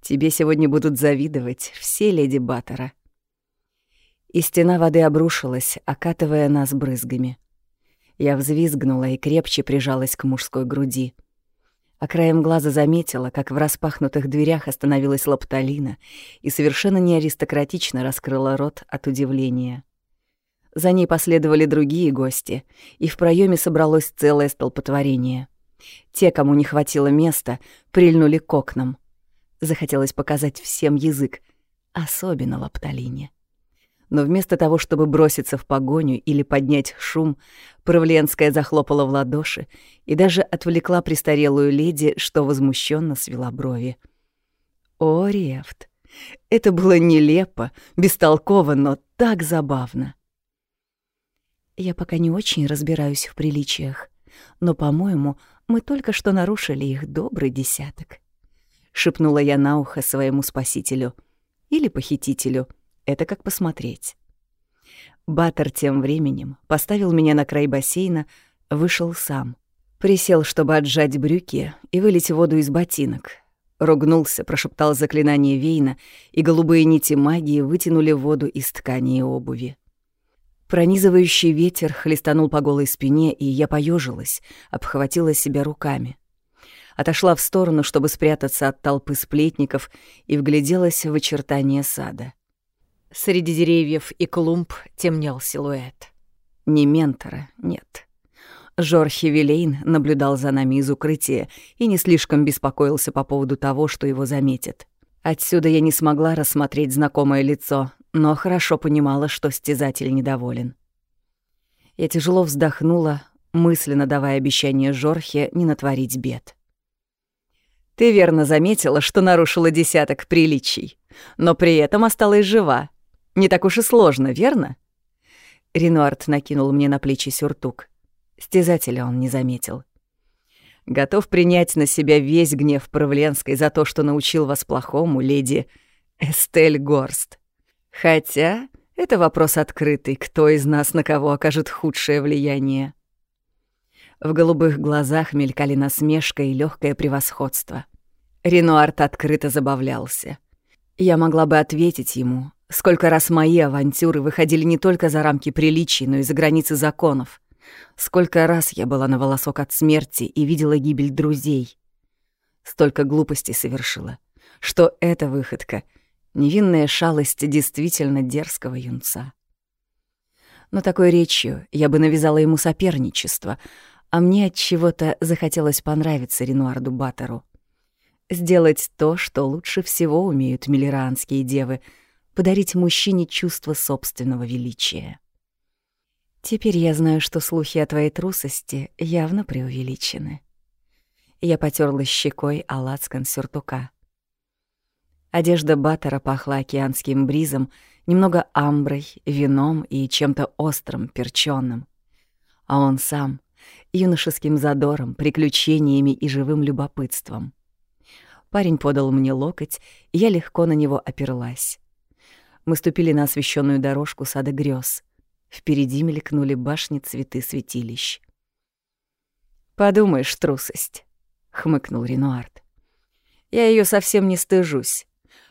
Тебе сегодня будут завидовать все леди Баттера. И стена воды обрушилась, окатывая нас брызгами. Я взвизгнула и крепче прижалась к мужской груди. А краем глаза заметила, как в распахнутых дверях остановилась Лапталина и совершенно неаристократично раскрыла рот от удивления. За ней последовали другие гости, и в проеме собралось целое столпотворение. Те, кому не хватило места, прильнули к окнам. Захотелось показать всем язык, особенно Лапталине. Но вместо того, чтобы броситься в погоню или поднять шум, Правленская захлопала в ладоши и даже отвлекла престарелую леди, что возмущенно свела брови. О, Рефт! Это было нелепо, бестолково, но так забавно. Я пока не очень разбираюсь в приличиях, но, по-моему, мы только что нарушили их добрый десяток. Шепнула я на ухо своему спасителю. Или похитителю. Это как посмотреть. Баттер тем временем поставил меня на край бассейна, вышел сам, Присел, чтобы отжать брюки и вылить воду из ботинок. Ругнулся, прошептал заклинание Вейна, и голубые нити магии вытянули воду из ткани и обуви. Пронизывающий ветер хлестанул по голой спине, и я поежилась, обхватила себя руками. Отошла в сторону, чтобы спрятаться от толпы сплетников, и вгляделась в очертания сада. Среди деревьев и клумб темнел силуэт. Ни ментора нет. Жорхи Вилейн наблюдал за нами из укрытия и не слишком беспокоился по поводу того, что его заметят. Отсюда я не смогла рассмотреть знакомое лицо, но хорошо понимала, что стязатель недоволен. Я тяжело вздохнула, мысленно давая обещание Жорхе не натворить бед. «Ты верно заметила, что нарушила десяток приличий, но при этом осталась жива. Не так уж и сложно, верно?» Ренуард накинул мне на плечи сюртук. Стязателя он не заметил. Готов принять на себя весь гнев Правленской за то, что научил вас плохому, леди Эстель Горст. Хотя это вопрос открытый, кто из нас на кого окажет худшее влияние. В голубых глазах мелькали насмешка и легкое превосходство. Ренуард открыто забавлялся. Я могла бы ответить ему, сколько раз мои авантюры выходили не только за рамки приличий, но и за границы законов — Сколько раз я была на волосок от смерти и видела гибель друзей. Столько глупостей совершила, что эта выходка — невинная шалость действительно дерзкого юнца. Но такой речью я бы навязала ему соперничество, а мне от чего-то захотелось понравиться Ренуарду Баттеру. Сделать то, что лучше всего умеют милеранские девы — подарить мужчине чувство собственного величия. Теперь я знаю, что слухи о твоей трусости явно преувеличены. Я потерла щекой о лацкан сюртука. Одежда Баттера пахла океанским бризом, немного амброй, вином и чем-то острым, перчённым. А он сам — юношеским задором, приключениями и живым любопытством. Парень подал мне локоть, и я легко на него оперлась. Мы ступили на освещенную дорожку сада грез. Впереди мелькнули башни цветы святилищ. «Подумаешь, трусость», — хмыкнул Ренуард. «Я ее совсем не стыжусь,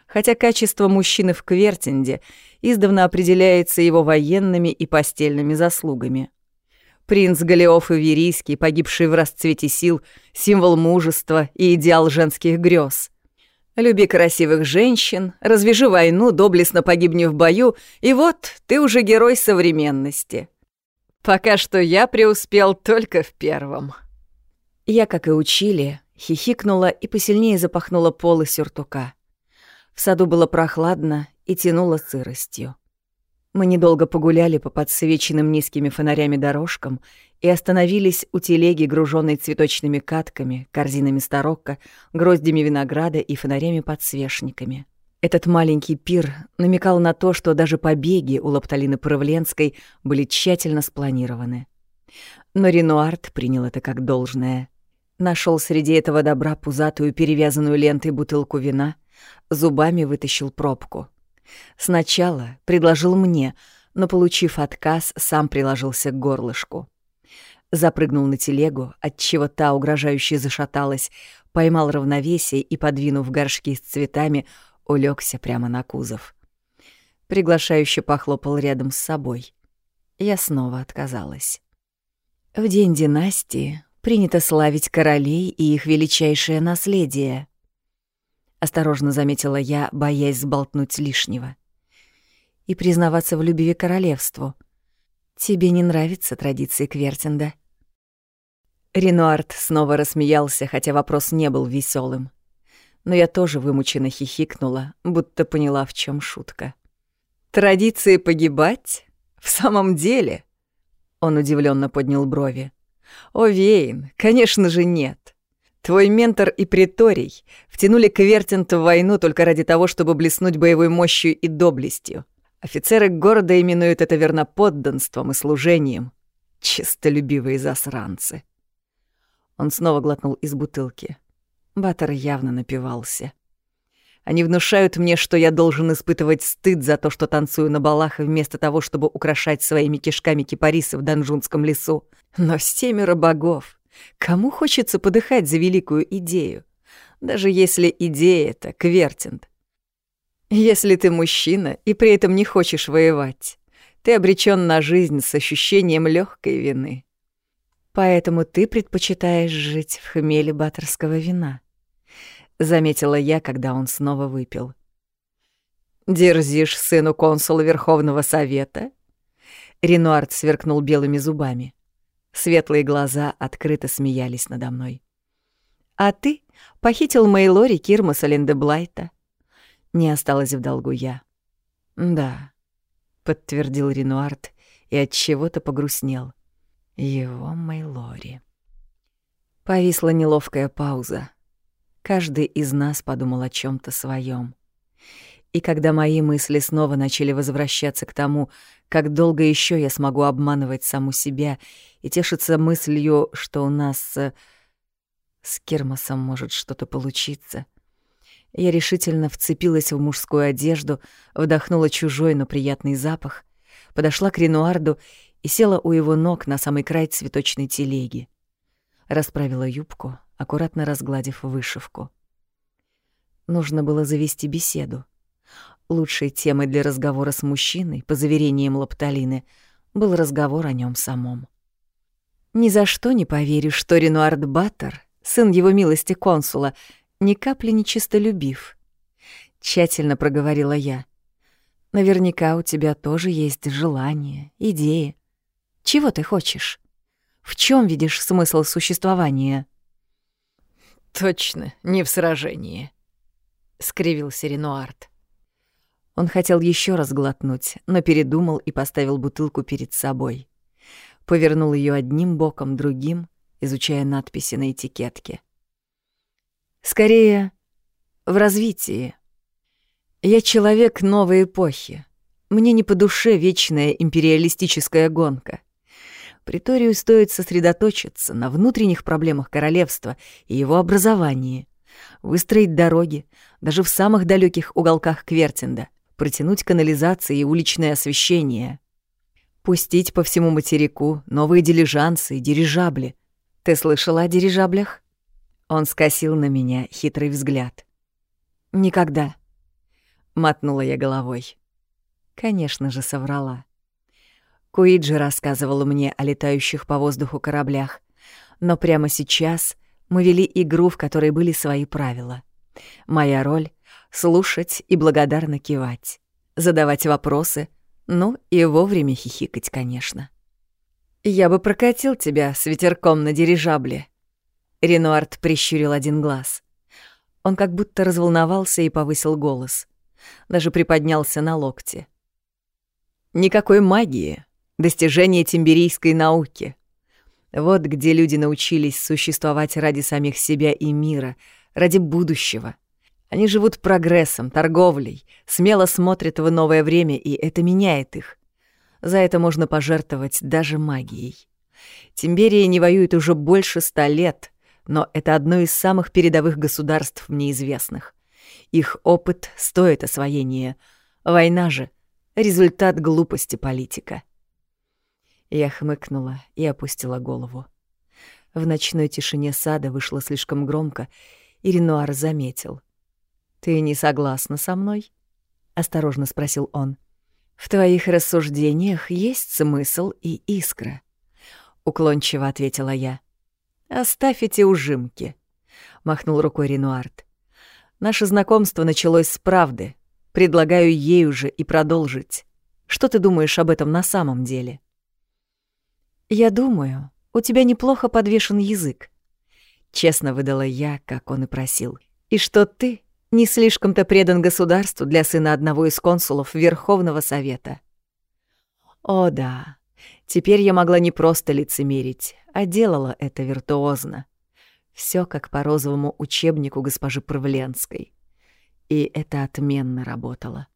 хотя качество мужчины в Квертинде издавна определяется его военными и постельными заслугами. Принц Галиоф Иверийский, погибший в расцвете сил, символ мужества и идеал женских грез — Люби красивых женщин, развяжи войну, доблестно погибни в бою, и вот ты уже герой современности. Пока что я преуспел только в первом. Я, как и учили, хихикнула и посильнее запахнула полы сюртука. В саду было прохладно и тянуло сыростью. Мы недолго погуляли по подсвеченным низкими фонарями дорожкам и остановились у телеги, груженной цветочными катками, корзинами старокко, гроздями винограда и фонарями-подсвечниками. Этот маленький пир намекал на то, что даже побеги у Лапталины Правленской были тщательно спланированы. Но Ренуард принял это как должное. Нашел среди этого добра пузатую перевязанную лентой бутылку вина, зубами вытащил пробку — Сначала предложил мне, но, получив отказ, сам приложился к горлышку. Запрыгнул на телегу, отчего та угрожающе зашаталась, поймал равновесие и, подвинув горшки с цветами, улегся прямо на кузов. Приглашающе похлопал рядом с собой. Я снова отказалась. В день династии принято славить королей и их величайшее наследие. — осторожно заметила я, боясь сболтнуть лишнего. «И признаваться в любви королевству. Тебе не нравятся традиции Квертинда?» Ренуард снова рассмеялся, хотя вопрос не был веселым. Но я тоже вымученно хихикнула, будто поняла, в чем шутка. «Традиции погибать? В самом деле?» Он удивленно поднял брови. «О, Вейн, конечно же нет. Твой ментор и приторий втянули Квертинта в войну только ради того, чтобы блеснуть боевой мощью и доблестью. Офицеры города именуют это верноподданством и служением. Чистолюбивые засранцы. Он снова глотнул из бутылки. Баттер явно напивался. Они внушают мне, что я должен испытывать стыд за то, что танцую на балах вместо того, чтобы украшать своими кишками кипарисы в Данжунском лесу. Но семеро богов Кому хочется подыхать за великую идею, даже если идея это Квертинд? Если ты мужчина и при этом не хочешь воевать, ты обречен на жизнь с ощущением легкой вины. Поэтому ты предпочитаешь жить в хмеле баттерского вина, заметила я, когда он снова выпил. Дерзишь сыну консула Верховного Совета? Ренуард сверкнул белыми зубами. Светлые глаза открыто смеялись надо мной. А ты похитил Мейлори Кирмаса Линдеблайта. Не осталось в долгу я. Да, подтвердил Ренуард и от чего-то погрустнел. Его Мейлори. Повисла неловкая пауза. Каждый из нас подумал о чем то своем. И когда мои мысли снова начали возвращаться к тому, как долго еще я смогу обманывать саму себя и тешиться мыслью, что у нас с, с Кермосом может что-то получиться, я решительно вцепилась в мужскую одежду, вдохнула чужой, но приятный запах, подошла к Ренуарду и села у его ног на самый край цветочной телеги. Расправила юбку, аккуратно разгладив вышивку. Нужно было завести беседу. Лучшей темой для разговора с мужчиной, по заверениям Лапталины, был разговор о нем самом. Ни за что не поверю, что Ренуард Баттер, сын его милости консула, ни капли не чистолюбив. Тщательно проговорила я. Наверняка у тебя тоже есть желания, идеи. Чего ты хочешь? В чем видишь смысл существования? Точно, не в сражении, скривился Ренуард. Он хотел еще раз глотнуть, но передумал и поставил бутылку перед собой. Повернул ее одним боком, другим, изучая надписи на этикетке. Скорее, в развитии. Я человек новой эпохи. Мне не по душе вечная империалистическая гонка. Приторию стоит сосредоточиться на внутренних проблемах королевства и его образовании, выстроить дороги даже в самых далеких уголках Квертинда — протянуть канализации и уличное освещение, пустить по всему материку новые дилижансы и дирижабли. Ты слышала о дирижаблях? Он скосил на меня хитрый взгляд. Никогда. Мотнула я головой. Конечно же, соврала. Куиджи рассказывала мне о летающих по воздуху кораблях, но прямо сейчас мы вели игру, в которой были свои правила. Моя роль слушать и благодарно кивать, задавать вопросы, ну и вовремя хихикать, конечно. «Я бы прокатил тебя с ветерком на дирижабле», — Ренуард прищурил один глаз. Он как будто разволновался и повысил голос. Даже приподнялся на локте. «Никакой магии, достижение тимберийской науки. Вот где люди научились существовать ради самих себя и мира, ради будущего — они живут прогрессом, торговлей, смело смотрят в новое время, и это меняет их. За это можно пожертвовать даже магией. Тимберия не воюет уже больше ста лет, но это одно из самых передовых государств мне известных. Их опыт стоит освоения. Война же — результат глупости политика. Я хмыкнула и опустила голову. В ночной тишине сада вышло слишком громко, и Ренуар заметил — «Ты не согласна со мной?» — осторожно спросил он. «В твоих рассуждениях есть смысл и искра», — уклончиво ответила я. «Оставь эти ужимки», — махнул рукой Ренуард. «Наше знакомство началось с правды. Предлагаю ей уже и продолжить. Что ты думаешь об этом на самом деле?» «Я думаю, у тебя неплохо подвешен язык», — честно выдала я, как он и просил. «И что ты не слишком-то предан государству для сына одного из консулов Верховного Совета. О да, теперь я могла не просто лицемерить, а делала это виртуозно. Все как по розовому учебнику госпожи Правленской. И это отменно работало.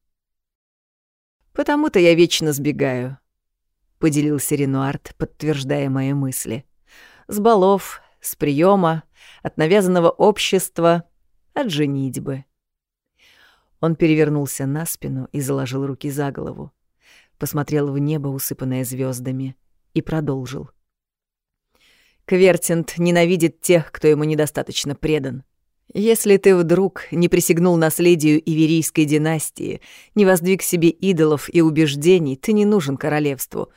«Потому-то я вечно сбегаю», — поделился Ренуард, подтверждая мои мысли. «С балов, с приема, от навязанного общества, от женитьбы. Он перевернулся на спину и заложил руки за голову, посмотрел в небо, усыпанное звездами, и продолжил. Квертинт ненавидит тех, кто ему недостаточно предан. Если ты вдруг не присягнул наследию Иверийской династии, не воздвиг себе идолов и убеждений, ты не нужен королевству.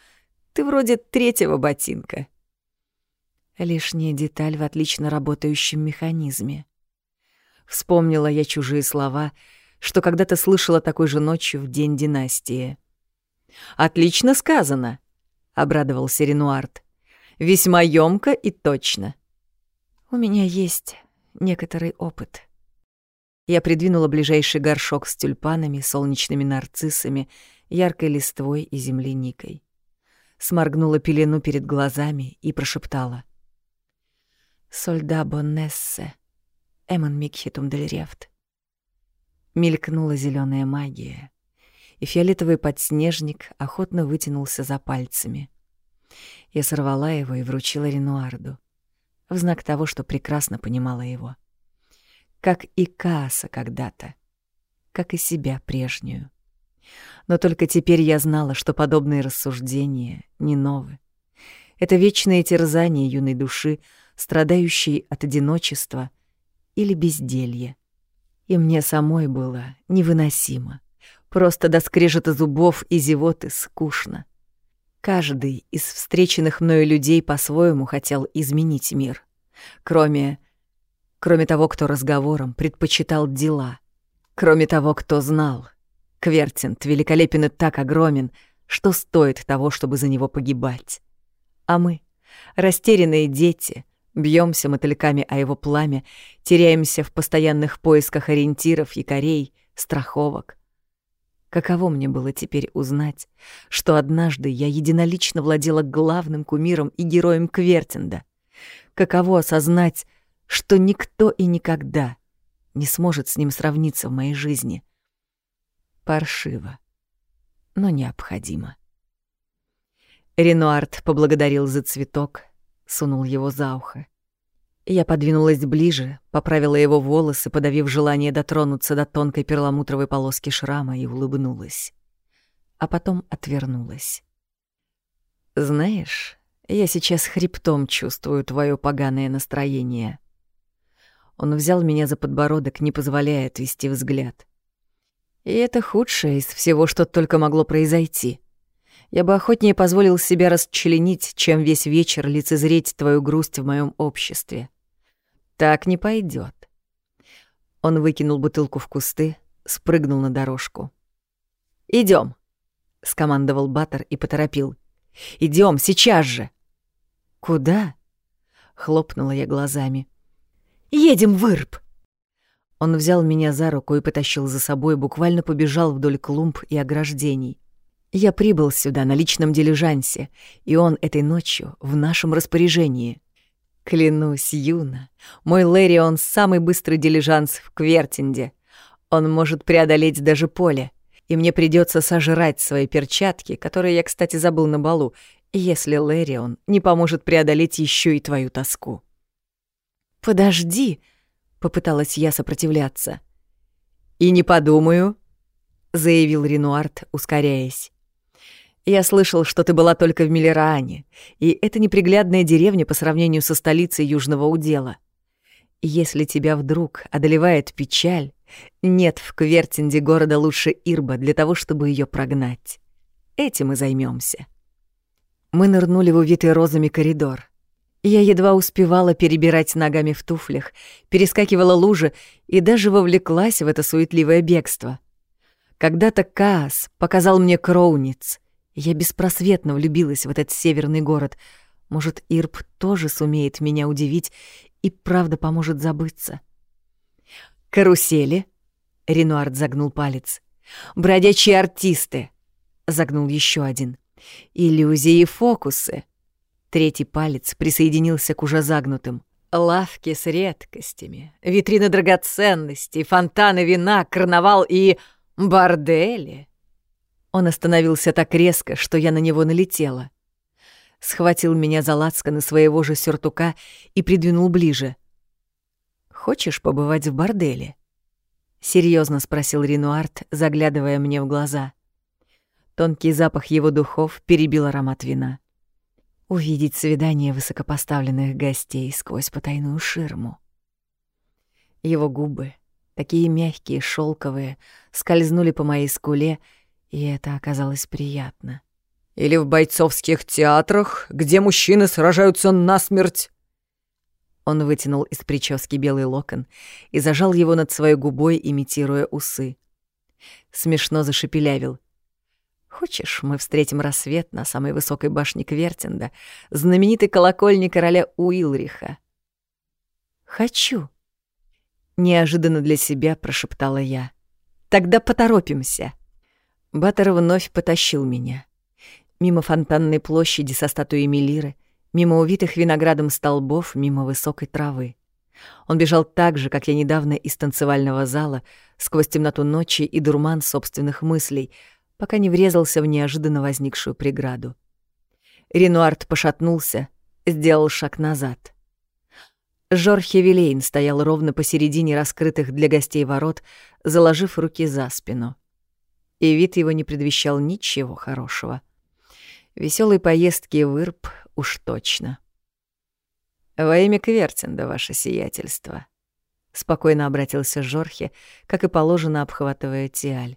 Ты вроде третьего ботинка. Лишняя деталь в отлично работающем механизме. Вспомнила я чужие слова, что когда-то слышала такой же ночью в день династии. «Отлично сказано», — обрадовался Ренуард. «Весьма ёмко и точно». «У меня есть некоторый опыт». Я придвинула ближайший горшок с тюльпанами, солнечными нарциссами, яркой листвой и земляникой. Сморгнула пелену перед глазами и прошептала. «Сольда боннессе, эмон микхитум дель рефт». Мелькнула зеленая магия, и фиолетовый подснежник охотно вытянулся за пальцами. Я сорвала его и вручила Ренуарду в знак того, что прекрасно понимала его. Как и Кааса когда-то, как и себя прежнюю. Но только теперь я знала, что подобные рассуждения не новы. Это вечное терзание юной души, страдающей от одиночества или безделья. И мне самой было невыносимо. Просто до скрежета зубов и зевоты скучно. Каждый из встреченных мною людей по-своему хотел изменить мир. Кроме... Кроме того, кто разговором предпочитал дела. Кроме того, кто знал. Квертинт великолепен и так огромен, что стоит того, чтобы за него погибать. А мы, растерянные дети, бьемся мотыльками о его пламя, теряемся в постоянных поисках ориентиров, якорей, страховок — Каково мне было теперь узнать, что однажды я единолично владела главным кумиром и героем Квертинда? Каково осознать, что никто и никогда не сможет с ним сравниться в моей жизни? Паршиво, но необходимо. Ренуард поблагодарил за цветок, сунул его за ухо. Я подвинулась ближе, поправила его волосы, подавив желание дотронуться до тонкой перламутровой полоски шрама и улыбнулась. А потом отвернулась. «Знаешь, я сейчас хребтом чувствую твое поганое настроение». Он взял меня за подбородок, не позволяя отвести взгляд. И это худшее из всего, что только могло произойти. Я бы охотнее позволил себя расчленить, чем весь вечер лицезреть твою грусть в моем обществе. Так не пойдет. Он выкинул бутылку в кусты, спрыгнул на дорожку. Идем, скомандовал Баттер и поторопил. Идем сейчас же. Куда? хлопнула я глазами. Едем в Ирб. Он взял меня за руку и потащил за собой, буквально побежал вдоль клумб и ограждений. Я прибыл сюда на личном дилижансе, и он этой ночью в нашем распоряжении. Клянусь, Юна, мой Лэрион — самый быстрый дилижанс в Квертинде. Он может преодолеть даже поле, и мне придется сожрать свои перчатки, которые я, кстати, забыл на балу, если Лэрион не поможет преодолеть еще и твою тоску. «Подожди», — попыталась я сопротивляться. «И не подумаю», — заявил Ренуард, ускоряясь. Я слышал, что ты была только в Миллераане, и это неприглядная деревня по сравнению со столицей Южного удела. Если тебя вдруг одолевает печаль, нет в Квертинде города лучше Ирба для того, чтобы ее прогнать. Этим и займемся. Мы нырнули в увитый розами коридор. Я едва успевала перебирать ногами в туфлях, перескакивала лужи и даже вовлеклась в это суетливое бегство. Когда-то Каас показал мне Кроуниц — я беспросветно влюбилась в этот северный город. Может, Ирб тоже сумеет меня удивить и правда поможет забыться. «Карусели?» — Ренуард загнул палец. «Бродячие артисты!» — загнул еще один. «Иллюзии и фокусы!» Третий палец присоединился к уже загнутым. Лавки с редкостями, витрины драгоценностей, фонтаны вина, карнавал и... бордели. Он остановился так резко, что я на него налетела. Схватил меня за лацканы своего же сюртука и придвинул ближе. «Хочешь побывать в борделе?» — серьезно спросил Ренуард, заглядывая мне в глаза. Тонкий запах его духов перебил аромат вина. увидеть свидание высокопоставленных гостей сквозь потайную ширму. Его губы, такие мягкие, шелковые, скользнули по моей скуле, и это оказалось приятно. «Или в бойцовских театрах, где мужчины сражаются насмерть?» Он вытянул из прически белый локон и зажал его над своей губой, имитируя усы. Смешно зашепелявил. «Хочешь, мы встретим рассвет на самой высокой башне Квертинда, знаменитой колокольни короля Уилриха?» «Хочу», — неожиданно для себя прошептала я. «Тогда поторопимся». Баттер вновь потащил меня. Мимо фонтанной площади со статуей Мелиры, мимо увитых виноградом столбов, мимо высокой травы. Он бежал так же, как я недавно из танцевального зала, сквозь темноту ночи и дурман собственных мыслей, пока не врезался в неожиданно возникшую преграду. Ренуард пошатнулся, сделал шаг назад. Жорхе Вилейн стоял ровно посередине раскрытых для гостей ворот, заложив руки за спину. И вид его не предвещал ничего хорошего. Веселой поездки в Ирб уж точно. «Во имя Квертинда, ваше сиятельство», — спокойно обратился Жорхе, как и положено, обхватывая Тиаль.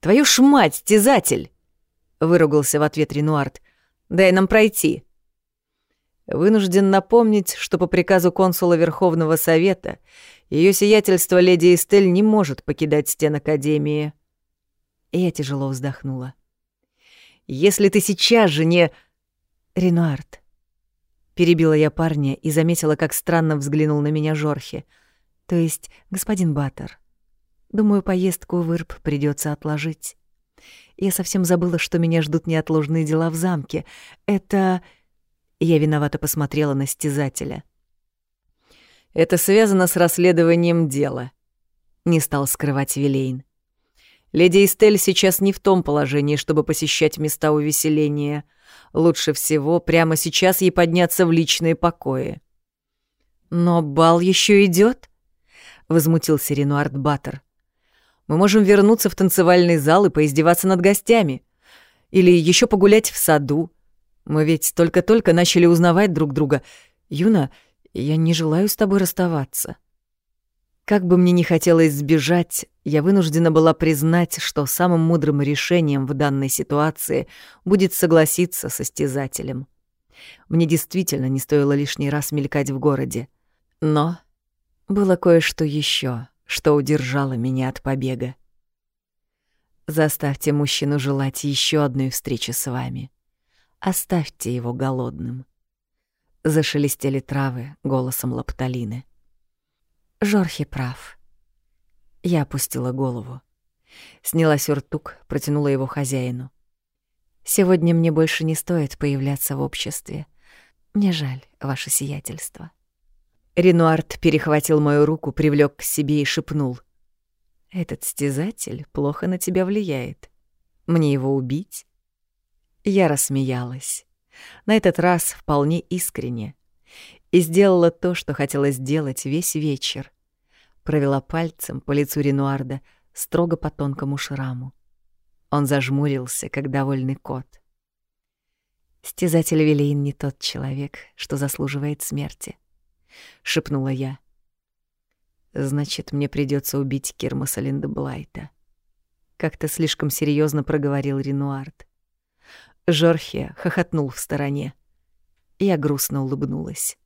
«Твою ж мать, тязатель!» — выругался в ответ Ренуард. «Дай нам пройти». Вынужден напомнить, что по приказу консула Верховного Совета ее сиятельство леди Эстель не может покидать стен Академии. Я тяжело вздохнула. «Если ты сейчас же не...» «Ренуард», Перебила я парня и заметила, как странно взглянул на меня Жорхи. То есть, господин Баттер. Думаю, поездку в Ирб придется отложить. Я совсем забыла, что меня ждут неотложные дела в замке. Это... Я виновато посмотрела на стязателя. Это связано с расследованием дела. Не стал скрывать Вилейн. Леди Эстель сейчас не в том положении, чтобы посещать места увеселения — Лучше всего прямо сейчас ей подняться в личные покои. «Но бал еще идет? возмутился Ренуард Баттер. «Мы можем вернуться в танцевальный зал и поиздеваться над гостями. Или еще погулять в саду. Мы ведь только-только начали узнавать друг друга. Юна, я не желаю с тобой расставаться». Как бы мне ни хотелось сбежать, я вынуждена была признать, что самым мудрым решением в данной ситуации будет согласиться со стязателем. Мне действительно не стоило лишний раз мелькать в городе. Но было кое-что еще, что удержало меня от побега. Заставьте мужчину желать еще одной встречи с вами. Оставьте его голодным. Зашелестели травы голосом лапталины. Жорхи прав. Я опустила голову. Сняла сюртук, протянула его хозяину. Сегодня мне больше не стоит появляться в обществе. Мне жаль, ваше сиятельство. Ренуард перехватил мою руку, привлек к себе и шепнул. «Этот стязатель плохо на тебя влияет. Мне его убить?» Я рассмеялась. На этот раз вполне искренне и сделала то, что хотела сделать весь вечер. Провела пальцем по лицу Ренуарда, строго по тонкому шраму. Он зажмурился, как довольный кот. «Стязатель Велейн не тот человек, что заслуживает смерти», — шепнула я. «Значит, мне придется убить Кирмаса Линдеблайта», — как-то слишком серьезно проговорил Ренуард. Жорхе хохотнул в стороне. Я грустно улыбнулась.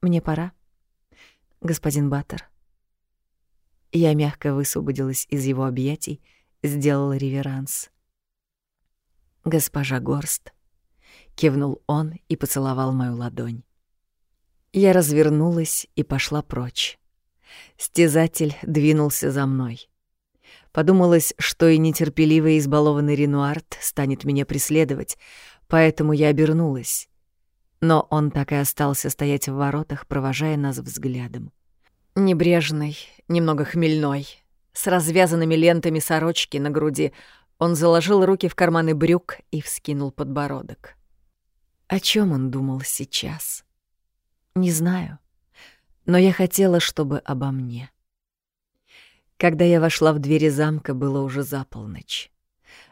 Мне пора, господин Баттер. Я мягко высвободилась из его объятий, сделала реверанс. Госпожа Горст кивнул он и поцеловал мою ладонь. Я развернулась и пошла прочь. Стязатель двинулся за мной. Подумалось, что и нетерпеливый избалованный Ренуард станет меня преследовать, поэтому я обернулась но он так и остался стоять в воротах, провожая нас взглядом. Небрежный, немного хмельной, с развязанными лентами сорочки на груди, он заложил руки в карманы брюк и вскинул подбородок. О чем он думал сейчас? Не знаю, но я хотела, чтобы обо мне. Когда я вошла в двери замка, было уже за полночь.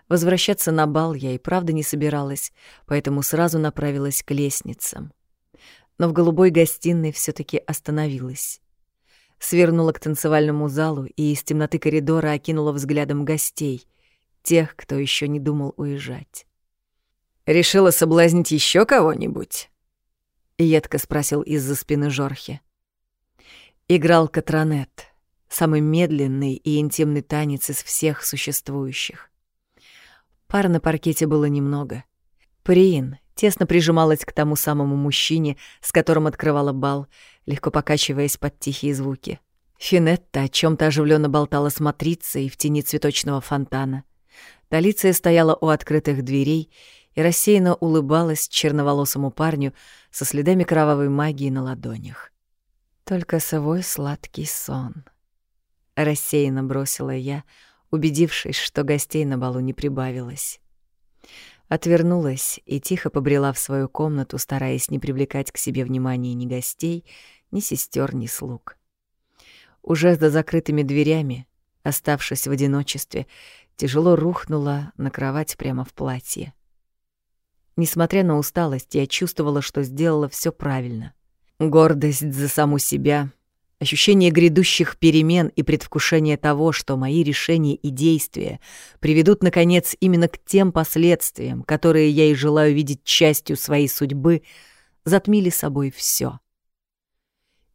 Возвращаться на бал я и правда не собиралась, поэтому сразу направилась к лестницам. Но в голубой гостиной все таки остановилась. Свернула к танцевальному залу и из темноты коридора окинула взглядом гостей, тех, кто еще не думал уезжать. «Решила соблазнить еще кого-нибудь?» — едко спросил из-за спины Жорхи. Играл Катронет, самый медленный и интимный танец из всех существующих. Пар на паркете было немного. Приин тесно прижималась к тому самому мужчине, с которым открывала бал, легко покачиваясь под тихие звуки. Финетта о чем то оживленно болтала с матрицей в тени цветочного фонтана. Талиция стояла у открытых дверей и рассеянно улыбалась черноволосому парню со следами кровавой магии на ладонях. Только свой сладкий сон. Рассеянно бросила я, убедившись, что гостей на балу не прибавилось. Отвернулась и тихо побрела в свою комнату, стараясь не привлекать к себе внимания ни гостей, ни сестер, ни слуг. Уже за закрытыми дверями, оставшись в одиночестве, тяжело рухнула на кровать прямо в платье. Несмотря на усталость, я чувствовала, что сделала все правильно. Гордость за саму себя, ощущение грядущих перемен и предвкушение того, что мои решения и действия приведут, наконец, именно к тем последствиям, которые я и желаю видеть частью своей судьбы, затмили собой все.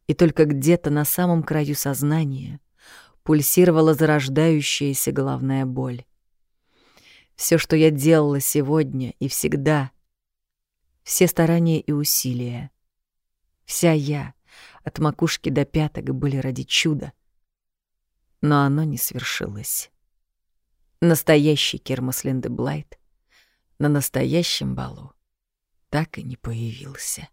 И только где-то на самом краю сознания пульсировала зарождающаяся головная боль. Все, что я делала сегодня и всегда, все старания и усилия — Вся я, от макушки до пяток, были ради чуда. Но оно не свершилось. Настоящий Кермас Блайт на настоящем балу так и не появился.